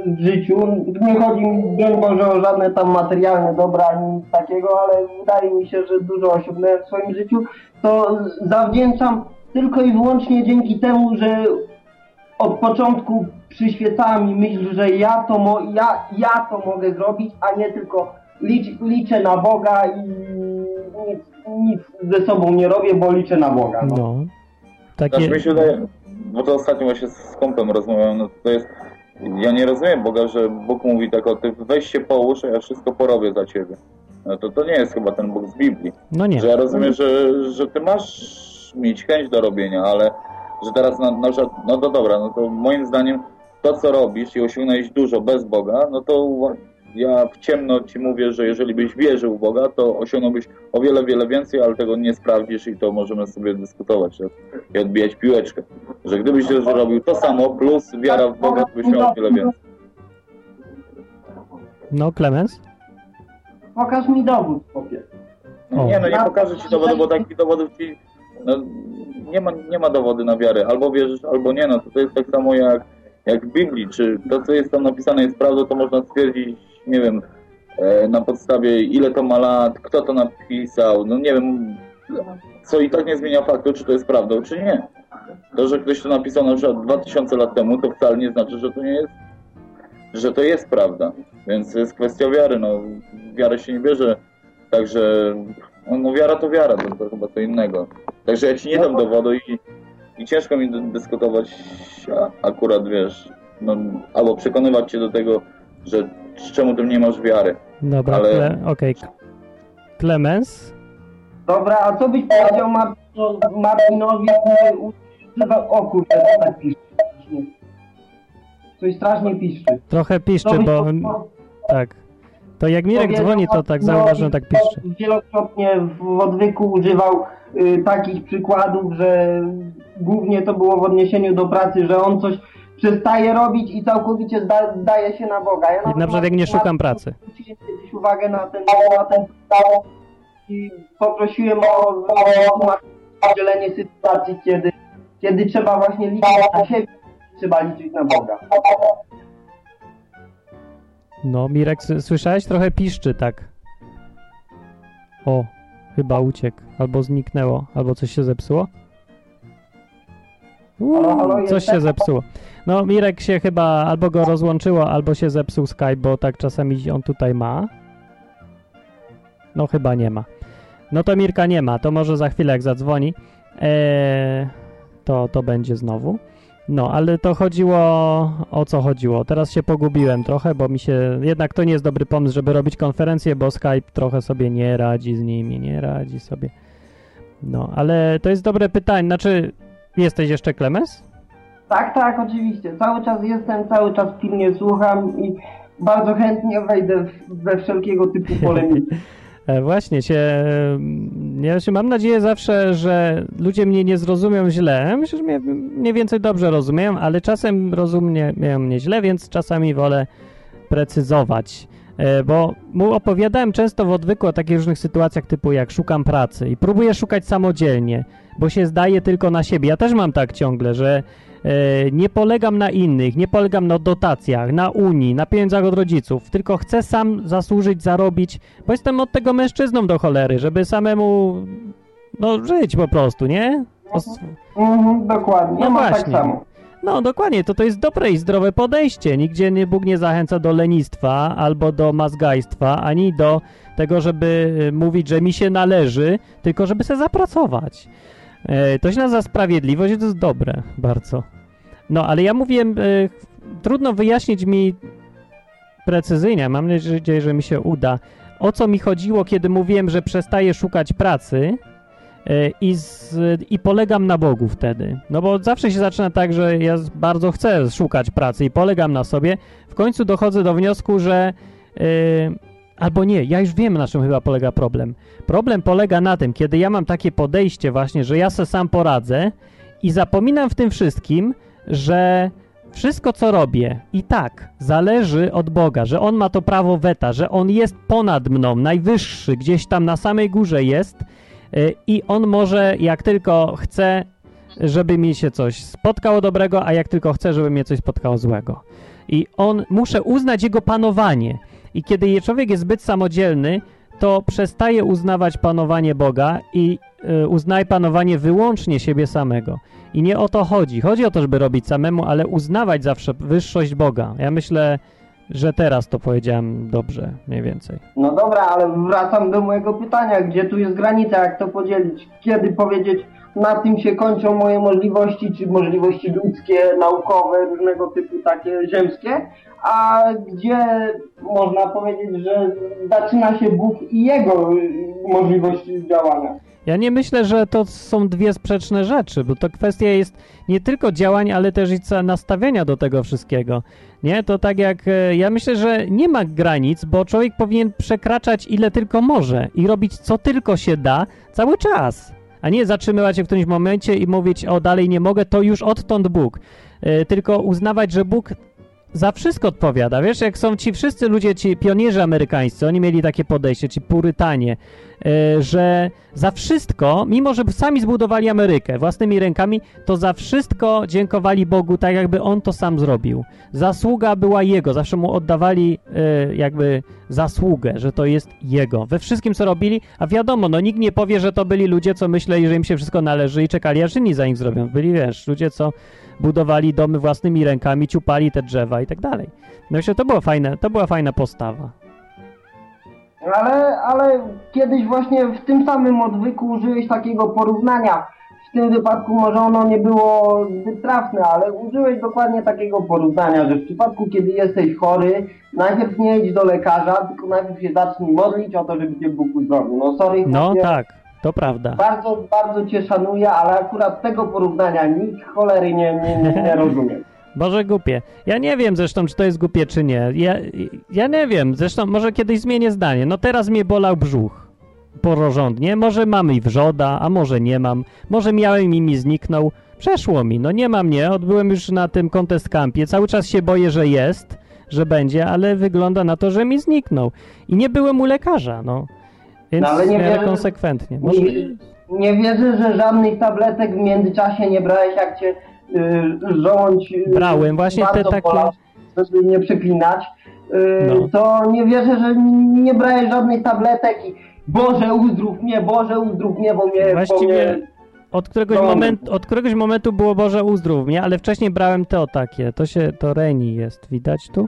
w życiu. Nie chodzi mi, broń o żadne tam materialne dobra, ani nic takiego, ale wydaje mi się, że dużo osiągnąłem w swoim życiu. To zawdzięczam tylko i wyłącznie dzięki temu, że od początku przyświecała mi myśl, że ja to, mo- ja, ja to mogę zrobić, a nie tylko licz, liczę na Boga i nic, nic ze sobą nie robię, bo liczę na Boga. No. No. Znaczy Takie... mi się wydaje, bo to ostatnio właśnie z kompem rozmawiałem, no to jest, ja nie rozumiem Boga, że Bóg mówi tak o ty weź się połóż, a ja wszystko porobię za ciebie. No to to nie jest chyba ten Bóg z Biblii. No nie. Że ja rozumiem, że, że ty masz mieć chęć do robienia, ale że teraz na, na przykład, no to dobra, no to moim zdaniem to co robisz i osiągnąłeś dużo bez Boga, no to ja w ciemno ci mówię, że jeżeli byś wierzył w Boga, to osiągnąłbyś o wiele, wiele więcej, ale tego nie sprawdzisz i to możemy sobie dyskutować i odbijać piłeczkę. Że gdybyś robił to samo plus wiara w Boga, to byś miał o wiele więcej. No, Klemens? pokaż mi dowód, chłopie. No, nie, no nie pokażę ci dowodu, bo takich dowodów ci... No, nie, ma, nie ma dowodu na wiarę. Albo wierzysz, albo nie. No to, to jest tak samo jak, jak w Biblii. Czy to, co jest tam napisane jest prawdą, to można stwierdzić, nie wiem, e, na podstawie ile to ma lat, kto to napisał, no nie wiem, co i tak nie zmienia faktu, czy to jest prawdą, czy nie. To, że ktoś to napisał na przykład 2000 lat temu, to wcale nie znaczy, że to nie jest, że to jest prawda. Więc to jest kwestia wiary, no. Wiarę się nie bierze, także, no, no wiara to wiara, to, to chyba co innego. Także ja ci nie dam dowodu i, i ciężko mi dy- dyskutować a, akurat, wiesz, no, albo przekonywać cię do tego, że czemu ty nie masz wiary. Dobra, Ale- Kle, okej. Klemens? Dobra, a co byś powiedział Martino, Martinowi, który używa... O kurde, to tak piszczy. Coś strasznie piszczy. Trochę piszczy, bo... po- Tak. To jak Mirek dzwoni, to tak zauważyłem, tak piszczy. Wielokrotnie w odwyku używał y, takich przykładów, że głównie to było w odniesieniu do pracy, że on coś przestaje robić i całkowicie zda, zdaje się na Boga. Ja Na przykład jak nie szukam pracy. Zwróciłem uwagę na ten, na ten i poprosiłem o, o udzielenie sytuacji, kiedy, kiedy trzeba właśnie liczyć na siebie, trzeba liczyć na Boga. No, Mirek, słyszałeś? Trochę piszczy, tak. O, chyba uciekł. Albo zniknęło, albo coś się zepsuło. Uuu, coś się zepsuło. No, Mirek się chyba albo go rozłączyło, albo się zepsuł Skype, bo tak czasami on tutaj ma. No, chyba nie ma. No to Mirka nie ma, to może za chwilę jak zadzwoni, eee, to, to będzie znowu. No, ale to chodziło, o co chodziło? Teraz się pogubiłem trochę, bo mi się, jednak to nie jest dobry pomysł, żeby robić konferencję, bo Skype trochę sobie nie radzi z nimi, nie radzi sobie. No, ale to jest dobre pytanie, znaczy, jesteś jeszcze Klemens? Tak, tak, oczywiście. Cały czas jestem, cały czas pilnie słucham i bardzo chętnie wejdę we wszelkiego typu polemiki. E, Właśnie się, mm, ja się mam nadzieję zawsze, że ludzie mnie nie zrozumią źle. Myślę, że mnie mniej więcej dobrze rozumieją, ale czasem rozumieją mnie źle, więc czasami wolę precyzować. E, Bo mu opowiadałem często w odwyku o takich różnych sytuacjach typu jak szukam pracy i próbuję szukać samodzielnie, bo się zdaje tylko na siebie. Ja też mam tak ciągle, że nie polegam na innych, nie polegam na dotacjach, na Unii, na pieniądzach od rodziców, tylko chcę sam zasłużyć, zarobić, bo jestem od tego mężczyzną do cholery, żeby samemu no, żyć po prostu, nie? Os- Mhm, dokładnie, No mam tak właśnie. samo. No dokładnie, to to jest dobre i zdrowe podejście. Nigdzie nie, Bóg nie zachęca do lenistwa albo do mazgajstwa, ani do tego, żeby y, mówić, że mi się należy, tylko żeby se zapracować. E, to się nazywa sprawiedliwość i to jest dobre bardzo. No, ale ja mówiłem, y, trudno wyjaśnić mi precyzyjnie, mam nadzieję, że mi się uda, o co mi chodziło, kiedy mówiłem, że przestaję szukać pracy, E, i, z, i polegam na Bogu wtedy. No bo zawsze się zaczyna tak, że ja bardzo chcę szukać pracy i polegam na sobie. W końcu dochodzę do wniosku, że e, albo nie, ja już wiem na czym chyba polega problem. Problem polega na tym, kiedy ja mam takie podejście właśnie, że ja se sam poradzę i zapominam w tym wszystkim, że wszystko co robię i tak zależy od Boga, że On ma to prawo weta, że On jest ponad mną, najwyższy, gdzieś tam na samej górze jest Y, i on może, jak tylko chce, żeby mi się coś spotkało dobrego, a jak tylko chce, żeby mnie coś spotkało złego. I on, muszę uznać jego panowanie. I kiedy człowiek jest zbyt samodzielny, to przestaje uznawać panowanie Boga i y, uznaje panowanie wyłącznie siebie samego. I nie o to chodzi. Chodzi o to, żeby robić samemu, ale uznawać zawsze wyższość Boga. Ja myślę, że teraz to powiedziałem dobrze, mniej więcej. No dobra, ale wracam do mojego pytania, gdzie tu jest granica, jak to podzielić? Kiedy powiedzieć, na tym się kończą moje możliwości, czy możliwości ludzkie, naukowe, różnego typu takie ziemskie, a gdzie można powiedzieć, że zaczyna się Bóg i jego możliwość działania? Ja nie myślę, że to są dwie sprzeczne rzeczy, bo to kwestia jest nie tylko działań, ale też i nastawienia do tego wszystkiego. Nie, to tak jak e, ja myślę, że nie ma granic, bo człowiek powinien przekraczać ile tylko może i robić co tylko się da cały czas, a nie zatrzymywać się w którymś momencie i mówić, o dalej nie mogę, to już odtąd Bóg. E, Tylko uznawać, że Bóg za wszystko odpowiada. Wiesz, jak są ci wszyscy ludzie, ci pionierzy amerykańscy, oni mieli takie podejście, ci purytanie, że za wszystko, mimo że sami zbudowali Amerykę własnymi rękami, to za wszystko dziękowali Bogu tak, jakby On to sam zrobił. Zasługa była Jego, zawsze Mu oddawali e, jakby zasługę, że to jest Jego. We wszystkim, co robili, a wiadomo, no nikt nie powie, że to byli ludzie, co myśleli, że im się wszystko należy i czekali, aż inni za nich zrobią. Byli, wiesz, ludzie, co budowali domy własnymi rękami, ciupali te drzewa i tak dalej. No myślę, to było fajne, to była fajna postawa. Ale, ale kiedyś właśnie w tym samym odwyku użyłeś takiego porównania. W tym wypadku może ono nie było zbyt trafne, ale użyłeś dokładnie takiego porównania, że w przypadku kiedy jesteś chory, najpierw nie idź do lekarza, tylko najpierw się zacznij modlić o to, żeby cię Bóg uzdrowił. No sorry, No chłopie, tak, to prawda. bardzo, bardzo cię szanuję, ale akurat tego porównania nikt cholery nie, nie, nie, nie rozumie. Boże głupie. Ja nie wiem zresztą, czy to jest głupie, czy nie. Ja, ja nie wiem, zresztą może kiedyś zmienię zdanie. No teraz mnie bolał brzuch porządnie. Może mam i wrzoda, a może nie mam. Może miałem i mi zniknął. Przeszło mi. No nie ma mnie. Odbyłem już na tym contest campie. Cały czas się boję, że jest, że będzie, ale wygląda na to, że mi zniknął. I nie byłem u lekarza, no. Więc No, ale nie w miarę wierzę- konsekwentnie. Może... Nie, nie wierzę, że żadnych tabletek w międzyczasie nie brałeś, jak cię y, żołądź y, Brałem właśnie te takie- żeby nie przeklinać. Y, No. To nie wierzę, że nie brałeś żadnych tabletek i Boże uzdrów mnie, Boże uzdrów mnie, bo mnie... bo Właściwie mnie... od któregoś, moment, od któregoś momentu było Boże uzdrów mnie, ale wcześniej brałem to takie. To się, to Reni jest, widać tu?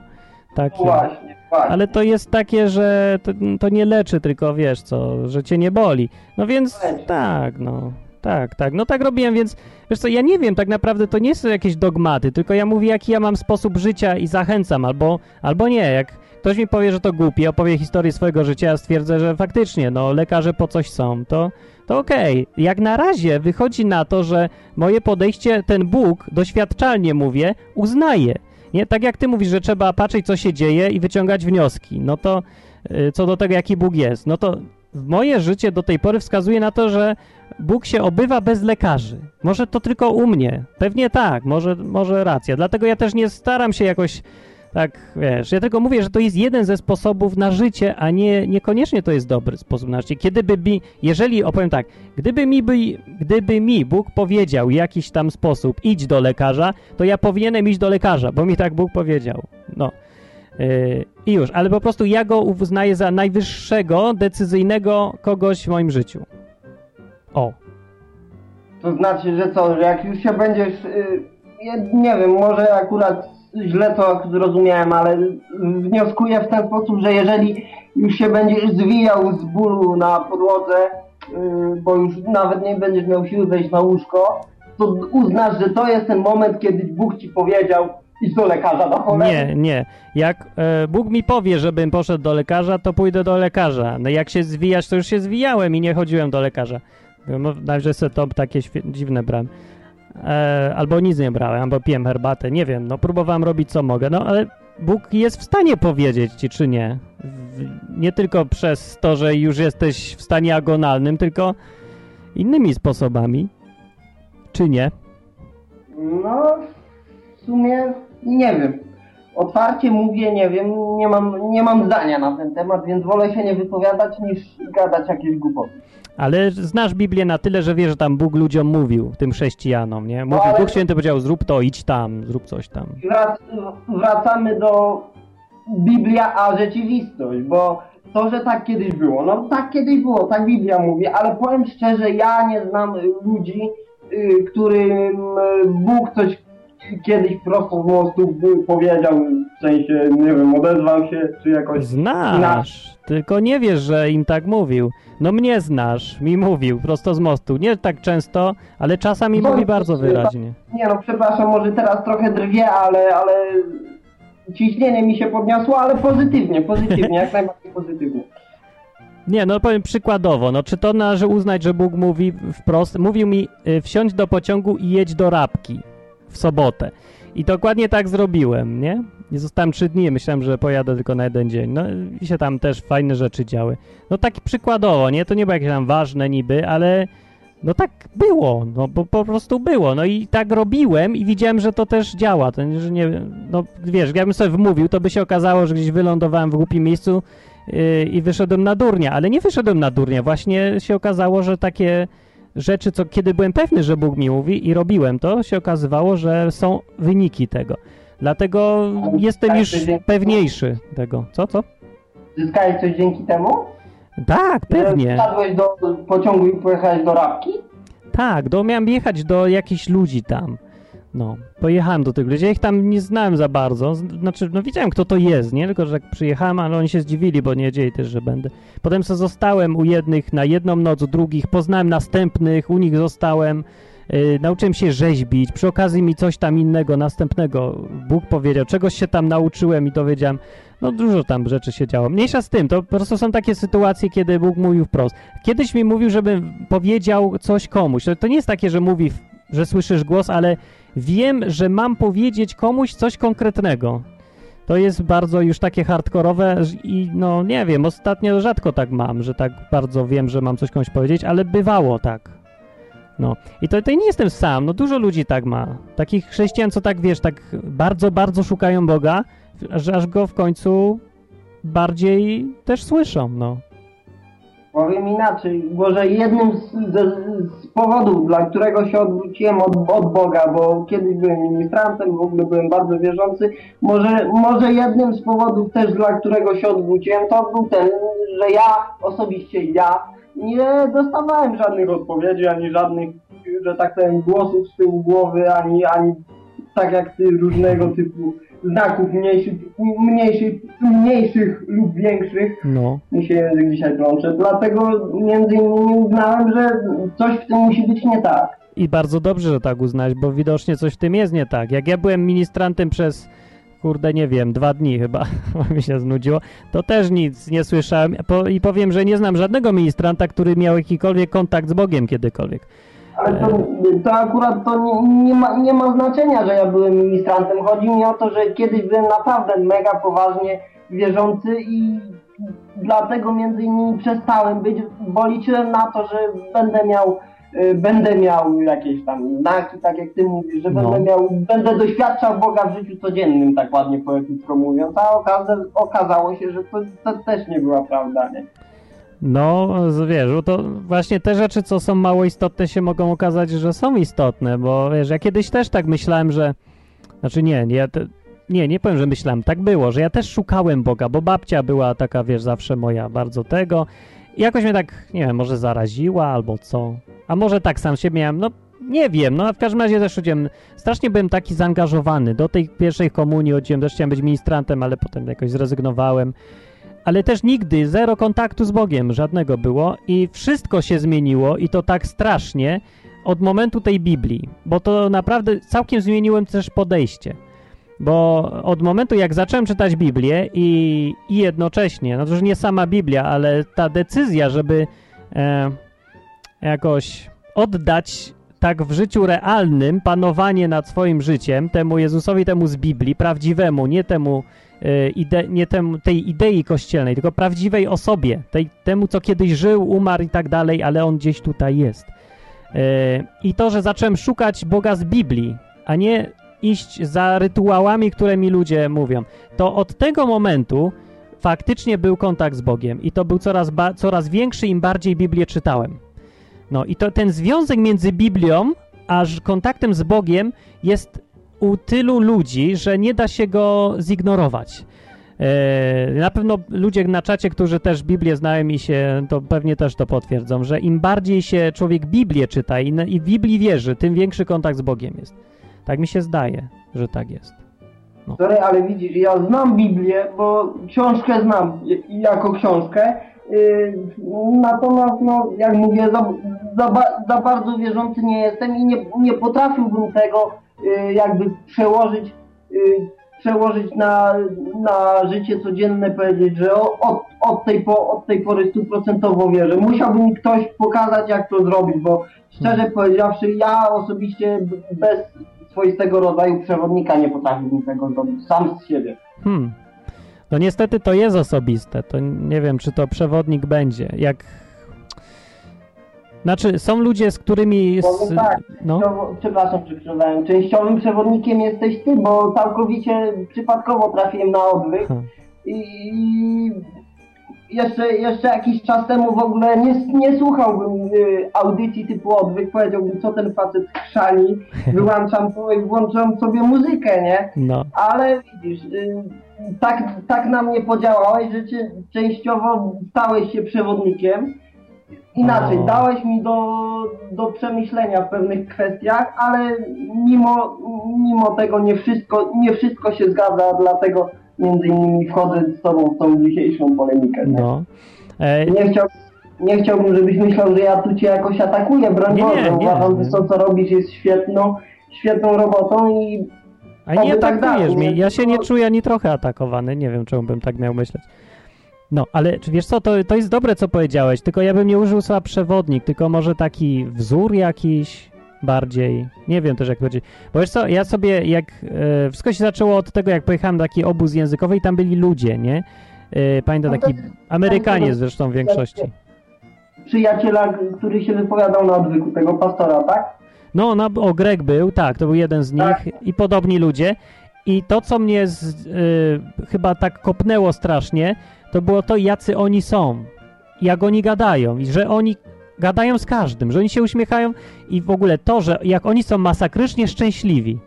Takie. Właśnie, właśnie. Ale to jest takie, że to, to nie leczy, tylko wiesz co, że cię nie boli. No więc tak, no. Tak, tak. No tak robiłem, więc wiesz co, ja nie wiem, tak naprawdę to nie są jakieś dogmaty, tylko ja mówię, jaki ja mam sposób życia i zachęcam, albo, albo nie. Jak ktoś mi powie, że to głupie, opowie historię swojego życia, ja stwierdzę, że faktycznie, no lekarze po coś są, to, to okej. Jak na razie wychodzi na to, że moje podejście, ten Bóg, doświadczalnie mówię, uznaje. Nie, tak jak ty mówisz, że trzeba patrzeć, co się dzieje i wyciągać wnioski. No to y, co do tego, jaki Bóg jest, no to moje życie do tej pory wskazuje na to, że Bóg się obywa bez lekarzy. Może to tylko u mnie. Pewnie tak, może, może racja. Dlatego ja też nie staram się jakoś tak, wiesz, ja tylko mówię, że to jest jeden ze sposobów na życie, a nie niekoniecznie to jest dobry sposób na życie. Kiedyby mi, jeżeli, opowiem tak, gdyby mi, by, gdyby mi Bóg powiedział jakiś tam sposób, idź do lekarza, to ja powinienem iść do lekarza, bo mi tak Bóg powiedział. No. Yy, I już, ale po prostu ja go uznaję za najwyższego, decyzyjnego kogoś w moim życiu. O. To znaczy, że co, że jak już się będziesz, y, ja nie wiem, może akurat źle to zrozumiałem, ale wnioskuję w ten sposób, że jeżeli już się będziesz zwijał z bólu na podłodze, y, bo już nawet nie będziesz miał siły wejść na łóżko, to uznasz, że to jest ten moment, kiedy Bóg ci powiedział, idź do lekarza na cholerę. Nie, nie. Jak e, Bóg mi powie, żebym poszedł do lekarza, to pójdę do lekarza. No jak się zwijać, to już się zwijałem i nie chodziłem do lekarza. No, Najwyżej sobie to takie dziwne brałem. E, albo nic nie brałem, albo piłem herbatę, nie wiem. No próbowałem robić co mogę, no ale Bóg jest w stanie powiedzieć ci, czy nie. Nie tylko przez to, że już jesteś w stanie agonalnym, tylko innymi sposobami. Czy nie? No, w sumie nie wiem. Otwarcie mówię, nie wiem, nie mam, nie mam zdania na ten temat, więc wolę się nie wypowiadać niż gadać jakieś głupoty. Ale znasz Biblię na tyle, że wiesz, że tam Bóg ludziom mówił, tym chrześcijanom, nie? Mówił, ale- Bóg Święty powiedział, zrób to, idź tam, zrób coś tam. Wrac, wracamy do Biblia, a rzeczywistość, bo to, że tak kiedyś było, no tak kiedyś było, tak Biblia mówi, ale powiem szczerze, ja nie znam ludzi, y, którym y, Bóg coś kiedyś prosto z mostu powiedział, w sensie, nie wiem, odezwał się, czy jakoś... Znasz, tylko nie wiesz, że im tak mówił. No mnie znasz, mi mówił, prosto z mostu. Nie tak często, ale czasami No, mówi bardzo wyraźnie. Nie no, przepraszam, może teraz trochę drwie, ale, ale ciśnienie mi się podniosło, ale pozytywnie, pozytywnie, jak najbardziej pozytywnie. Nie, no powiem przykładowo, no czy to należy uznać, że Bóg mówi wprost, mówił mi y, wsiądź do pociągu i jedź do Rabki w sobotę. I dokładnie tak zrobiłem, nie? I zostałem trzy dni, myślałem, że pojadę tylko na jeden dzień. No i się tam też fajne rzeczy działy. No tak przykładowo, nie? To nie było jakieś tam ważne niby, ale No tak było, no bo po prostu było. No i tak robiłem i widziałem, że to też działa. To, że nie, no wiesz, jakbym sobie wmówił, to by się okazało, że gdzieś wylądowałem w głupim miejscu yy, i wyszedłem na durnia, ale nie wyszedłem na durnia. Właśnie się okazało, że takie rzeczy, co kiedy byłem pewny, że Bóg mi mówi i robiłem to, się okazywało, że są wyniki tego. Dlatego jestem już pewniejszy tego. Co, co? Zyskałeś coś dzięki temu? Tak, pewnie. Wsiadłeś do pociągu i pojechałeś do Rabki? Tak, do, miałem jechać do jakichś ludzi tam. No, pojechałem do tych ludzi. Ja ich tam nie znałem za bardzo. Znaczy, no widziałem, kto to jest, nie? Tylko, że jak przyjechałem, ale oni się zdziwili, bo nie wiedzieli też, że będę. Potem sobie zostałem u jednych na jedną noc, u drugich. Poznałem następnych, u nich zostałem. Yy, nauczyłem się rzeźbić. Przy okazji mi coś tam innego, następnego Bóg powiedział. Czegoś się tam nauczyłem i dowiedziałem. No dużo tam rzeczy się działo. Mniejsza z tym, to po prostu są takie sytuacje, kiedy Bóg mówił wprost. Kiedyś mi mówił, żebym powiedział coś komuś. To, to nie jest takie, że mówi, że słyszysz głos, ale wiem, że mam powiedzieć komuś coś konkretnego. To jest bardzo już takie hardkorowe i no nie wiem, ostatnio rzadko tak mam, że tak bardzo wiem, że mam coś komuś powiedzieć, ale bywało tak. No i to, to nie jestem sam, no dużo ludzi tak ma. Takich chrześcijan, co tak wiesz, tak bardzo, bardzo szukają Boga, że aż go w końcu bardziej też słyszą, no. Powiem inaczej, może jednym z, z, z powodów, dla którego się odwróciłem od, od Boga, bo kiedyś byłem ministrantem, w ogóle byłem bardzo wierzący, może, może jednym z powodów też, dla którego się odwróciłem, to był ten, że ja, osobiście ja, nie dostawałem żadnych odpowiedzi, ani żadnych, że tak powiem, głosów z tyłu głowy, ani, ani tak jak ty, różnego typu znaków mniejszych, mniejszych, mniejszych lub większych. No. Mi się język dzisiaj plącze. Dlatego między innymi uznałem, że coś w tym musi być nie tak. I bardzo dobrze, że tak uznać, bo widocznie coś w tym jest nie tak. Jak ja byłem ministrantem przez, kurde, nie wiem, dwa dni chyba, bo mi się znudziło, to też nic nie słyszałem po, i powiem, że nie znam żadnego ministranta, który miał jakikolwiek kontakt z Bogiem kiedykolwiek. Ale to, to akurat to nie, nie, ma, nie ma znaczenia, że ja byłem ministrantem. Chodzi mi o to, że kiedyś byłem naprawdę mega poważnie wierzący i dlatego między innymi przestałem być, bo liczyłem na to, że będę miał y, będę miał jakieś tam znaki, tak jak ty mówisz, że No. będę miał, będę doświadczał Boga w życiu codziennym, tak ładnie poetycko mówiąc, a okaza, okazało się, że to, to też nie była prawda, nie? No, z- wiesz, bo to właśnie te rzeczy, co są mało istotne, się mogą okazać, że są istotne, bo wiesz, ja kiedyś też tak myślałem, że. Znaczy nie, nie, ja te, nie, nie powiem, że myślałem, tak było, że ja też szukałem Boga, bo babcia była taka, wiesz, zawsze moja bardzo tego. I jakoś mnie tak, nie wiem, może zaraziła albo co. A może tak sam się miałem, no nie wiem, no a w każdym razie też chodziłem, strasznie byłem taki zaangażowany. Do tej pierwszej komunii chodziłem, też chciałem być ministrantem, ale potem jakoś zrezygnowałem ale też nigdy zero kontaktu z Bogiem, żadnego było i wszystko się zmieniło i to tak strasznie od momentu tej Biblii, bo to naprawdę całkiem zmieniłem też podejście. Bo od momentu jak zacząłem czytać Biblię i, i jednocześnie, no to już nie sama Biblia, ale ta decyzja, żeby e, jakoś oddać tak w życiu realnym panowanie nad swoim życiem temu Jezusowi, temu z Biblii, prawdziwemu, nie temu ide, nie tej idei kościelnej, tylko prawdziwej osobie, tej, temu, co kiedyś żył, umarł i tak dalej, ale on gdzieś tutaj jest. E, I to, że zacząłem szukać Boga z Biblii, a nie iść za rytuałami, które mi ludzie mówią, to od tego momentu faktycznie był kontakt z Bogiem i to był coraz, coraz większy, im bardziej Biblię czytałem. No i to ten związek między Biblią a kontaktem z Bogiem jest u tylu ludzi, że nie da się go zignorować. E, Na pewno ludzie na czacie, którzy też Biblię znają i się, to pewnie też to potwierdzą, że im bardziej się człowiek Biblię czyta i, w Biblii wierzy, tym większy kontakt z Bogiem jest. Tak mi się zdaje, że tak jest. Sorry, ale widzisz, ja znam Biblię, bo książkę znam jako książkę. Yy, natomiast, no, jak mówię, za, za, za bardzo wierzący nie jestem i nie, nie potrafiłbym tego jakby przełożyć, yy, przełożyć na, na życie codzienne, powiedzieć, że od, od, tej po, od tej pory stuprocentowo wierzę. Musiałby mi ktoś pokazać, jak to zrobić, bo szczerze powiedziawszy, ja osobiście bez swoistego rodzaju przewodnika nie potrafiłbym tego zrobić, sam z siebie. Hmm. No niestety to jest osobiste. To nie wiem, czy to przewodnik będzie. Jak. Znaczy, są ludzie, z którymi... Z, tak, no, częściowo- przepraszam, że przerwałem. Częściowym przewodnikiem jesteś ty, bo całkowicie przypadkowo trafiłem na odwyk Ha. i jeszcze, jeszcze jakiś czas temu w ogóle nie, nie słuchałbym y, audycji typu odwyk, powiedziałbym co ten facet chrzani, wyłączam to i włączam sobie muzykę, nie? no. Ale widzisz, y, tak, tak na mnie podziałałeś, że cię częściowo stałeś się przewodnikiem. Inaczej, dałeś mi do, do przemyślenia w pewnych kwestiach, ale mimo, mimo tego nie wszystko, nie wszystko się zgadza, dlatego między innymi wchodzę z tobą w tą dzisiejszą polemikę. nie? No. E, Nie, chciał, nie chciałbym, żebyś myślał, że ja tu cię jakoś atakuję, broń Nie, Boże. nie, Uważam, że to, co robisz jest świetną, świetną robotą i a nie tak atakujesz dalej, mnie. nie? Ja się nie czuję ani trochę atakowany. Nie wiem, czemu bym tak miał myśleć. No, ale czy wiesz co, to, to jest dobre, co powiedziałeś, tylko ja bym nie użył słowa przewodnik, tylko może taki wzór jakiś bardziej. Nie wiem też, jak powiedzieć. Bo wiesz co, ja sobie, jak e, wszystko się zaczęło od tego, jak pojechałem na taki obóz językowy i tam byli ludzie, nie? E, pamiętam No taki Amerykanie zresztą w większości. przyjaciela, który się wypowiadał na odwyku, tego pastora, tak? No, no, o Greg był, tak, to był jeden z nich Tak. i podobni ludzie. I to, co mnie z, y, chyba tak kopnęło strasznie, to było to, jacy oni są. Jak oni gadają i że oni gadają z każdym, że oni się uśmiechają i w ogóle to, że jak oni są masakrycznie szczęśliwi.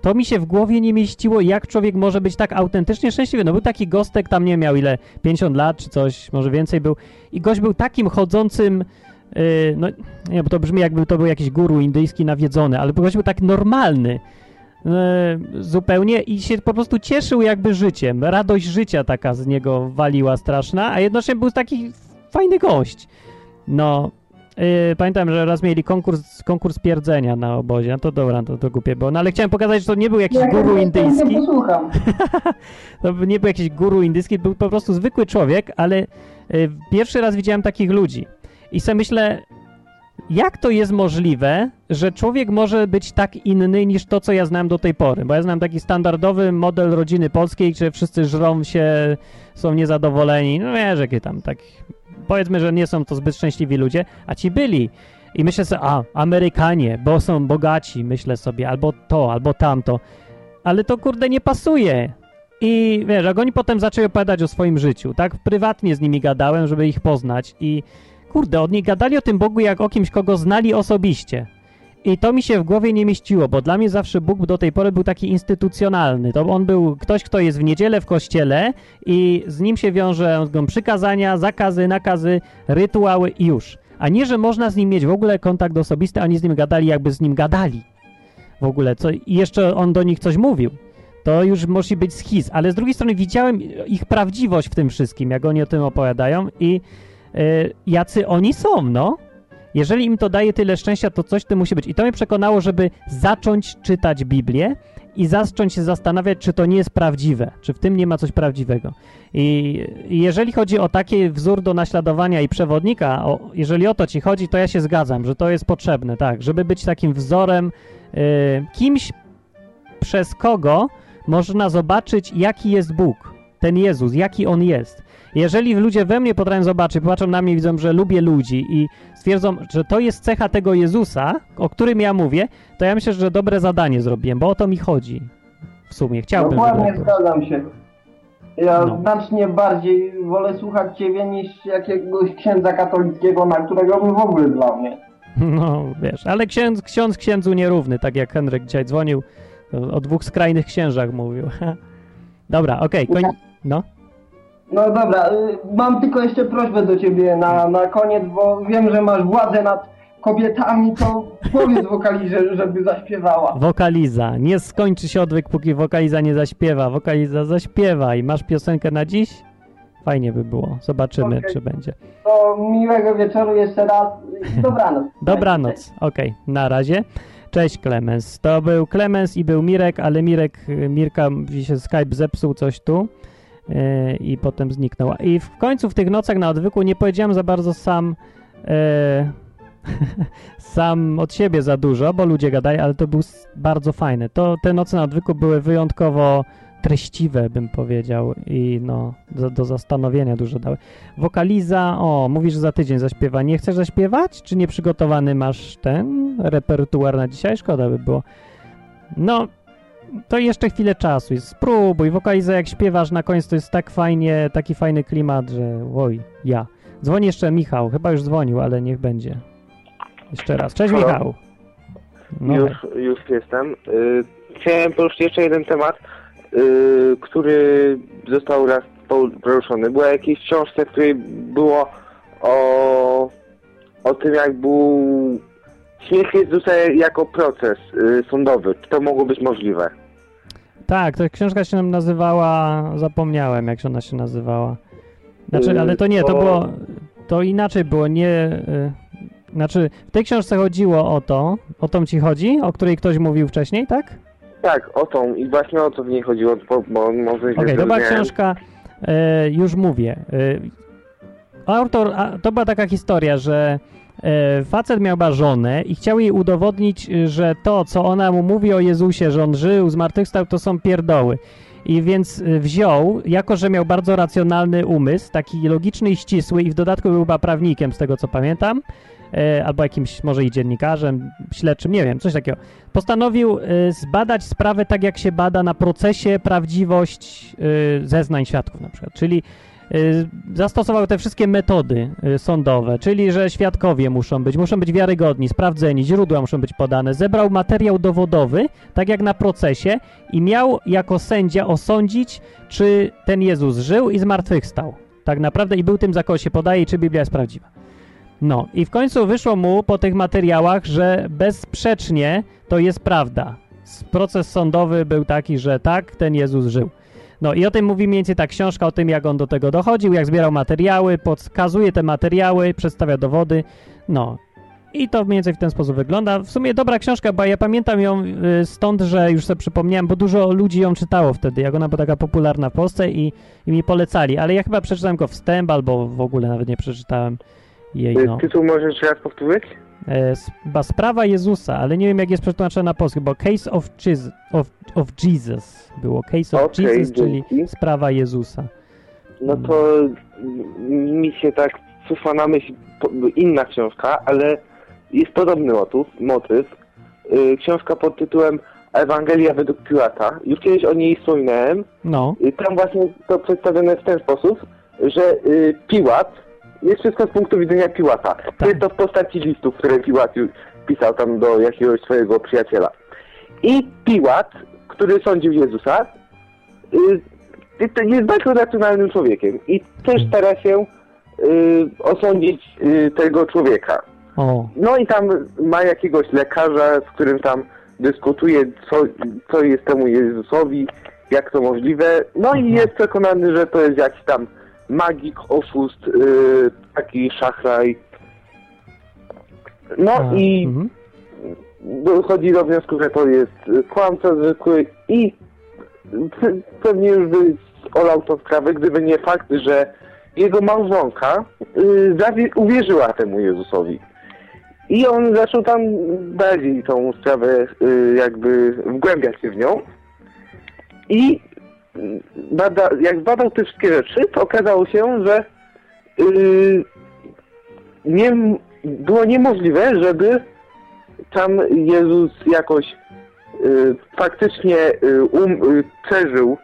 To mi się w głowie nie mieściło, jak człowiek może być tak autentycznie szczęśliwy. No był taki gostek, tam nie miał ile, 50 lat czy coś, może więcej był. I gość był takim chodzącym, yy, no nie, bo to brzmi jakby to był jakiś guru indyjski nawiedzony, ale gość był tak normalny zupełnie i się po prostu cieszył jakby życiem. Radość życia taka z niego waliła straszna, a jednocześnie był taki fajny gość. No, Yy, pamiętam, że raz mieli konkurs, konkurs pierdzenia na obozie. No to dobra, to, to głupie było. No ale chciałem pokazać, że to nie był jakiś Ja guru indyjski. posłucham. To nie był jakiś guru indyjski, był po prostu zwykły człowiek, ale y, pierwszy raz widziałem takich ludzi. I sobie myślę, jak to jest możliwe, że człowiek może być tak inny niż to, co ja znam do tej pory? Bo ja znam taki standardowy model rodziny polskiej, gdzie wszyscy żrą się, są niezadowoleni. No wiesz, jakie tam tak. Powiedzmy, że nie są to zbyt szczęśliwi ludzie, a ci byli. I myślę sobie, a, Amerykanie, bo są bogaci, myślę sobie, albo to, albo tamto. Ale to kurde nie pasuje. I wiesz, jak oni potem zaczęli opowiadać o swoim życiu, tak? Prywatnie z nimi gadałem, żeby ich poznać i kurde, oni gadali o tym Bogu jak o kimś, kogo znali osobiście. I to mi się w głowie nie mieściło, bo dla mnie zawsze Bóg do tej pory był taki instytucjonalny. To on był ktoś, kto jest w niedzielę w kościele i z nim się wiąże przykazania, zakazy, nakazy, rytuały i już. A nie, że można z nim mieć w ogóle kontakt osobisty, ani z nim gadali, jakby z nim gadali. W ogóle, co, i jeszcze on do nich coś mówił to już musi być schiz. Ale z drugiej strony widziałem ich prawdziwość w tym wszystkim, jak oni o tym opowiadają i jacy oni są, no. Jeżeli im to daje tyle szczęścia, to coś tym musi być. I to mnie przekonało, żeby zacząć czytać Biblię i zacząć się zastanawiać, czy to nie jest prawdziwe, czy w tym nie ma coś prawdziwego. I, i jeżeli chodzi o taki wzór do naśladowania i przewodnika, o, jeżeli o to ci chodzi, to ja się zgadzam, że to jest potrzebne, tak, żeby być takim wzorem, y, kimś, przez kogo można zobaczyć, jaki jest Bóg, ten Jezus, jaki On jest. Jeżeli ludzie we mnie potrafią zobaczyć, popatrzą na mnie, widzą, że lubię ludzi i stwierdzą, że to jest cecha tego Jezusa, o którym ja mówię, to ja myślę, że dobre zadanie zrobiłem, bo o to mi chodzi. W sumie chciałbym. Dokładnie tak zgadzam się. Ja No. znacznie bardziej wolę słuchać ciebie niż jakiegoś księdza katolickiego, na którego bym w ogóle zlał, nie? No, wiesz, ale ksiądz, ksiądz księdzu nierówny, tak jak Henryk dzisiaj dzwonił, o, dwóch skrajnych księżach mówił. Dobra, okej, koń... no. No dobra, y, mam tylko jeszcze prośbę do ciebie na, na koniec, bo wiem, że masz władzę nad kobietami, to powiedz wokaliże, żeby zaśpiewała. Wokaliza. Nie skończy się odwyk, póki wokaliza nie zaśpiewa. Wokaliza zaśpiewa i masz piosenkę na dziś? Fajnie by było. Zobaczymy, Okej. czy będzie. To miłego wieczoru jeszcze raz. Dobranoc. Dobranoc. Okej, na razie. Cześć Klemens. To był Klemens i był Mirek, ale Mirek, y, Mirka mi się Skype zepsuł coś tu i potem zniknął. I w końcu w tych nocach na odwyku nie powiedziałem za bardzo sam yy, sam od siebie za dużo, bo ludzie gadają, ale to był bardzo fajne. To te noce na odwyku były wyjątkowo treściwe, bym powiedział, i no, do, do zastanowienia dużo dały. Wokaliza, o, mówisz, że za tydzień zaśpiewa. Nie chcesz zaśpiewać? Czy nieprzygotowany masz ten repertuar na dzisiaj? Szkoda by było. No, to jeszcze chwilę czasu. Spróbuj. Wokaliza, jak śpiewasz na końcu, to jest tak fajnie, taki fajny klimat, że oj, ja. Dzwoni jeszcze Michał. Chyba już dzwonił, ale niech będzie. Jeszcze raz. Cześć, Halo? Michał. No, Już, już jestem. Y, Chciałem poruszyć jeszcze jeden temat, y, który został raz po- poruszony. Była jakiejś książce, w której było o, o tym, jak był śmierć Jezusa jako proces y, sądowy. Czy to mogło być możliwe? Tak, ta książka się nam nazywała, zapomniałem jak się ona się nazywała. Znaczy, Yy, ale to nie, to to- było, to inaczej było, nie, y, znaczy w tej książce chodziło o to, o tą ci chodzi, o której ktoś mówił wcześniej, tak? Tak, o tą i właśnie o co w niej chodziło, bo, bo może Okej, to była książka, e, już mówię. E, autor, a, to była taka historia, że facet miał chyba żonę i chciał jej udowodnić, y, że to, co ona mu mówi o Jezusie, że on żył, zmartwychwstał, to są pierdoły. I więc y, wziął, jako że miał bardzo racjonalny umysł, taki logiczny i ścisły, i w dodatku był chyba prawnikiem, z tego co pamiętam, e, albo jakimś może i dziennikarzem, śledczym, nie wiem, coś takiego. Postanowił zbadać sprawę tak, jak się bada na procesie prawdziwość zeznań świadków na przykład. Czyli zastosował te wszystkie metody y, sądowe, czyli że świadkowie muszą być, muszą być wiarygodni, sprawdzeni, źródła muszą być podane. Zebrał materiał dowodowy, tak jak na procesie i miał jako sędzia osądzić, czy ten Jezus żył i zmartwychwstał. Tak naprawdę i był tym, za kogo się podaje czy Biblia jest prawdziwa. No i w końcu wyszło mu po tych materiałach, że bezsprzecznie to jest prawda. Proces sądowy był taki, że tak, ten Jezus żył. No i o tym mówi mniej więcej ta książka, o tym jak on do tego dochodził, jak zbierał materiały, pokazuje te materiały, przedstawia dowody, no. I to mniej więcej w ten sposób wygląda. W sumie dobra książka, bo ja pamiętam ją y, stąd, że już sobie przypomniałem, bo dużo ludzi ją czytało wtedy, jak ona była taka popularna w Polsce i, i mi polecali, ale ja chyba przeczytałem go wstęp, albo w ogóle nawet nie przeczytałem jej, no. Tytuł możesz raz powtórzyć? E, Chyba sprawa Jezusa, ale nie wiem jak jest przetłumaczone na polski, bo Case of, Jesus, of, of Jesus było. Case of Okej, Jesus, czyli dzięki. sprawa Jezusa. No to mi się tak przyszła na myśl inna książka, ale jest podobny motyw. motyw. Y, Książka pod tytułem Ewangelia według Piłata. Już kiedyś o niej wspominałem. No, Y, Tam właśnie to przedstawione w ten sposób, że y, Piłat, jest wszystko z punktu widzenia Piłata. Jest to w postaci listów, które Piłat pisał tam do jakiegoś swojego przyjaciela. I Piłat, który sądził Jezusa, y, jest bardzo racjonalnym człowiekiem i też stara się y, osądzić y, tego człowieka. o, No i tam ma jakiegoś lekarza, z którym tam dyskutuje, co, co jest temu Jezusowi, jak to możliwe. No i jest przekonany, że to jest jakiś tam magik, oszust, yy, taki szachraj. No a, i mhm. dochodzi do wniosku, że to jest kłamca zwykły i pe- pewnie już by olał tą sprawę, gdyby nie fakt, że jego małżonka y, zawie- uwierzyła temu Jezusowi. I on zaczął tam bardziej tą sprawę y, jakby wgłębiać się w nią. I bada, jak badał te wszystkie rzeczy, to okazało się, że y, nie, było niemożliwe, żeby tam Jezus jakoś y, faktycznie y, um, y, przeżył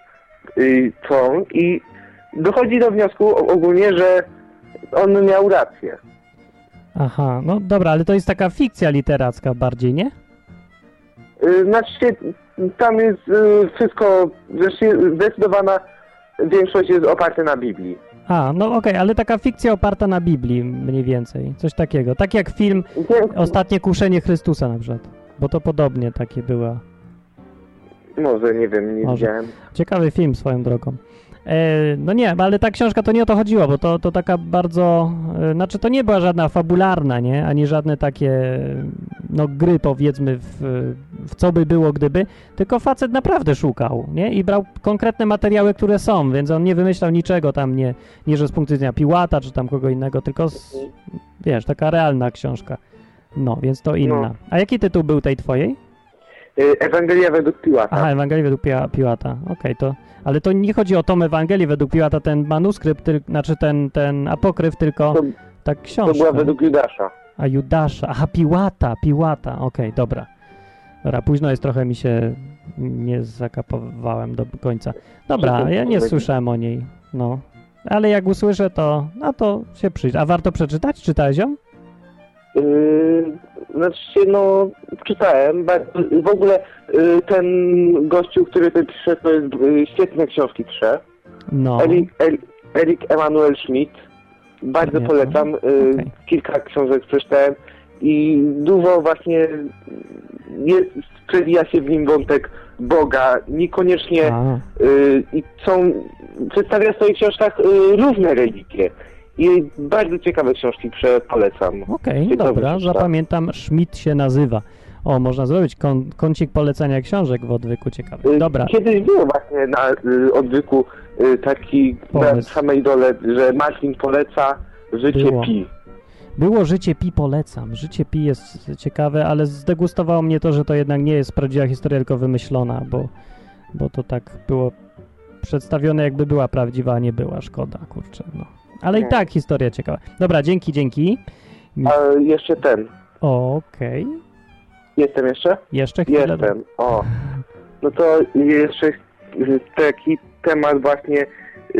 y, to i dochodzi do wniosku ogólnie, że on miał rację. Aha, no dobra, ale to jest taka fikcja literacka bardziej, nie? Y, Znaczy tam jest y, wszystko, zdecydowana większość jest oparte na Biblii. A, no okej, ale taka fikcja oparta na Biblii mniej więcej, coś takiego. Tak jak film Nie, Ostatnie kuszenie Chrystusa na przykład, bo to podobnie takie była. może, nie wiem, nie Może. widziałem. Ciekawy film swoją drogą. E, no nie, ale ta książka to nie o to chodziło, bo to, to taka bardzo, e, znaczy to nie była żadna fabularna, nie, ani żadne takie, no gry powiedzmy w, w co by było gdyby, tylko facet naprawdę szukał, nie, i brał konkretne materiały, które są, więc on nie wymyślał niczego tam, nie, nie że z punktu widzenia Piłata, czy tam kogo innego, tylko, z, wiesz, taka realna książka. No, więc to inna. A jaki tytuł był tej twojej? Y, Ewangelia według Piłata. Aha, Ewangelii według Piłata. Okej, to... Ale to nie chodzi o tom Ewangelii według Piłata, ten manuskrypt, tyl- znaczy ten, ten apokryf, tylko To, tak to książka. była według Judasza. A Judasza, aha, Piłata, Piłata, okej, dobra. Dobra, późno jest trochę mi się, nie zakapowałem do końca. Dobra, ja nie słyszałem o niej, no. Ale jak usłyszę, to, no to się przyjdzie. A warto przeczytać? Czytałeś ją? Yy, znaczy no, czytałem. W ogóle yy, ten gościu, który to pisze, to jest yy, świetne książki pisze. No, Erik, Erik Emanuel Schmidt. Bardzo Nie, polecam. Okej. Kilka książek przeczytałem i dużo właśnie jest, przewija się w nim wątek Boga. Niekoniecznie i są, przedstawia w swoich książkach różne religie. I bardzo ciekawe książki polecam. okej, Ciekawe dobra, przeczytałem. zapamiętam, Schmidt się nazywa. O, można zrobić kon, kącik polecania książek w odwyku, ciekawe. Y, Dobra, Kiedyś było właśnie na y, odwyku y, taki na Pomysł. samej dole, że Marcin poleca życie Było. pi. Było Życie Pi, polecam. Życie Pi jest ciekawe, ale zdegustowało mnie to, że to jednak nie jest prawdziwa historia, tylko wymyślona, bo, bo to tak było przedstawione, jakby była prawdziwa, a nie była. Szkoda, kurczę, no. Ale i tak historia ciekawa. Dobra, dzięki, dzięki. A jeszcze ten. Okej. Jestem jeszcze? Jeszcze chwilę. Jestem. O. No to jeszcze taki temat właśnie,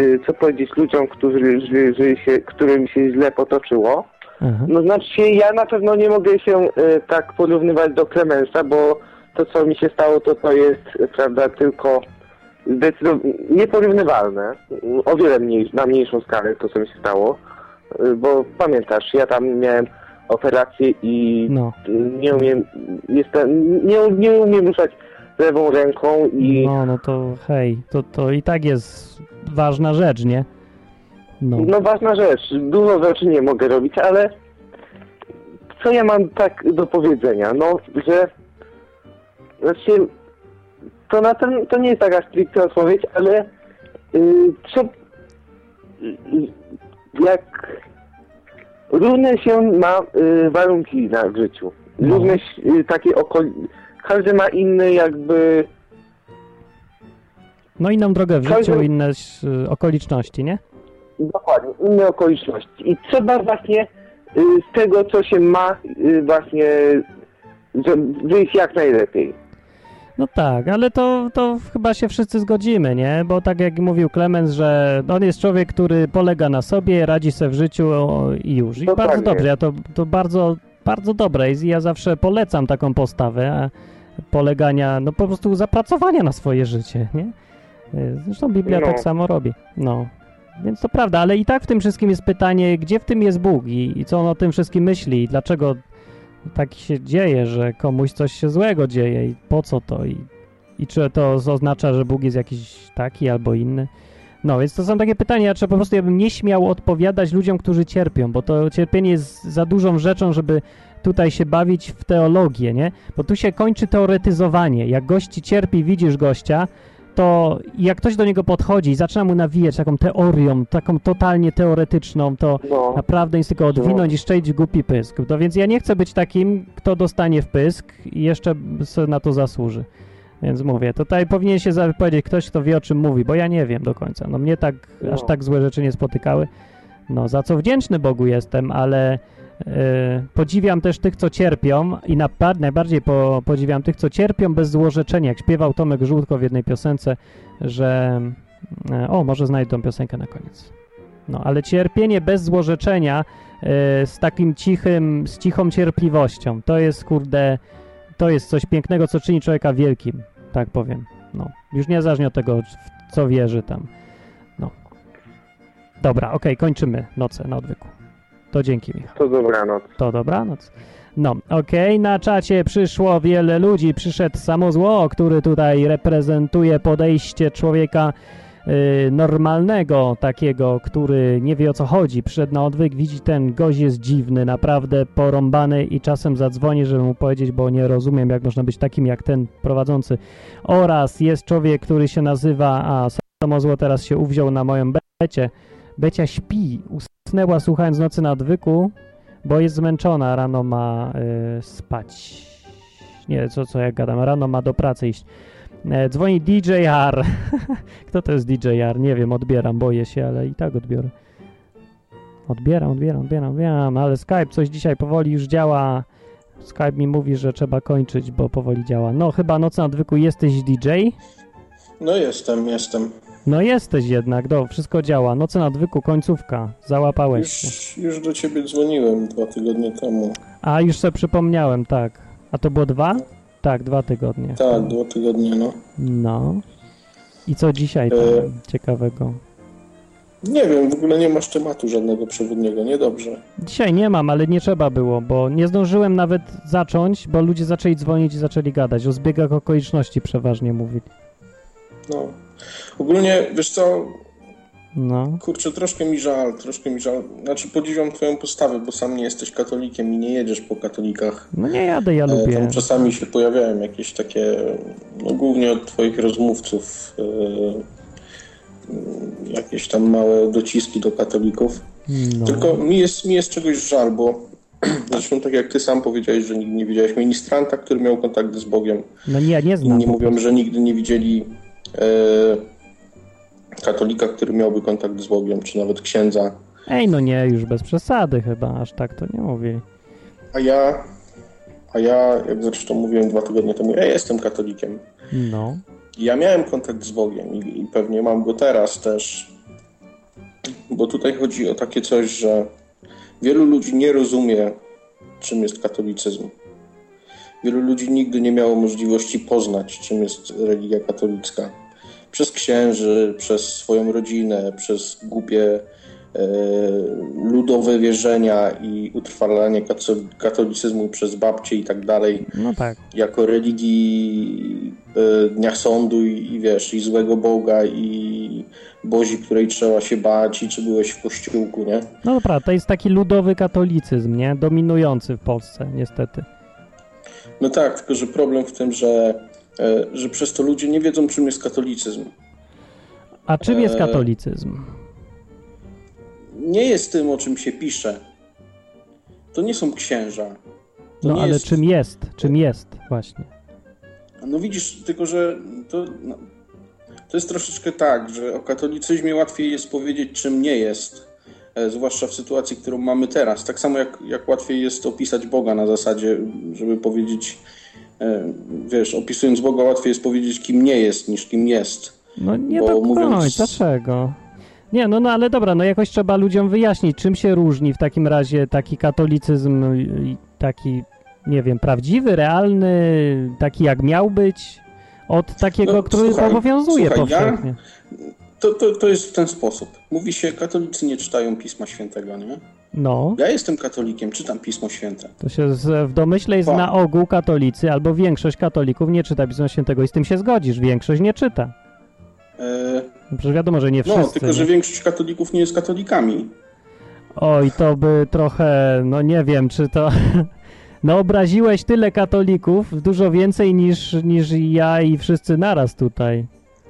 y, co powiedzieć ludziom, którzy, że, że się, którym się źle potoczyło. Aha. No znaczy się, ja na pewno nie mogę się y, tak porównywać do Klemensa, bo to co mi się stało, to to jest, y, prawda, tylko zdecydowanie nieporównywalne. O wiele mniej, na mniejszą skalę to co mi się stało. Y, Bo pamiętasz, ja tam miałem operację i No, nie umiem, jestem, nie, nie umiem ruszać lewą ręką i no, no to hej, to, to i tak jest ważna rzecz, nie? No, No ważna rzecz, dużo rzeczy nie mogę robić, ale co ja mam tak do powiedzenia? No, że znaczy, to na ten, to nie jest taka stricte odpowiedź, ale yy, co, yy, jak różne się ma yy, warunki na w życiu. No. Różne yy, takie okoli... Każdy ma inny jakby... no inną drogę w Każdy- życiu, inne y, okoliczności, nie? Dokładnie, inne okoliczności. I trzeba właśnie y, z tego, co się ma, y, właśnie wyjść jak najlepiej. No tak, ale to, to chyba się wszyscy zgodzimy, nie? Bo tak jak mówił Clemens, że on jest człowiek, który polega na sobie, radzi sobie w życiu i już. I Dokładnie. bardzo dobrze, ja to, to bardzo, bardzo dobre jest i ja zawsze polecam taką postawę polegania, no po prostu zapracowania na swoje życie, nie? Y, Zresztą Biblia No. tak samo robi, no. Więc to prawda, ale i tak w tym wszystkim jest pytanie, gdzie w tym jest Bóg i, i co on o tym wszystkim myśli i dlaczego tak się dzieje, że komuś coś się złego dzieje i po co to i, i czy to oznacza, że Bóg jest jakiś taki albo inny. No, więc to są takie pytania, trzeba po prostu, ja bym nie śmiał odpowiadać ludziom, którzy cierpią, bo to cierpienie jest za dużą rzeczą, żeby tutaj się bawić w teologię, nie? Bo tu się kończy teoretyzowanie. Jak gości cierpi, widzisz gościa, to jak ktoś do niego podchodzi i zaczyna mu nawijać taką teorią, taką totalnie teoretyczną, to No, Naprawdę jest tylko odwinąć i szczęść głupi pysk. To więc ja nie chcę być takim, kto dostanie w pysk i jeszcze sobie na to zasłuży. Więc mówię, tutaj powinien się wypowiedzieć ktoś, kto wie o czym mówi, bo ja nie wiem do końca. No mnie tak, No. aż tak złe rzeczy nie spotykały. No za co wdzięczny Bogu jestem, ale podziwiam też tych, co cierpią i na, najbardziej po, podziwiam tych, co cierpią bez złorzeczenia. Jak śpiewał Tomek Żółtko w jednej piosence, że... e, o, może znajdę tą piosenkę na koniec. No, ale cierpienie bez złorzeczenia, e, z takim cichym, z cichą cierpliwością, to jest, kurde, to jest coś pięknego, co czyni człowieka wielkim, tak powiem. No, już niezależnie od tego, w co wierzy tam. No. Dobra, okej, kończymy noce na odwyku. To dzięki, Michał. to dobranoc. To dobranoc. No, okej, na czacie przyszło wiele ludzi. Przyszedł Samozło, który tutaj reprezentuje podejście człowieka y, normalnego, takiego, który nie wie o co chodzi. Przyszedł na odwyk, widzi ten gość jest dziwny, naprawdę porąbany i czasem zadzwoni, żeby mu powiedzieć, bo nie rozumiem, jak można być takim jak ten prowadzący. Oraz jest człowiek, który się nazywa, a Samozło teraz się uwziął na moją becie. Becia śpi, usnęła słuchając Nocy na odwyku, bo jest zmęczona, rano ma y, spać. Nie, co, co ja gadam, rano ma do pracy iść. E, dzwoni DJR. Kto to jest DJR? Nie wiem, odbieram, boję się, ale i tak odbiorę. Odbieram, odbieram, odbieram, odbieram, ale Skype coś dzisiaj powoli już działa. Skype mi mówi, że trzeba kończyć, bo powoli działa. No, chyba noc na odwyku jesteś DJ? No jestem, jestem. No jesteś jednak, do, wszystko działa. Noce na odwyku, końcówka. Załapałeś się. Już, już do ciebie dzwoniłem dwa tygodnie temu. A, już sobie przypomniałem, tak. A to było dwa? Tak, dwa tygodnie. Tak, dwa tygodnie, no. No. I co dzisiaj tam E. ciekawego? Nie wiem, w ogóle nie masz tematu żadnego przewodniego, niedobrze. Dzisiaj nie mam, ale nie trzeba było, bo nie zdążyłem nawet zacząć, bo ludzie zaczęli dzwonić i zaczęli gadać. O zbiegach okoliczności przeważnie mówili. No. Ogólnie, wiesz co, No. kurczę, troszkę mi żal, troszkę mi żal. Znaczy, podziwiam twoją postawę, bo sam nie jesteś katolikiem i nie jedziesz po katolikach. No nie jadę, ja E, lubię. Tam czasami się pojawiają jakieś takie, no głównie od twoich rozmówców, e, mm, jakieś tam małe dociski do katolików. No. Tylko mi jest, mi jest czegoś żal, bo zresztą tak jak ty sam powiedziałeś, że nigdy nie widziałeś ministranta, który miał kontakt z Bogiem. No nie, ja nie znam. Inni mówią, że nigdy nie widzieli katolika, który miałby kontakt z Bogiem, czy nawet księdza. Ej, no nie, już bez przesady chyba, aż tak to nie mówili. A ja, a ja, jak zresztą mówiłem dwa tygodnie temu, ja jestem katolikiem. No. Ja miałem kontakt z Bogiem i, i pewnie mam go teraz też, bo tutaj chodzi o takie coś, że wielu ludzi nie rozumie, czym jest katolicyzm. Wielu ludzi nigdy nie miało możliwości poznać, czym jest religia katolicka. Przez księży, przez swoją rodzinę, przez głupie e, ludowe wierzenia i utrwalanie katolicyzmu przez babcie i tak dalej No tak. jako religii e, Dnia Sądu i, i wiesz, i złego Boga i Bozi, której trzeba się bać i czy byłeś w kościółku, nie? No dobra, to jest taki ludowy katolicyzm, nie? Dominujący w Polsce, niestety. No tak, tylko że problem w tym, że, e, że przez to ludzie nie wiedzą, czym jest katolicyzm. A czym jest E, katolicyzm? Nie jest tym, o czym się pisze. To nie są księża. To No ale jest... czym jest? Czym jest właśnie? No widzisz, tylko że to, no, to jest troszeczkę tak, że o katolicyzmie łatwiej jest powiedzieć, czym nie jest. E, Zwłaszcza w sytuacji, którą mamy teraz. Tak samo jak, jak łatwiej jest opisać Boga na zasadzie, żeby powiedzieć, e, wiesz, opisując Boga, łatwiej jest powiedzieć, kim nie jest, niż kim jest. No nie Bo do mówiąc- końca, dlaczego? Nie, no, no ale dobra, no jakoś trzeba ludziom wyjaśnić, czym się różni w takim razie taki katolicyzm, taki, nie wiem, prawdziwy, realny, taki jak miał być, od takiego, No, który słuchaj, obowiązuje słuchaj, ja- powszechnie. To, to, to jest w ten sposób. Mówi się, katolicy nie czytają Pisma Świętego, nie? No, Ja jestem katolikiem, czytam Pismo Święte. to się z, w domyśle jest Pa. na ogół katolicy, albo większość katolików nie czyta Pisma Świętego i z tym się zgodzisz, większość nie czyta. E, No Przecież wiadomo, że nie wszyscy. no, tylko że większość katolików nie jest katolikami. Oj, to by trochę, no nie wiem, czy to... No obraziłeś tyle katolików, dużo więcej niż, niż ja i wszyscy naraz tutaj.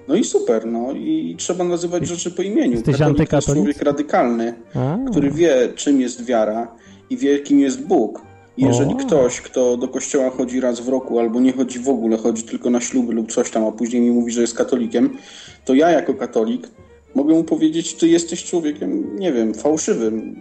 No i super, no i trzeba nazywać rzeczy po imieniu. Jesteś Katolik to jest człowiek radykalny, A, który wie, czym jest wiara i wie, kim jest Bóg. I jeżeli O. ktoś, kto do kościoła chodzi raz w roku, albo nie chodzi w ogóle, chodzi tylko na śluby lub coś tam, a później mi mówi, że jest katolikiem, to ja jako katolik mogę mu powiedzieć, ty jesteś człowiekiem, nie wiem, fałszywym.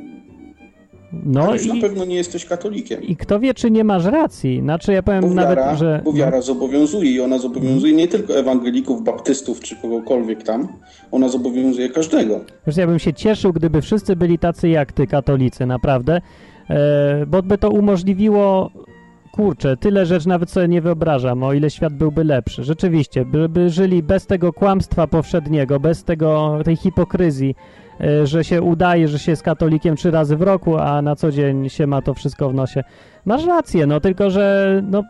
No już na i, pewno nie jesteś katolikiem. i kto wie, czy nie masz racji. Znaczy ja powiem Bo nawet, wiara, że... bo wiara zobowiązuje i ona zobowiązuje nie tylko ewangelików, baptystów czy kogokolwiek tam, ona zobowiązuje każdego. Wiesz, ja bym się cieszył, gdyby wszyscy byli tacy jak ty, katolicy, naprawdę, e, bo by to umożliwiło, kurczę, tyle rzeczy nawet sobie nie wyobrażam, o ile świat byłby lepszy. Rzeczywiście, by, by żyli bez tego kłamstwa powszedniego, bez tego, tej hipokryzji, że się udaje, że się jest katolikiem trzy razy w roku, a na co dzień się ma to wszystko w nosie. Masz rację, no tylko, że no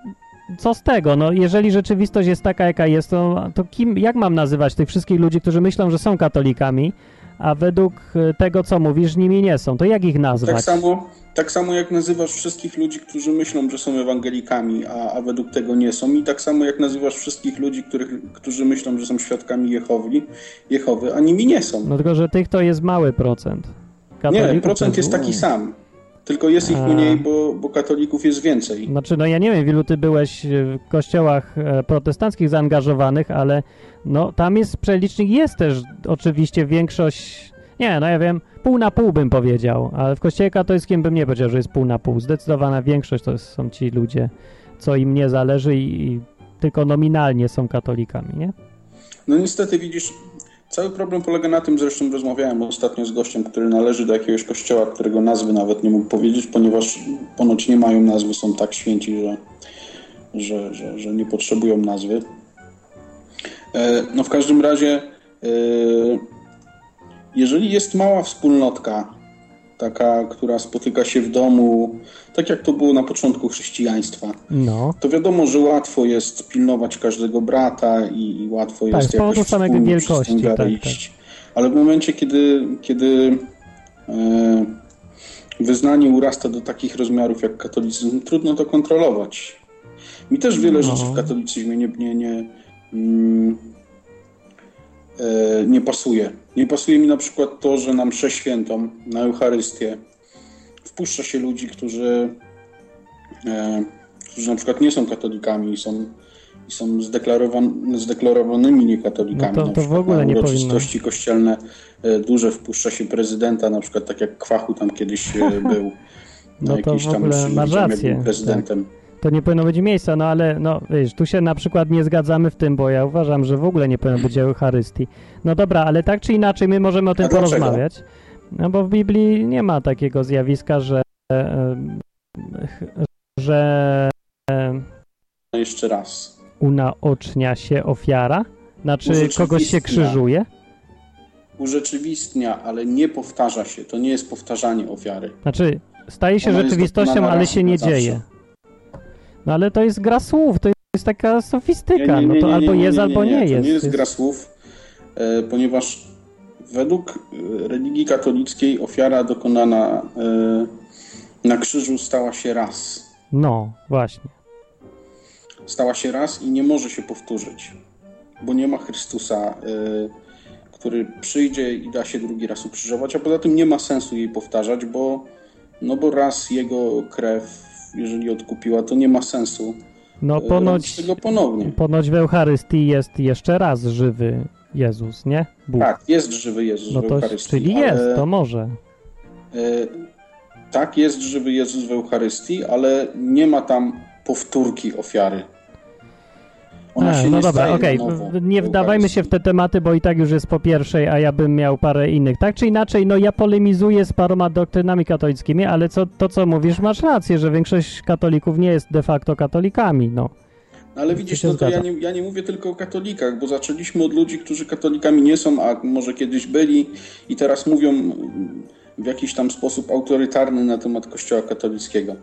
co z tego? No, jeżeli rzeczywistość jest taka, jaka jest, to, to kim, jak mam nazywać tych wszystkich ludzi, którzy myślą, że są katolikami, a według e, tego, co mówisz, nimi nie są? To jak ich nazwać? Tak samo, tak samo jak nazywasz wszystkich ludzi, którzy myślą, że są ewangelikami, a, a według tego nie są. I tak samo jak nazywasz wszystkich ludzi, których, którzy myślą, że są świadkami Jehowy, Jehowy, a nimi nie są. No tylko, że tych to jest mały procent. nie, Katolików to procent jest taki sam. Tylko jest ich mniej, bo, bo katolików jest więcej. Znaczy, no ja nie wiem, w ilu ty byłeś w kościołach e, protestanckich zaangażowanych, ale no tam jest przelicznik, jest też oczywiście większość, nie, no ja wiem, pół na pół bym powiedział, ale w kościele katolickim bym nie powiedział, że jest pół na pół. Zdecydowana większość to są ci ludzie, co im nie zależy i, i tylko nominalnie są katolikami, nie? No niestety widzisz, cały problem polega na tym, zresztą rozmawiałem ostatnio z gościem, który należy do jakiegoś kościoła, którego nazwy nawet nie mógł powiedzieć, ponieważ ponoć nie mają nazwy, są tak święci, że, że, że, że nie potrzebują nazwy. E, No w każdym razie, e, jeżeli jest mała wspólnotka, taka, która spotyka się w domu, tak jak to było na początku chrześcijaństwa, No, to wiadomo, że łatwo jest pilnować każdego brata i, i łatwo Tak, jest jakoś wspólnie wielkości, przez tak, iść. Ale w momencie, kiedy, kiedy e, wyznanie urasta do takich rozmiarów jak katolicyzm, trudno to kontrolować. Mi też wiele No. rzeczy w katolicyzmie nie, nie, nie, mm, e, nie pasuje. Nie pasuje mi na przykład to, że na mszę świętą, na Eucharystię wpuszcza się ludzi, którzy, e, którzy na przykład nie są katolikami i są, i są zdeklarowan, zdeklarowanymi niekatolikami. No to- to w ogóle na nie uroczystości kościelne e, duże wpuszcza się prezydenta, na przykład tak jak Kwachu tam kiedyś e, był. No na to w tam ogóle masz rację, prezydentem. To nie powinno być miejsca, no ale no wiesz, tu się na przykład nie zgadzamy w tym, bo ja uważam, że w ogóle nie powinno być Eucharystii. No dobra, ale tak czy inaczej my możemy o tym porozmawiać. No bo w Biblii nie ma takiego zjawiska, że e, że e, No jeszcze raz. unaocznia się ofiara? Znaczy kogoś się krzyżuje? Urzeczywistnia, ale nie powtarza się. To nie jest powtarzanie ofiary. Znaczy staje się Ona rzeczywistością, ale się nie dzieje. No ale to jest gra słów, to jest taka sofistyka, Nie, nie, no nie, to nie, albo jest, albo nie, nie To jest. nie jest To gra słów, e, ponieważ według e, religii katolickiej ofiara dokonana e, na krzyżu stała się raz. No, właśnie. Stała się raz i nie może się powtórzyć, bo nie ma Chrystusa, który przyjdzie i da się drugi raz ukrzyżować, a poza tym nie ma sensu jej powtarzać, bo, no bo raz jego krew, jeżeli odkupiła, to nie ma sensu No e, ponoć, tego ponownie. ponoć w Eucharystii jest jeszcze raz żywy Jezus, nie? Bóg. Tak, jest żywy Jezus no w to, Eucharystii. czyli ale, jest, to może. e, tak, jest żywy Jezus w Eucharystii, ale nie ma tam powtórki ofiary. Ona A, no dobra, okej, w- nie wdawajmy się w te tematy, bo i tak już jest po pierwszej, a ja bym miał parę innych. Tak czy inaczej, no ja polemizuję z paroma doktrynami katolickimi, ale co, to co mówisz, masz rację, że większość katolików nie jest de facto katolikami, no. No ale widzisz, no to ja nie, ja nie mówię tylko o katolikach, bo zaczęliśmy od ludzi, którzy katolikami nie są, a może kiedyś byli i teraz mówią w jakiś tam sposób autorytarny na temat Kościoła katolickiego.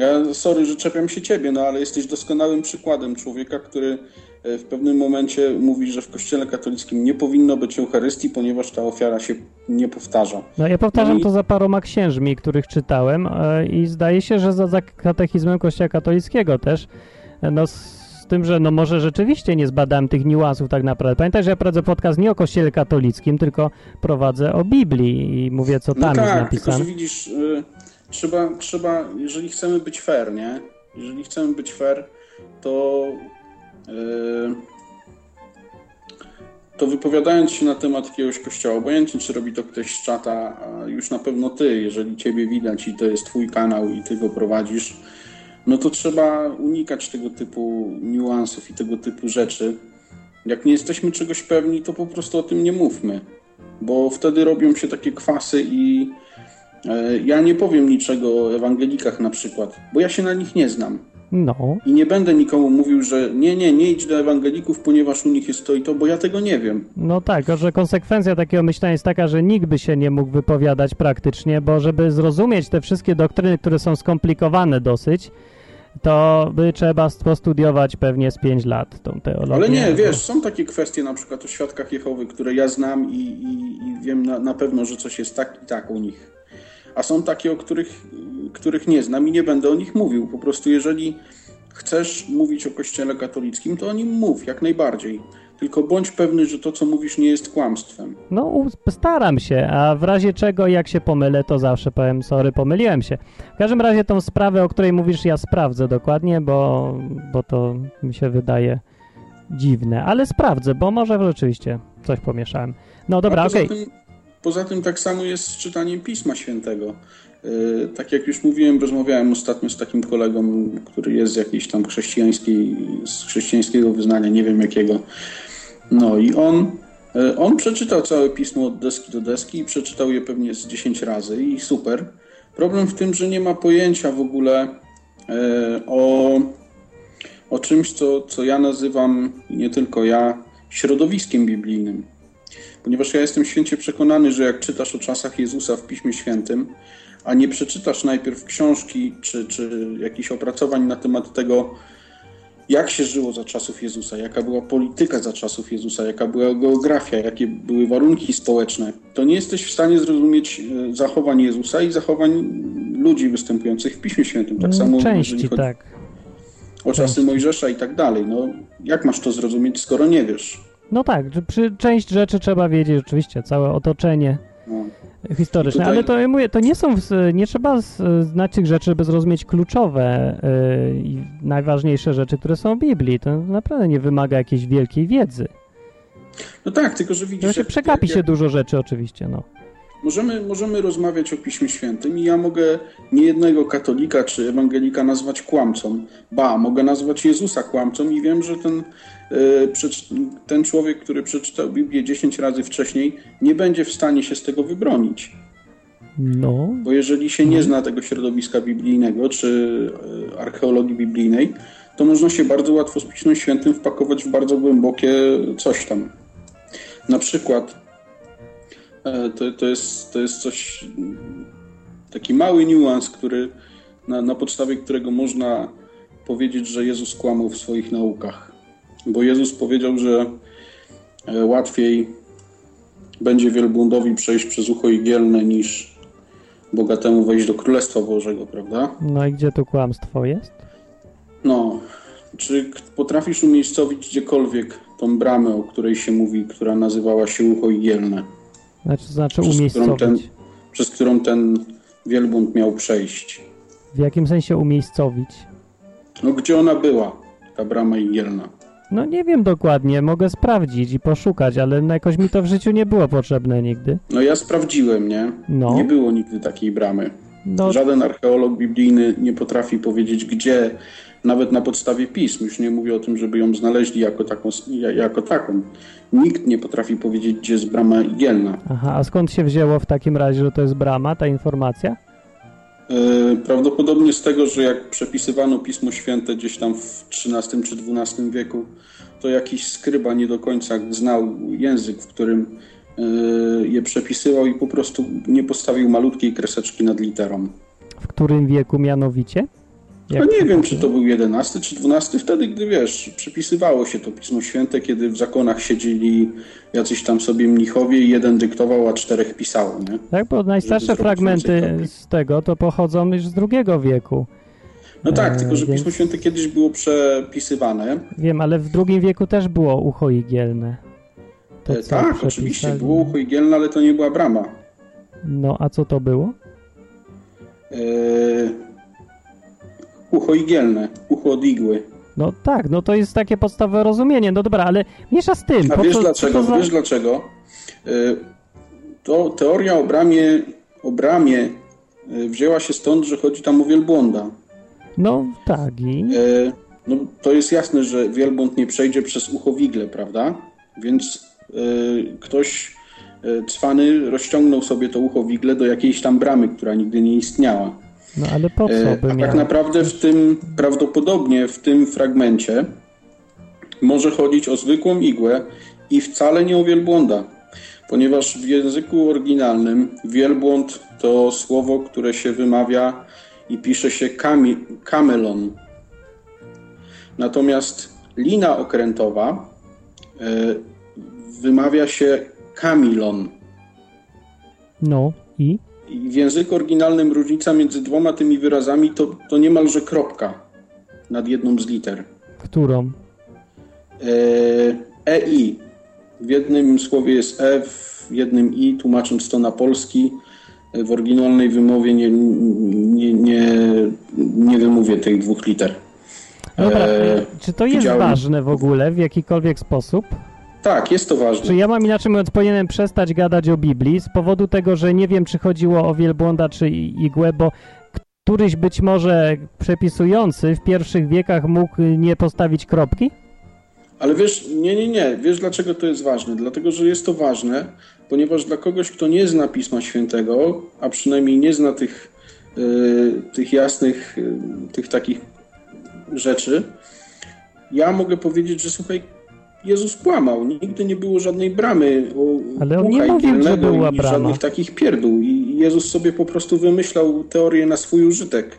Ja, sorry, że czepiam się ciebie, no ale jesteś doskonałym przykładem człowieka, który e, w pewnym momencie mówi, że w Kościele katolickim nie powinno być Eucharystii, ponieważ ta ofiara się nie powtarza. No ja powtarzam i- to za paroma księżmi, których czytałem e, i zdaje się, że za, za katechizmem Kościoła katolickiego też, e, no z, tym, że no może rzeczywiście nie zbadałem tych niuansów tak naprawdę. Pamiętaj, że ja prowadzę podcast nie o Kościele katolickim, tylko prowadzę o Biblii i mówię, co No tam jest tak, tylko że napisane. widzisz, y, trzeba, trzeba, jeżeli chcemy być fair, nie? Jeżeli chcemy być fair, to y, to wypowiadając się na temat jakiegoś kościoła, obojętnie czy robi to ktoś z czata, a już na pewno ty, jeżeli ciebie widać i to jest twój kanał i ty go prowadzisz, no to trzeba unikać tego typu niuansów i tego typu rzeczy. Jak nie jesteśmy czegoś pewni, to po prostu o tym nie mówmy bo wtedy robią się takie kwasy i ja nie powiem niczego o ewangelikach na przykład, bo ja się na nich nie znam. No, I nie będę nikomu mówił, że nie, nie, nie idź do ewangelików, ponieważ u nich jest to i to, bo ja tego nie wiem. no tak, że konsekwencja takiego myślenia jest taka, że nikt by się nie mógł wypowiadać praktycznie, bo żeby zrozumieć te wszystkie doktryny, które są skomplikowane dosyć, to by trzeba postudiować pewnie z 5 lat tą teologię. Ale nie, wiesz, są takie kwestie na przykład o świadkach Jehowy, które ja znam i, i, i wiem na, na pewno, że coś jest tak i tak u nich. A są takie, o których, których nie znam i nie będę o nich mówił. Po prostu jeżeli chcesz mówić o kościele katolickim, to o nim mów, jak najbardziej. tylko bądź pewny, że to, co mówisz, nie jest kłamstwem. No, staram się, a w razie czego, jak się pomylę, to zawsze powiem, sorry, pomyliłem się. W każdym razie tą sprawę, o której mówisz, ja sprawdzę dokładnie, bo, bo to mi się wydaje dziwne, ale sprawdzę, bo może rzeczywiście coś pomieszałem. No dobra, okej. tym, poza tym tak samo jest z czytaniem Pisma Świętego. Yy, Tak jak już mówiłem, rozmawiałem ostatnio z takim kolegą, który jest z jakiejś tam chrześcijańskiej, z chrześcijańskiego wyznania, nie wiem jakiego. No i on, yy, on przeczytał całe pismo od deski do deski i przeczytał je pewnie z 10 razy i super. Problem w tym, że nie ma pojęcia w ogóle yy, o, o czymś, co, co ja nazywam, nie tylko ja, środowiskiem biblijnym. Ponieważ ja jestem święcie przekonany, że jak czytasz o czasach Jezusa w Piśmie Świętym, a nie przeczytasz najpierw książki czy, czy jakichś opracowań na temat tego, jak się żyło za czasów Jezusa, jaka była polityka za czasów Jezusa, jaka była geografia, jakie były warunki społeczne, to nie jesteś w stanie zrozumieć e, zachowań Jezusa i zachowań ludzi występujących w Piśmie Świętym. Tak samo jeżeli Części, chodzi tak. o czasy Mojżesza i tak dalej. No, jak masz to zrozumieć, skoro nie wiesz? No tak, przy część rzeczy trzeba wiedzieć oczywiście, całe otoczenie No. historyczne, Tutaj- ale to mówię, to nie są, nie trzeba znać tych rzeczy, by zrozumieć kluczowe yy, i najważniejsze rzeczy, które są w Biblii. To naprawdę nie wymaga jakiejś wielkiej wiedzy. no tak, tylko że widzisz... To się przegapi jak- się dużo rzeczy oczywiście, no. Możemy, możemy rozmawiać o Piśmie Świętym i ja mogę niejednego katolika czy ewangelika nazwać kłamcą. Ba, mogę nazwać Jezusa kłamcą i wiem, że ten, e, ten człowiek, który przeczytał Biblię 10 razy wcześniej, nie będzie w stanie się z tego wybronić. No, Bo jeżeli się nie zna tego środowiska biblijnego czy e, archeologii biblijnej, to można się bardzo łatwo z Pismem Świętym wpakować w bardzo głębokie coś tam. Na przykład to, to, jest, to jest coś, taki mały niuans, który, na, na podstawie którego można powiedzieć, że Jezus kłamał w swoich naukach. Bo Jezus powiedział, że e, łatwiej będzie wielbłądowi przejść przez ucho igielne niż bogatemu wejść do Królestwa Bożego, prawda? no i gdzie tu kłamstwo jest? No, czy potrafisz umiejscowić gdziekolwiek tą bramę, o której się mówi, która nazywała się ucho igielne, Znaczy, znaczy Przez którą ten- umiejscowić. przez którą ten wielbłąd miał przejść? W jakim sensie umiejscowić? No, gdzie ona była, ta brama igielna? No nie wiem dokładnie, mogę sprawdzić i poszukać, ale no jakoś mi to w życiu nie było potrzebne nigdy. No ja sprawdziłem, nie? No. Nie było nigdy takiej bramy. No, Żaden archeolog biblijny nie potrafi powiedzieć, gdzie, nawet na podstawie pism, już nie mówię o tym, żeby ją znaleźli jako taką. Jako taką. Nikt nie potrafi powiedzieć, gdzie jest brama igielna. aha, a skąd się wzięło w takim razie, że to jest brama, ta informacja? E, Prawdopodobnie z tego, że jak przepisywano Pismo Święte gdzieś tam w XIII czy XII wieku, to jakiś skryba nie do końca znał język, w którym e, je przepisywał i po prostu nie postawił malutkiej kreseczki nad literą. W którym wieku mianowicie? No nie wiem, czy to był XI czy XII, wtedy, gdy wiesz, przepisywało się to Pismo Święte, kiedy w zakonach siedzieli jacyś tam sobie mnichowie i jeden dyktował, a czterech pisało, nie? Tak, bo najstarsze fragmenty z tego to pochodzą już z II wieku. No tak, E, tylko że Pismo Święte kiedyś było przepisywane. Wiem, ale w II wieku też było ucho igielne. To E, tak, oczywiście, było ucho igielne, ale to nie była brama. No, a co to było? E, ucho igielne, ucho od igły. No tak, no to jest takie podstawowe rozumienie. No dobra, ale miesza z tym. A wiesz co, dlaczego? Za... Wiesz dlaczego? E, to teoria o bramie, o bramie e, wzięła się stąd, że chodzi tam o wielbłąda. No tak i... E, no, to jest jasne, że wielbłąd nie przejdzie przez ucho wigle, prawda? Więc ktoś cwany rozciągnął sobie to ucho wigle do jakiejś tam bramy, która nigdy nie istniała. No ale po co E, by miał? tak naprawdę w tym, prawdopodobnie w tym fragmencie może chodzić o zwykłą igłę i wcale nie o wielbłąda, ponieważ w języku oryginalnym wielbłąd to słowo, które się wymawia i pisze się kami, kamelon. Natomiast lina okrętowa e, wymawia się kamilon. No i? I w języku oryginalnym różnica między dwoma tymi wyrazami to, to niemalże kropka nad jedną z liter. Którą? E, EI. W jednym słowie jest E, w jednym I, tłumacząc to na polski. W oryginalnej wymowie nie, nie, nie, nie wymówię tych dwóch liter. Dobra, E, czy to jest widziałem- ważne w ogóle w jakikolwiek sposób? Tak, jest to ważne. Czy ja mam inaczej mówiąc, powinienem przestać gadać o Biblii z powodu tego, że nie wiem, czy chodziło o wielbłąda, czy igłę, bo któryś być może przepisujący w pierwszych wiekach mógł nie postawić kropki? Ale wiesz, nie, nie, nie. Wiesz dlaczego to jest ważne? Dlatego, że jest to ważne, ponieważ dla kogoś, kto nie zna Pisma Świętego, a przynajmniej nie zna tych, y, tych jasnych, y, tych takich rzeczy, ja mogę powiedzieć, że słuchaj, Jezus kłamał. Nigdy nie było żadnej bramy o Ale on nie mówił, że była i brama. żadnych takich pierdół. I Jezus sobie po prostu wymyślał teorię na swój użytek.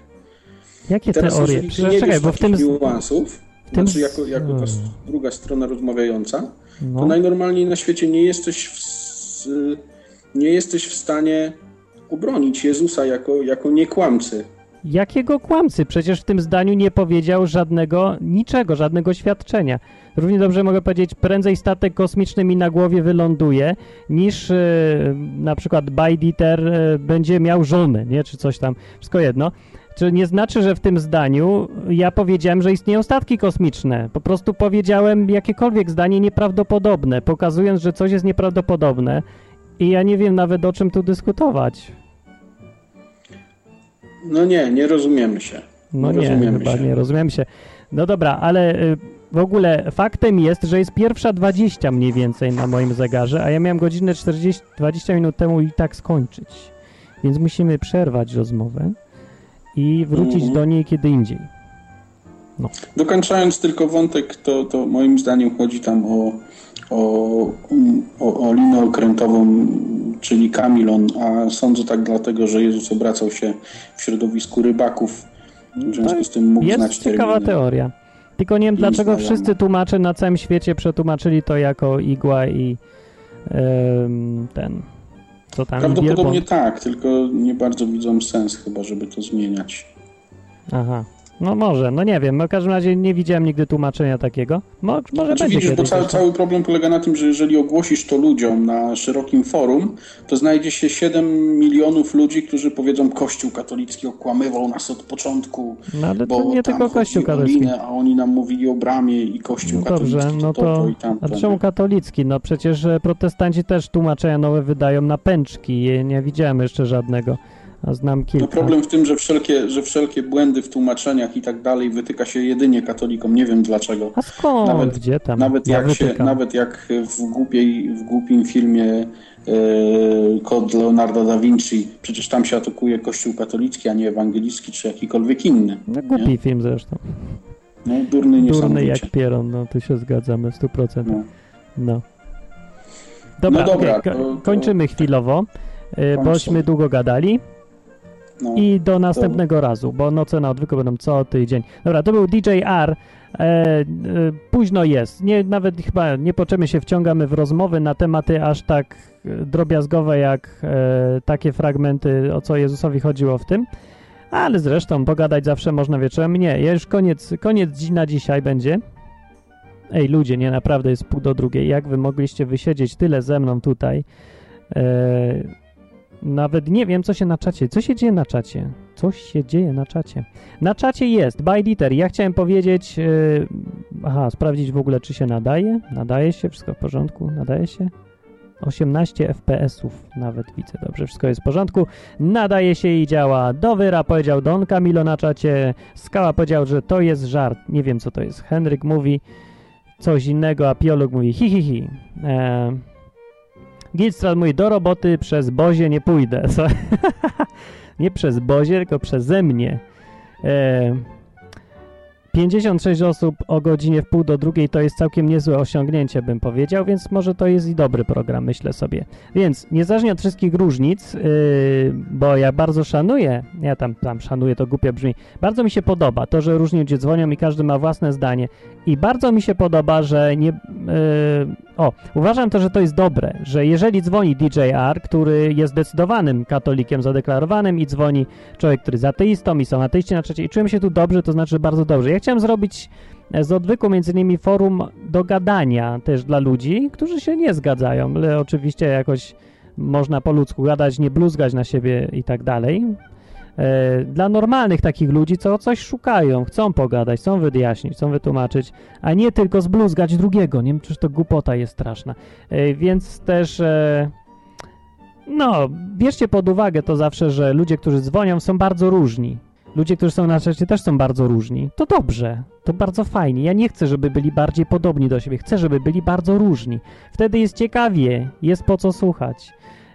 Jakie Teraz, teorie? Przecież nie czekaj, bo w tym... niuansów, tym znaczy jako, jako ta Hmm. druga strona rozmawiająca, No. to najnormalniej na świecie nie jesteś w, nie jesteś w stanie obronić Jezusa jako, jako niekłamcy. Jakiego kłamcy? Przecież w tym zdaniu nie powiedział żadnego, niczego, żadnego świadczenia. Równie dobrze mogę powiedzieć, prędzej statek kosmiczny mi na głowie wyląduje, niż e, na przykład Bajditer e, będzie miał żonę, nie? Czy coś tam. Wszystko jedno. Czy nie znaczy, że w tym zdaniu ja powiedziałem, że istnieją statki kosmiczne. Po prostu powiedziałem jakiekolwiek zdanie nieprawdopodobne, pokazując, że coś jest nieprawdopodobne i ja nie wiem nawet o czym tu dyskutować. No nie, nie rozumiemy się. No Nie nie, rozumiemy chyba się. nie rozumiem się. No dobra, ale y, w ogóle faktem jest, że jest pierwsza 20 mniej więcej na moim zegarze, a ja miałem godzinę 40, 20 minut temu i tak skończyć. Więc musimy przerwać rozmowę i wrócić Mhm. do niej kiedy indziej. Dokończając tylko wątek, to, to moim zdaniem chodzi tam o, o, o, o linię okrętową, czyli Kamilon, a sądzę tak dlatego, że Jezus obracał się w środowisku rybaków, w związku z tym mógł znać Jest ciekawa terminy. teoria. Tylko nie wiem, dlaczego wszyscy tłumacze na całym świecie przetłumaczyli to jako igła i ten... Co tam? Prawdopodobnie wielbłąd. tak, tylko nie bardzo widzą sens chyba, żeby to zmieniać. Aha. No może, no nie wiem. W każdym razie nie widziałem nigdy tłumaczenia takiego. Mo, może Znaczy, będzie widzisz, bo kiedyś. cały, problem polega na tym, że jeżeli ogłosisz to ludziom na szerokim forum, to znajdzie się 7 milionów ludzi, którzy powiedzą Kościół katolicki okłamywał nas od początku, No ale bo to nie tylko Kościół katolicki. linę, a oni nam mówili o bramie i Kościół No katolicki dobrze, no to, to, to... i tamto. A czemu katolicki? No przecież e, protestanci też tłumaczenia nowe wydają na pęczki. Nie widziałem jeszcze żadnego, a znam kilka. No problem w tym, że wszelkie, że wszelkie błędy w tłumaczeniach i tak dalej wytyka się jedynie katolikom. Nie wiem dlaczego. A skąd? Nawet- Gdzie tam? Nawet ja jak, się, nawet jak w, głupiej, w głupim filmie e, Kod Leonardo da Vinci, przecież tam się atakuje kościół katolicki, a nie ewangelicki, czy jakikolwiek inny. No, głupi film zresztą. No, durny Durny jak pieron, no tu się zgadzamy w 100%. No. No. Dobra, No dobra, ko- to- kończymy chwilowo, e, bośmy długo gadali. No. I do następnego razu, bo noce na odwyku będą co tydzień. Dobra, to był DJR. E, e, późno jest. Nie, nawet chyba nie poczemy się wciągamy w rozmowy na tematy aż tak e, drobiazgowe, jak e, takie fragmenty, o co Jezusowi chodziło w tym. Ale zresztą pogadać zawsze można wieczorem. Nie, już koniec, koniec na dzisiaj będzie. Ej, ludzie, nie naprawdę jest pół do drugiej. Jak wy mogliście wysiedzieć tyle ze mną tutaj? E, nawet nie wiem, co się na czacie. Co się dzieje na czacie? Coś się dzieje na czacie. Na czacie jest Bajditer. Ja chciałem powiedzieć. Yy, aha, sprawdzić w ogóle, czy się nadaje. Nadaje się, wszystko w porządku. Nadaje się. 18 FPS-ów nawet widzę. Dobrze, wszystko jest w porządku. Nadaje się i działa. Dowyra powiedział Don Camilo na czacie. Skała powiedział, że to jest żart. Nie wiem, co to jest. Henryk mówi coś innego, a Piolog mówi hi hi hi. Eee, Gilstrad mówi, do roboty przez Bozie nie pójdę. Nie przez Bozie, tylko przeze mnie. E, 56 osób o godzinie w pół do drugiej to jest całkiem niezłe osiągnięcie, bym powiedział, więc może to jest i dobry program, myślę sobie. Więc niezależnie od wszystkich różnic, yy, bo ja bardzo szanuję, ja tam, tam szanuję, to głupio brzmi, bardzo mi się podoba to, że różni ludzie dzwonią i każdy ma własne zdanie i bardzo mi się podoba, że nie... Yy, o, uważam to, że to jest dobre, że jeżeli dzwoni DJR, który jest zdecydowanym katolikiem zadeklarowanym i dzwoni człowiek, który jest ateistą i są ateiści na trzeciej i czułem się tu dobrze, to znaczy bardzo dobrze. Ja chciałem zrobić e, z odwyku między innymi forum do gadania też dla ludzi, którzy się nie zgadzają, ale oczywiście jakoś można po ludzku gadać, nie bluzgać na siebie i tak dalej. E, Dla normalnych takich ludzi, co coś szukają, chcą pogadać, chcą wyjaśnić, chcą wytłumaczyć, a nie tylko zbluzgać drugiego. Nie wiem, czy to głupota jest straszna. E, Więc też no, bierzcie pod uwagę to zawsze, że ludzie, którzy dzwonią, są bardzo różni. Ludzie, którzy są na czacie, też są bardzo różni. To dobrze, to bardzo fajnie. Ja nie chcę, żeby byli bardziej podobni do siebie. Chcę, żeby byli bardzo różni. Wtedy jest ciekawie, jest po co słuchać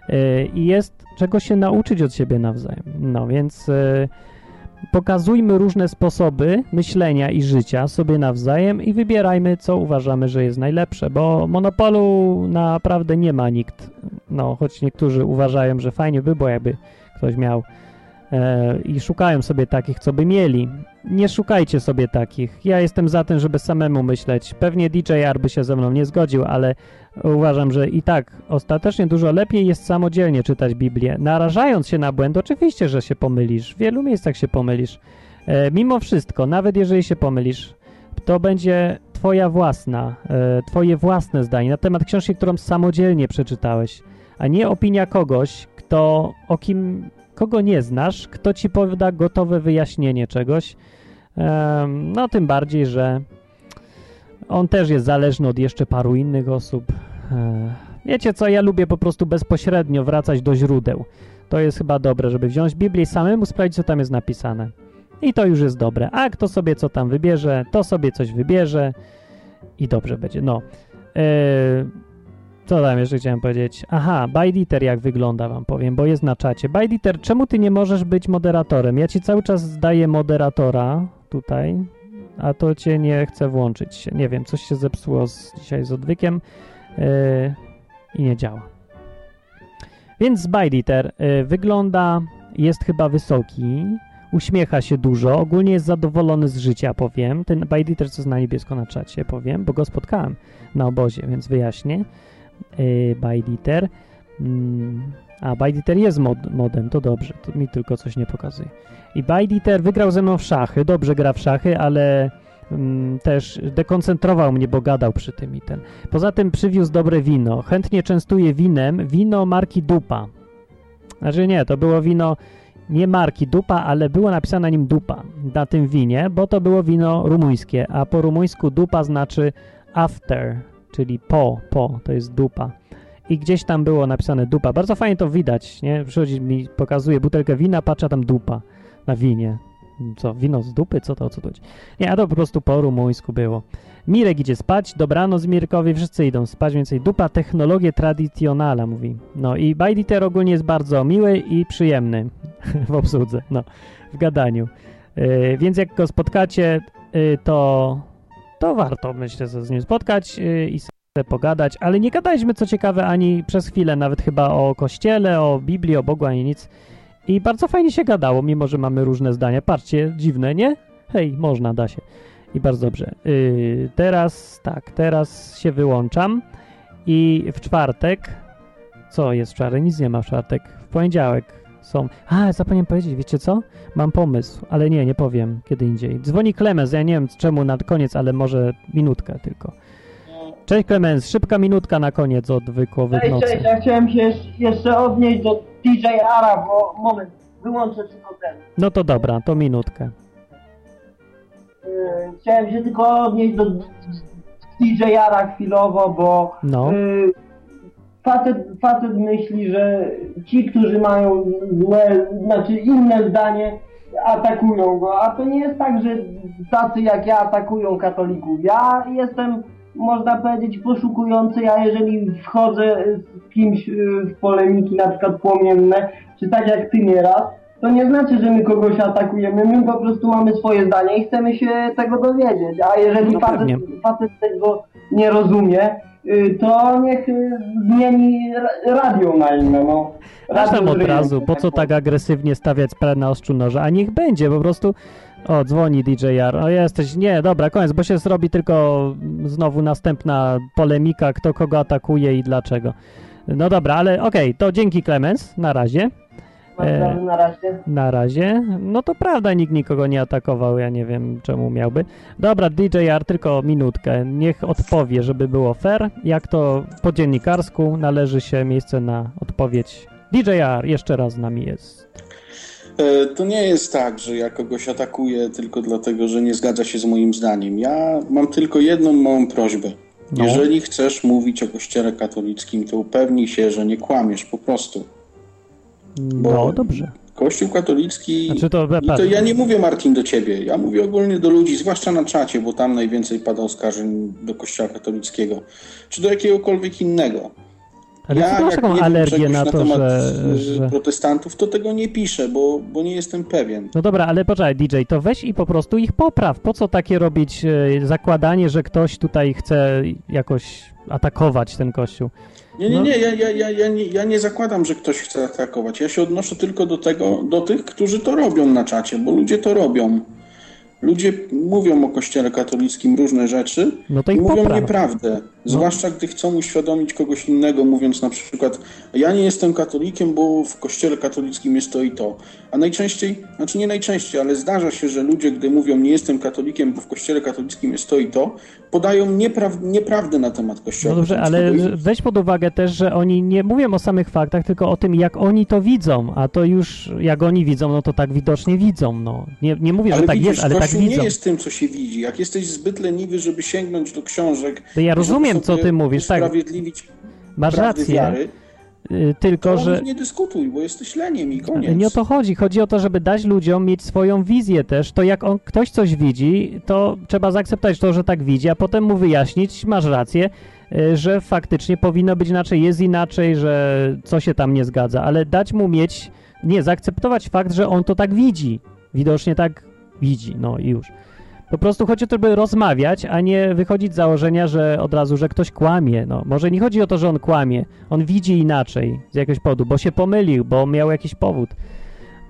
yy, i jest czego się nauczyć od siebie nawzajem. No więc yy, pokazujmy różne sposoby myślenia i życia sobie nawzajem i wybierajmy, co uważamy, że jest najlepsze, bo monopolu naprawdę nie ma nikt. No, choć niektórzy uważają, że fajnie by było, jakby ktoś miał i szukają sobie takich, co by mieli. Nie szukajcie sobie takich. Ja jestem za tym, żeby samemu myśleć. Pewnie DJ-R by się ze mną nie zgodził, ale uważam, że i tak ostatecznie dużo lepiej jest samodzielnie czytać Biblię. Narażając się na błęd, oczywiście, że się pomylisz. W wielu miejscach się pomylisz. E, mimo wszystko, nawet jeżeli się pomylisz, to będzie twoja własna, e, twoje własne zdanie na temat książki, którą samodzielnie przeczytałeś, a nie opinia kogoś, kto o kim kogo nie znasz, kto ci poda gotowe wyjaśnienie czegoś. No tym bardziej, że on też jest zależny od jeszcze paru innych osób. E, Wiecie co, ja lubię po prostu bezpośrednio wracać do źródeł. To jest chyba dobre, żeby wziąć Biblię i samemu sprawdzić, co tam jest napisane. I to już jest dobre. A kto sobie co tam wybierze, to sobie coś wybierze i dobrze będzie. No. E, co tam jeszcze chciałem powiedzieć? Aha, Bajditer jak wygląda wam powiem, bo jest na czacie. Bajditer, czemu ty nie możesz być moderatorem? Ja ci cały czas daję moderatora tutaj, a to cię nie chce włączyć. Nie wiem, coś się zepsuło z, dzisiaj z odwykiem yy, i nie działa. Więc Bajditer yy, wygląda, jest chyba wysoki, uśmiecha się dużo, ogólnie jest zadowolony z życia, powiem. Ten Bajditer, co jest na niebiesko na czacie, powiem, bo go spotkałem na obozie, więc wyjaśnię yy, Bajditer. Mm, a Bajditer jest mod, modem, to dobrze, to mi tylko coś nie pokazuje. I Bajditer wygrał ze mną w szachy, dobrze gra w szachy, ale mm, też dekoncentrował mnie, bo gadał przy tym i ten. Poza tym przywiózł dobre wino. Chętnie częstuje winem wino marki Dupa. Znaczy nie, to było wino nie marki Dupa, ale było napisane na nim Dupa na tym winie, bo to było wino rumuńskie, a po rumuńsku Dupa znaczy after, czyli po, po, to jest dupa. I gdzieś tam było napisane dupa. Bardzo fajnie to widać, nie? Przychodzi mi, pokazuje butelkę wina, patrzę tam dupa na winie. Co, wino z dupy? Co to, o co chodzi? Nie, a to po prostu po rumuńsku było. Mirek idzie spać, dobranoc Mirkowi, wszyscy idą spać, więcej dupa, technologie tradicjonala, mówi. No i Bajditer ogólnie jest bardzo miły i przyjemny w obsłudze, no, w gadaniu. Yy, więc jak go spotkacie, yy, to to warto, myślę, się z nim spotkać yy, i sobie pogadać, ale nie gadaliśmy, co ciekawe, ani przez chwilę, nawet chyba o kościele, o Biblii, o Bogu, ani nic. I bardzo fajnie się gadało, mimo że mamy różne zdania. Patrzcie, dziwne, nie? Hej, można, da się. I bardzo dobrze. Yy, teraz, tak, teraz się wyłączam i w czwartek, co jest w czwartek? Nic nie ma w czwartek. W poniedziałek są... A, zapomniałem powiedzieć, wiecie co? Mam pomysł, ale nie, nie powiem kiedy indziej. Dzwoni Klemens, ja nie wiem czemu na koniec, ale może minutkę tylko. Cześć Klemens, szybka minutka na koniec od wykłowych Cześć, nocy. cześć, ja chciałem się jeszcze- odnieść do DJ Ara, bo moment, wyłączę tylko ten. No to dobra, to minutkę. Yy, Chciałem się tylko odnieść do DJ Ara chwilowo, bo No. yy, facet, facet myśli, że ci, którzy mają złe, znaczy inne zdanie, atakują go, a to nie jest tak, że tacy jak ja atakują katolików. Ja jestem, można powiedzieć, poszukujący, ja jeżeli wchodzę z kimś yy, w polemiki, na przykład płomienne, czy tak jak ty nieraz, to nie znaczy, że my kogoś atakujemy, my po prostu mamy swoje zdanie i chcemy się tego dowiedzieć, a jeżeli No facet, facet tego nie rozumie, y, to niech y, zmieni ra- radio na inne, no. Aż tam od razu, po co tak agresywnie stawiać sprawę na ostrzu noża? A niech będzie, po prostu... O, dzwoni DJ-R. O, jesteś... Nie, dobra, koniec, bo się zrobi tylko znowu następna polemika, kto kogo atakuje i dlaczego. No dobra, ale okej, to dzięki Clemens, na razie. E, na razie. Na razie. No to prawda, nikt nikogo nie atakował, ja nie wiem czemu miałby. Dobra, DJR, tylko minutkę. Niech odpowie, żeby było fair. Jak to po dziennikarsku należy się miejsce na odpowiedź. DJR jeszcze raz z nami jest. E, To nie jest tak, że ja kogoś atakuję tylko dlatego, że nie zgadza się z moim zdaniem. Ja mam tylko jedną małą prośbę. No. Jeżeli chcesz mówić o kościele katolickim, to upewnij się, że nie kłamiesz po prostu. No Bo- dobrze. Kościół katolicki. Znaczy to, I to ja nie mówię Martin do ciebie, ja mówię ogólnie do ludzi, zwłaszcza na czacie, bo tam najwięcej pada oskarżeń do Kościoła katolickiego, czy do jakiegokolwiek innego. Ale ty masz taką alergię na to, temat że- y, że- protestantów, to tego nie piszę, bo, bo nie jestem pewien. No dobra, ale poczekaj, DJ, to weź i po prostu ich popraw. Po co takie robić e, zakładanie, że ktoś tutaj chce jakoś atakować ten kościół? Nie, nie, No. nie, ja, ja, ja, ja, nie, ja nie zakładam, że ktoś chce atakować. Ja się odnoszę tylko do tego, do tych, którzy to robią na czacie, bo ludzie to robią. Ludzie mówią o Kościele katolickim różne rzeczy No to i mówią popraw. nieprawdę. Zwłaszcza gdy chcą uświadomić kogoś innego, mówiąc na przykład ja nie jestem katolikiem, bo w Kościele katolickim jest to i to. A najczęściej, znaczy nie najczęściej, ale zdarza się, że ludzie, gdy mówią nie jestem katolikiem, bo w Kościele katolickim jest to i to, podają niepraw nieprawdę na temat Kościoła No dobrze, ale weź pod uwagę też, że oni nie mówią o samych faktach, tylko o tym, jak oni to widzą, a to już jak oni widzą, no to tak widocznie widzą, no. Nie, nie mówię, że ale tak widzisz, jest, ale tak widzą. nie jest tym, co się widzi. Jak jesteś zbyt leniwy, żeby sięgnąć do książek, To ja żeby rozumiem, co ty mówisz, tak. usprawiedliwić Masz rację, wiary, y, tylko to że... nie dyskutuj, bo jesteś leniem i koniec. nie o to chodzi. Chodzi o to, żeby dać ludziom mieć swoją wizję też. To jak on, ktoś coś widzi, to trzeba zaakceptować to, że tak widzi, a potem mu wyjaśnić, masz rację, y, że faktycznie powinno być inaczej, jest inaczej, że co się tam nie zgadza, ale dać mu mieć, nie, zaakceptować fakt, że on to tak widzi. Widocznie tak widzi, no i już. Po prostu chodzi o to, żeby rozmawiać, a nie wychodzić z założenia, że od razu, że ktoś kłamie. No, może nie chodzi o to, że on kłamie. On widzi inaczej z jakiegoś powodu, bo się pomylił, bo miał jakiś powód.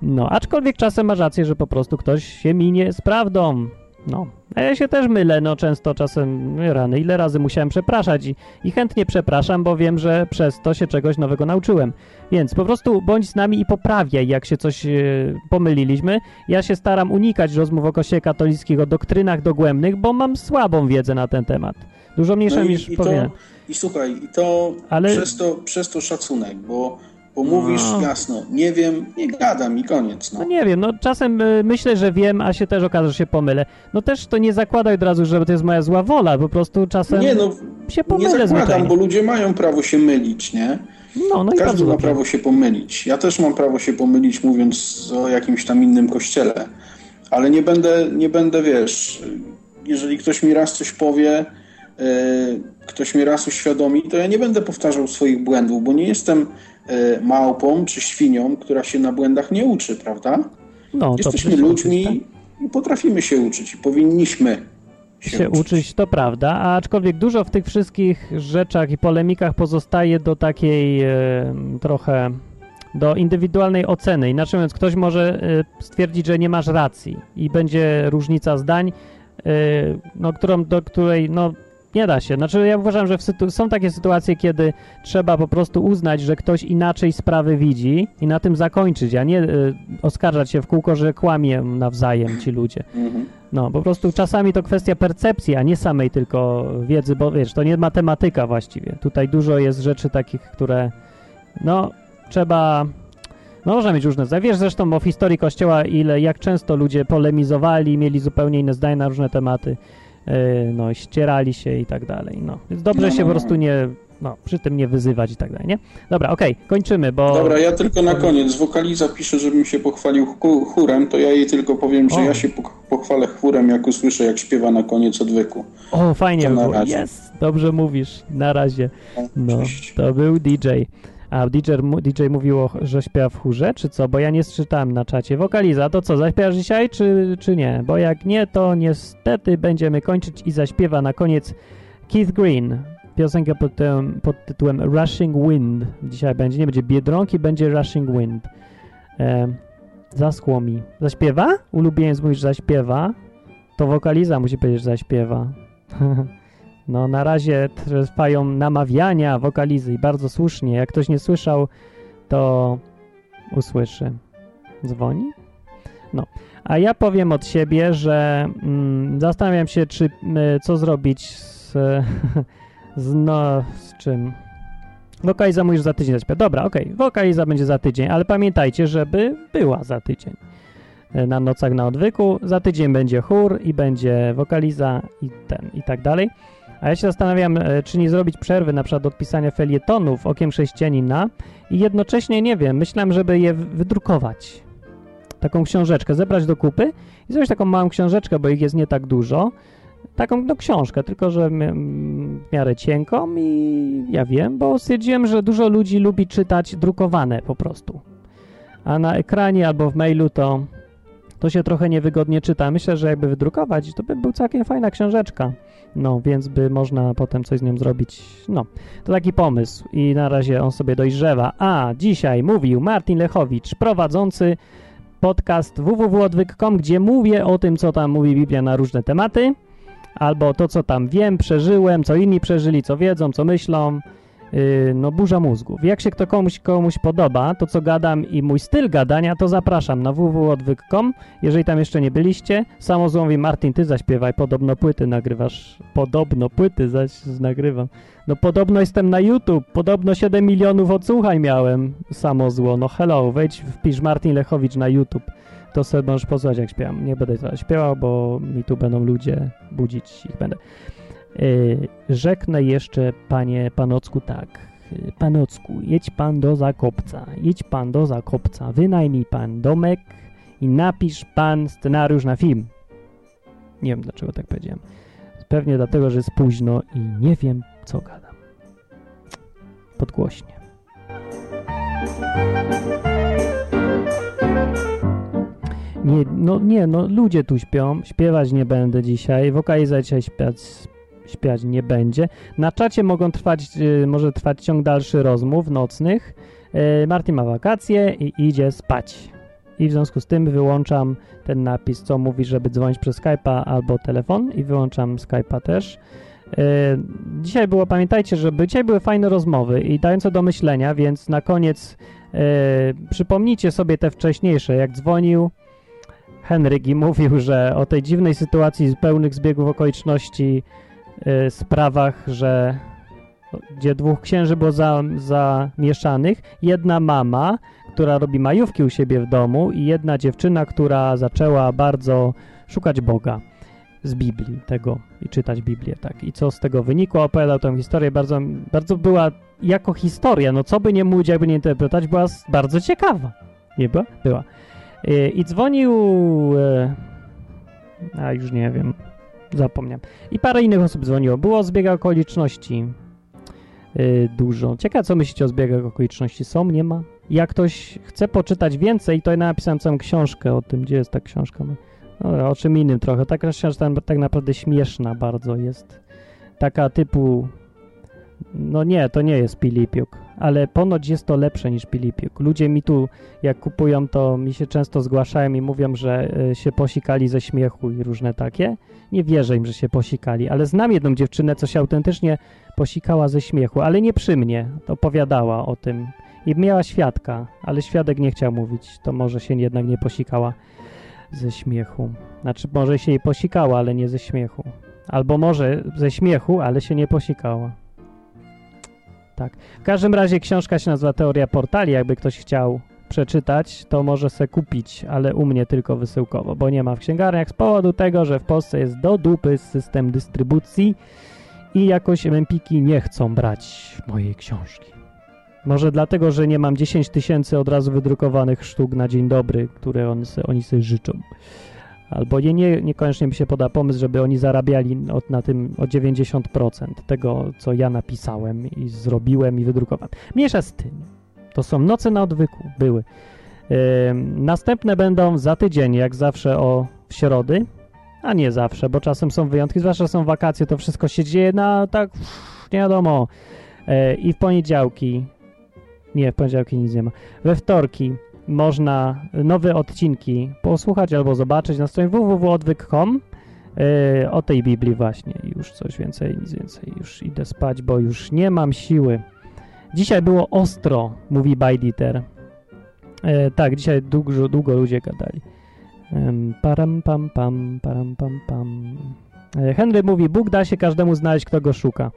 No, aczkolwiek czasem ma rację, że po prostu ktoś się minie z prawdą. No, a ja się też mylę, no często czasem, no, rany, ile razy musiałem przepraszać i, i chętnie przepraszam, bo wiem, że przez to się czegoś nowego nauczyłem. Więc po prostu bądź z nami i poprawiaj, jak się coś e, pomyliliśmy. Ja się staram unikać rozmów o kościele katolickim, o doktrynach dogłębnych, bo mam słabą wiedzę na ten temat. Dużo mniejszą No i, niż i, powiem. to, I słuchaj, i to, Ale- przez to przez to szacunek, bo, bo mówisz No. jasno, nie wiem, nie gadam i koniec. No. No nie wiem, no czasem y, myślę, że wiem, a się też okaże, że się pomylę. No też to nie zakładaj od razu, że to jest moja zła wola, po prostu czasem Nie no, się nie pomylę zakładam, zwyczajnie. bo ludzie mają prawo się mylić, nie? No, no Każdy ma prawo się pomylić. Ja też mam prawo się pomylić, mówiąc o jakimś tam innym kościele. Ale nie będę, nie będę, wiesz, jeżeli ktoś mi raz coś powie, e, ktoś mnie raz uświadomi, to ja nie będę powtarzał swoich błędów, bo nie jestem małpą czy świnią, która się na błędach nie uczy, prawda? No, Jesteśmy ludźmi oczywiście i potrafimy się uczyć i powinniśmy się, się uczyć. uczyć, to prawda, a aczkolwiek dużo w tych wszystkich rzeczach i polemikach pozostaje do takiej e, trochę do indywidualnej oceny. Inaczej mówiąc, ktoś może e, stwierdzić, że nie masz racji i będzie różnica zdań, e, no, którą, do której no, nie da się. Znaczy ja uważam, że są takie sytuacje, kiedy trzeba po prostu uznać, że ktoś inaczej sprawy widzi i na tym zakończyć, a nie e, oskarżać się w kółko, że kłamie nawzajem ci ludzie. Mhm. No, po prostu czasami to kwestia percepcji, a nie samej tylko wiedzy, bo wiesz, to nie matematyka właściwie. Tutaj dużo jest rzeczy takich, które no, trzeba no, można mieć różne zdania. Wiesz zresztą o historii Kościoła, ile, jak często ludzie polemizowali, mieli zupełnie inne zdania na różne tematy, no, ścierali się i tak dalej, no. Więc dobrze No, się no, po no. prostu nie, no, przy tym nie wyzywać i tak dalej, nie? Dobra, okej, kończymy, bo... Dobra, ja tylko na koniec. Wokaliza pisze, żebym się pochwalił chó- chórem, to ja jej tylko powiem, że O. ja się pochwalę chórem, jak usłyszę, jak śpiewa na koniec odwyku. O, fajnie To by na było. Jest, dobrze mówisz. Na razie. No, Cześć. to był DJ. A DJ, DJ mówił, o- że śpiewa w chórze, czy co? Bo ja nie czytałem na czacie. Wokaliza, to co, zaśpiewasz dzisiaj, czy, czy nie? Bo jak nie, to niestety będziemy kończyć i zaśpiewa na koniec Keith Green. Piosenkę pod, tytułem- pod tytułem Rushing Wind. Dzisiaj będzie, nie będzie Biedronki, będzie Rushing Wind. E, zaschło mi. Zaśpiewa? Ulubieniec mówisz, że zaśpiewa. To wokaliza musi powiedzieć, że zaśpiewa. No, na razie trwają namawiania wokalizy i bardzo słusznie. Jak ktoś nie słyszał, to usłyszy. Dzwoni? No. A ja powiem od siebie, że mm, zastanawiam się, czy y, co zrobić z, z, no, z czym. Wokaliza mówisz za tydzień zaśpiewa. Dobra, okej, wokaliza będzie za tydzień, ale pamiętajcie, żeby była za tydzień. Y, Na nocach na odwyku, za tydzień będzie chór i będzie wokaliza i ten, i tak dalej. A ja się zastanawiam, y, czy nie zrobić przerwy na przykład od pisania felietonów Okiem Sześcianina i jednocześnie, nie wiem, myślałem, żeby je wydrukować. Taką książeczkę, zebrać do kupy i zrobić taką małą książeczkę, bo ich jest nie tak dużo. Taką no, książkę, tylko że w miarę cienką i ja wiem, bo stwierdziłem, że dużo ludzi lubi czytać drukowane po prostu. A na ekranie albo w mailu to, to się trochę niewygodnie czyta. Myślę, że jakby wydrukować, to by był całkiem fajna książeczka. No, więc by można potem coś z nią zrobić. No, to taki pomysł i na razie on sobie dojrzewa. A dzisiaj mówił Martin Lechowicz, prowadzący podcast www.odwyk.com, gdzie mówię o tym, co tam mówi Biblia na różne tematy, albo to, co tam wiem, przeżyłem, co inni przeżyli, co wiedzą, co myślą. Yy, no, burza mózgów. Jak się kto komuś, komuś podoba, to co gadam i mój styl gadania, to zapraszam na www.odwyk.com. Jeżeli tam jeszcze nie byliście, samo mówi Martin, ty zaśpiewaj, podobno płyty nagrywasz. Podobno płyty zaś nagrywam. No podobno jestem na YouTube, podobno 7 milionów odsłuchań miałem, samo zło. No hello, wejdź, wpisz Martin Lechowicz na YouTube, to sobie możesz posłuchać jak śpiewam. Nie będę śpiewał, bo mi tu będą ludzie, budzić ich będę. Yy, rzeknę jeszcze, panie Panocku, tak. Yy, Panocku, jedź pan do Zakopca, jedź pan do Zakopca, wynajmij pan domek i napisz pan scenariusz na film. Nie wiem, dlaczego tak powiedziałem. Pewnie dlatego, że jest późno i nie wiem, co gadam. Podgłośnie. Nie, no nie, no ludzie tu śpią, śpiewać nie będę dzisiaj, wokaliza dzisiaj śpiewać, śpiewać nie będzie. Na czacie mogą trwać, y, może trwać ciąg dalszy rozmów nocnych. Y, Martin ma wakacje i idzie spać. I w związku z tym wyłączam ten napis, co mówi, żeby dzwonić przez Skype'a albo telefon i wyłączam Skype'a też. E, Dzisiaj było, pamiętajcie, że dzisiaj były fajne rozmowy i dające do myślenia, więc na koniec e, przypomnijcie sobie te wcześniejsze, jak dzwonił Henryk i mówił, że o tej dziwnej sytuacji z pełnych zbiegów okoliczności e, sprawach, że gdzie dwóch księży było za, zamieszanych, jedna mama, która robi majówki u siebie w domu i jedna dziewczyna, która zaczęła bardzo szukać Boga z Biblii tego i czytać Biblię, tak. I co z tego wynikło? Opowiadał tę historię, bardzo, bardzo była jako historia, no co by nie mówić, jakby nie interpretować, była bardzo ciekawa. Nie była? Była. I, i dzwonił, e, a już nie wiem, zapomniałem. I parę innych osób dzwoniło. Było zbiega okoliczności e, dużo. Ciekawe, co myślicie o zbiegach okoliczności? Są, nie ma? Jak ktoś chce poczytać więcej, to ja napisałem całą książkę o tym, gdzie jest ta książka. Dobra, o czym innym trochę. Taka książka tak naprawdę śmieszna bardzo jest. Taka typu... No nie, to nie jest Pilipiuk, ale ponoć jest to lepsze niż Pilipiuk. Ludzie mi tu, jak kupują, to mi się często zgłaszają i mówią, że y, się posikali ze śmiechu i różne takie. Nie wierzę im, że się posikali, ale znam jedną dziewczynę, co się autentycznie posikała ze śmiechu, ale nie przy mnie. Opowiadała o tym i miała świadka, ale świadek nie chciał mówić, to może się jednak nie posikała ze śmiechu. Znaczy, może się jej posikała, ale nie ze śmiechu. Albo może ze śmiechu, ale się nie posikała. Tak. W każdym razie książka się nazywa Teoria Portali. Jakby ktoś chciał przeczytać, to może se kupić, ale u mnie tylko wysyłkowo, bo nie ma w księgarniach z powodu tego, że w Polsce jest do dupy system dystrybucji i jakoś Empiki nie chcą brać mojej książki. Może dlatego, że nie mam 10 tysięcy od razu wydrukowanych sztuk na dzień dobry, które on se, oni sobie życzą. Albo nie, nie, niekoniecznie mi się poda pomysł, żeby oni zarabiali od, na tym o 90% tego, co ja napisałem i zrobiłem i wydrukowałem. Mniejsza z tym. To są noce na odwyku. Były. Ym, następne będą za tydzień, jak zawsze o w środy, a nie zawsze, bo czasem są wyjątki, zwłaszcza są wakacje, to wszystko się dzieje na tak, uff, nie wiadomo. E, I w poniedziałki, nie, w poniedziałki nic nie ma. We wtorki można nowe odcinki posłuchać albo zobaczyć na stronie www.odwyk.com e, o tej Biblii właśnie. Już coś więcej, nic więcej. Już idę spać, bo już nie mam siły. Dzisiaj było ostro, mówi Bajditer. E, tak, dzisiaj długo, długo ludzie gadali. Param pam pam, param pam pam. E, Henry mówi, Bóg da się każdemu znaleźć, kto go szuka.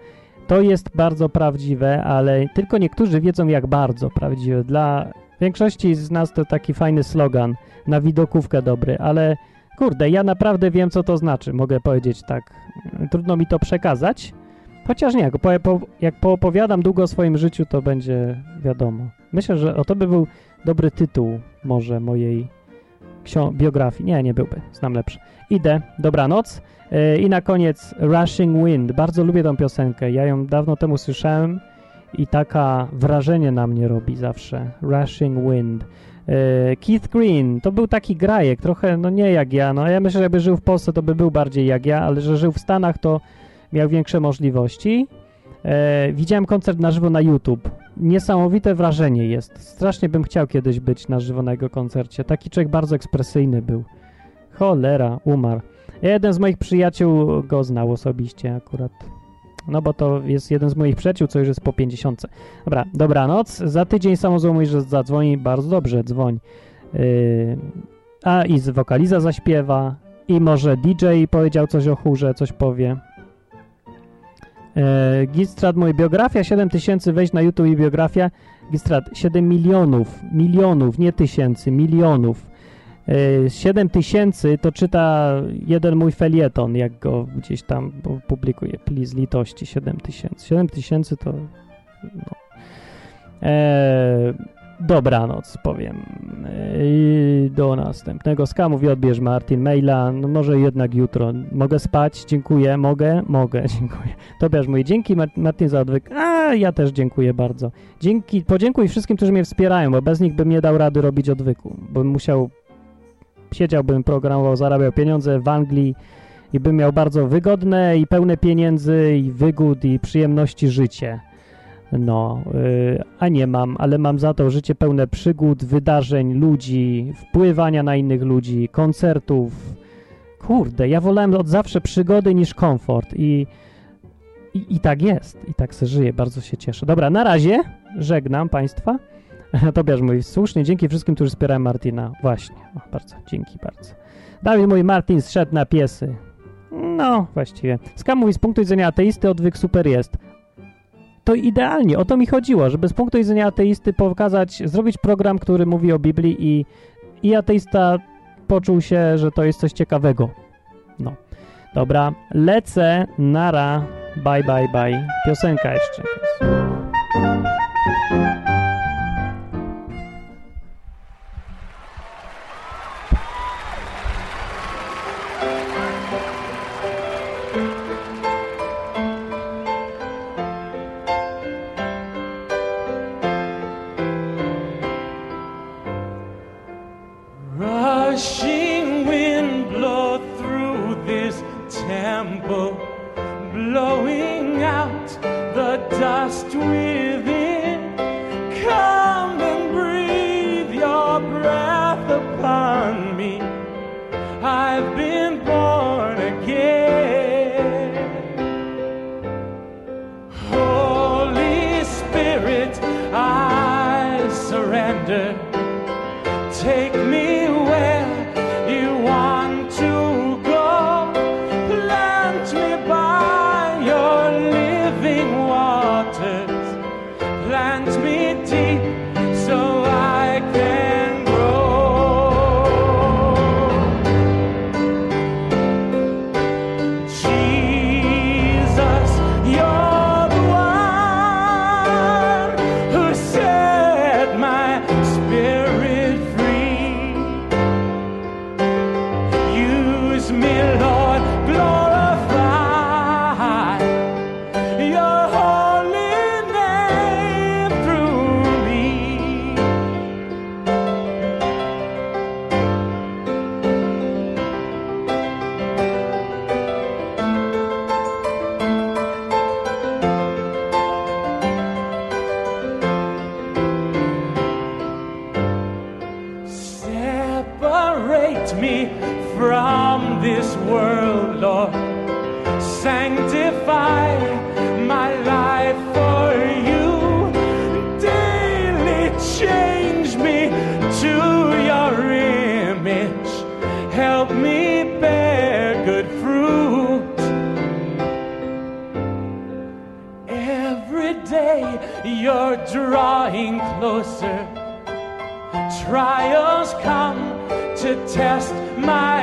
To jest bardzo prawdziwe, ale tylko niektórzy wiedzą, jak bardzo prawdziwe. Dla większości z nas to taki fajny slogan, na widokówkę dobry, ale kurde, ja naprawdę wiem, co to znaczy, mogę powiedzieć tak. Trudno mi to przekazać, chociaż nie, jak, po, jak poopowiadam długo o swoim życiu, to będzie wiadomo. Myślę, że o to by był dobry tytuł może mojej biografii. Nie, nie byłby, znam lepszy. Idę, dobranoc. Yy, I na koniec Rushing Wind. Bardzo lubię tą piosenkę. Ja ją dawno temu słyszałem i taka wrażenie na mnie robi zawsze. Rushing Wind. Yy, Keith Green to był taki grajek, trochę no nie jak ja. No ja myślę, że jakby żył w Polsce, to by był bardziej jak ja, ale że żył w Stanach, to miał większe możliwości. E, widziałem koncert na żywo na YouTube. Niesamowite wrażenie jest. Strasznie bym chciał kiedyś być na żywo na jego koncercie. Taki człowiek bardzo ekspresyjny był. Cholera, umarł. Jeden z moich przyjaciół go znał osobiście akurat. No bo to jest jeden z moich przyjaciół, co już jest po 50. Dobra, dobranoc. Za tydzień samozło mówi, że zadzwoni. Bardzo dobrze, dzwoń. Yy, a i z wokaliza zaśpiewa. I może DJ powiedział coś o chórze, coś powie. Gistrat, moja biografia, 7 tysięcy, wejść na YouTube i biografia. Gistrat, 7 milionów, milionów, nie tysięcy, milionów. E, 7 tysięcy to czyta jeden mój felieton, jak go gdzieś tam publikuje. Please, litości, 7 tysięcy. 7 tysięcy to... No. E, dobranoc, powiem. E, do następnego skamu i odbierz Martin maila. No może jednak jutro. Mogę spać? Dziękuję. Mogę? Mogę. Dziękuję. Tobiasz mój dzięki Mar- Martin za odwyk. A ja też dziękuję bardzo. Dzięki, podziękuj wszystkim, którzy mnie wspierają, bo bez nich bym nie dał rady robić odwyku. Bym musiał, siedziałbym, programował, zarabiał pieniądze w Anglii i bym miał bardzo wygodne i pełne pieniędzy i wygód i przyjemności życie. No, y, a nie mam, ale mam za to życie pełne przygód, wydarzeń, ludzi, wpływania na innych ludzi, koncertów. Kurde, ja wolałem od zawsze przygody niż komfort i, i, i tak jest, i tak se żyję, bardzo się cieszę. Dobra, na razie, żegnam Państwa. Tobiasz mój, słusznie, dzięki wszystkim, którzy wspierają Martina. Właśnie, o, bardzo, dzięki bardzo. Dawid mój, Martin zszedł na piesy. No, właściwie. Skam mówi, z punktu widzenia ateisty odwyk super jest to idealnie, o to mi chodziło, żeby z punktu widzenia ateisty pokazać, zrobić program, który mówi o Biblii i, i ateista poczuł się, że to jest coś ciekawego. No. Dobra, lecę, nara, bye, bye, bye. Piosenka jeszcze. Rushing Trials come to test my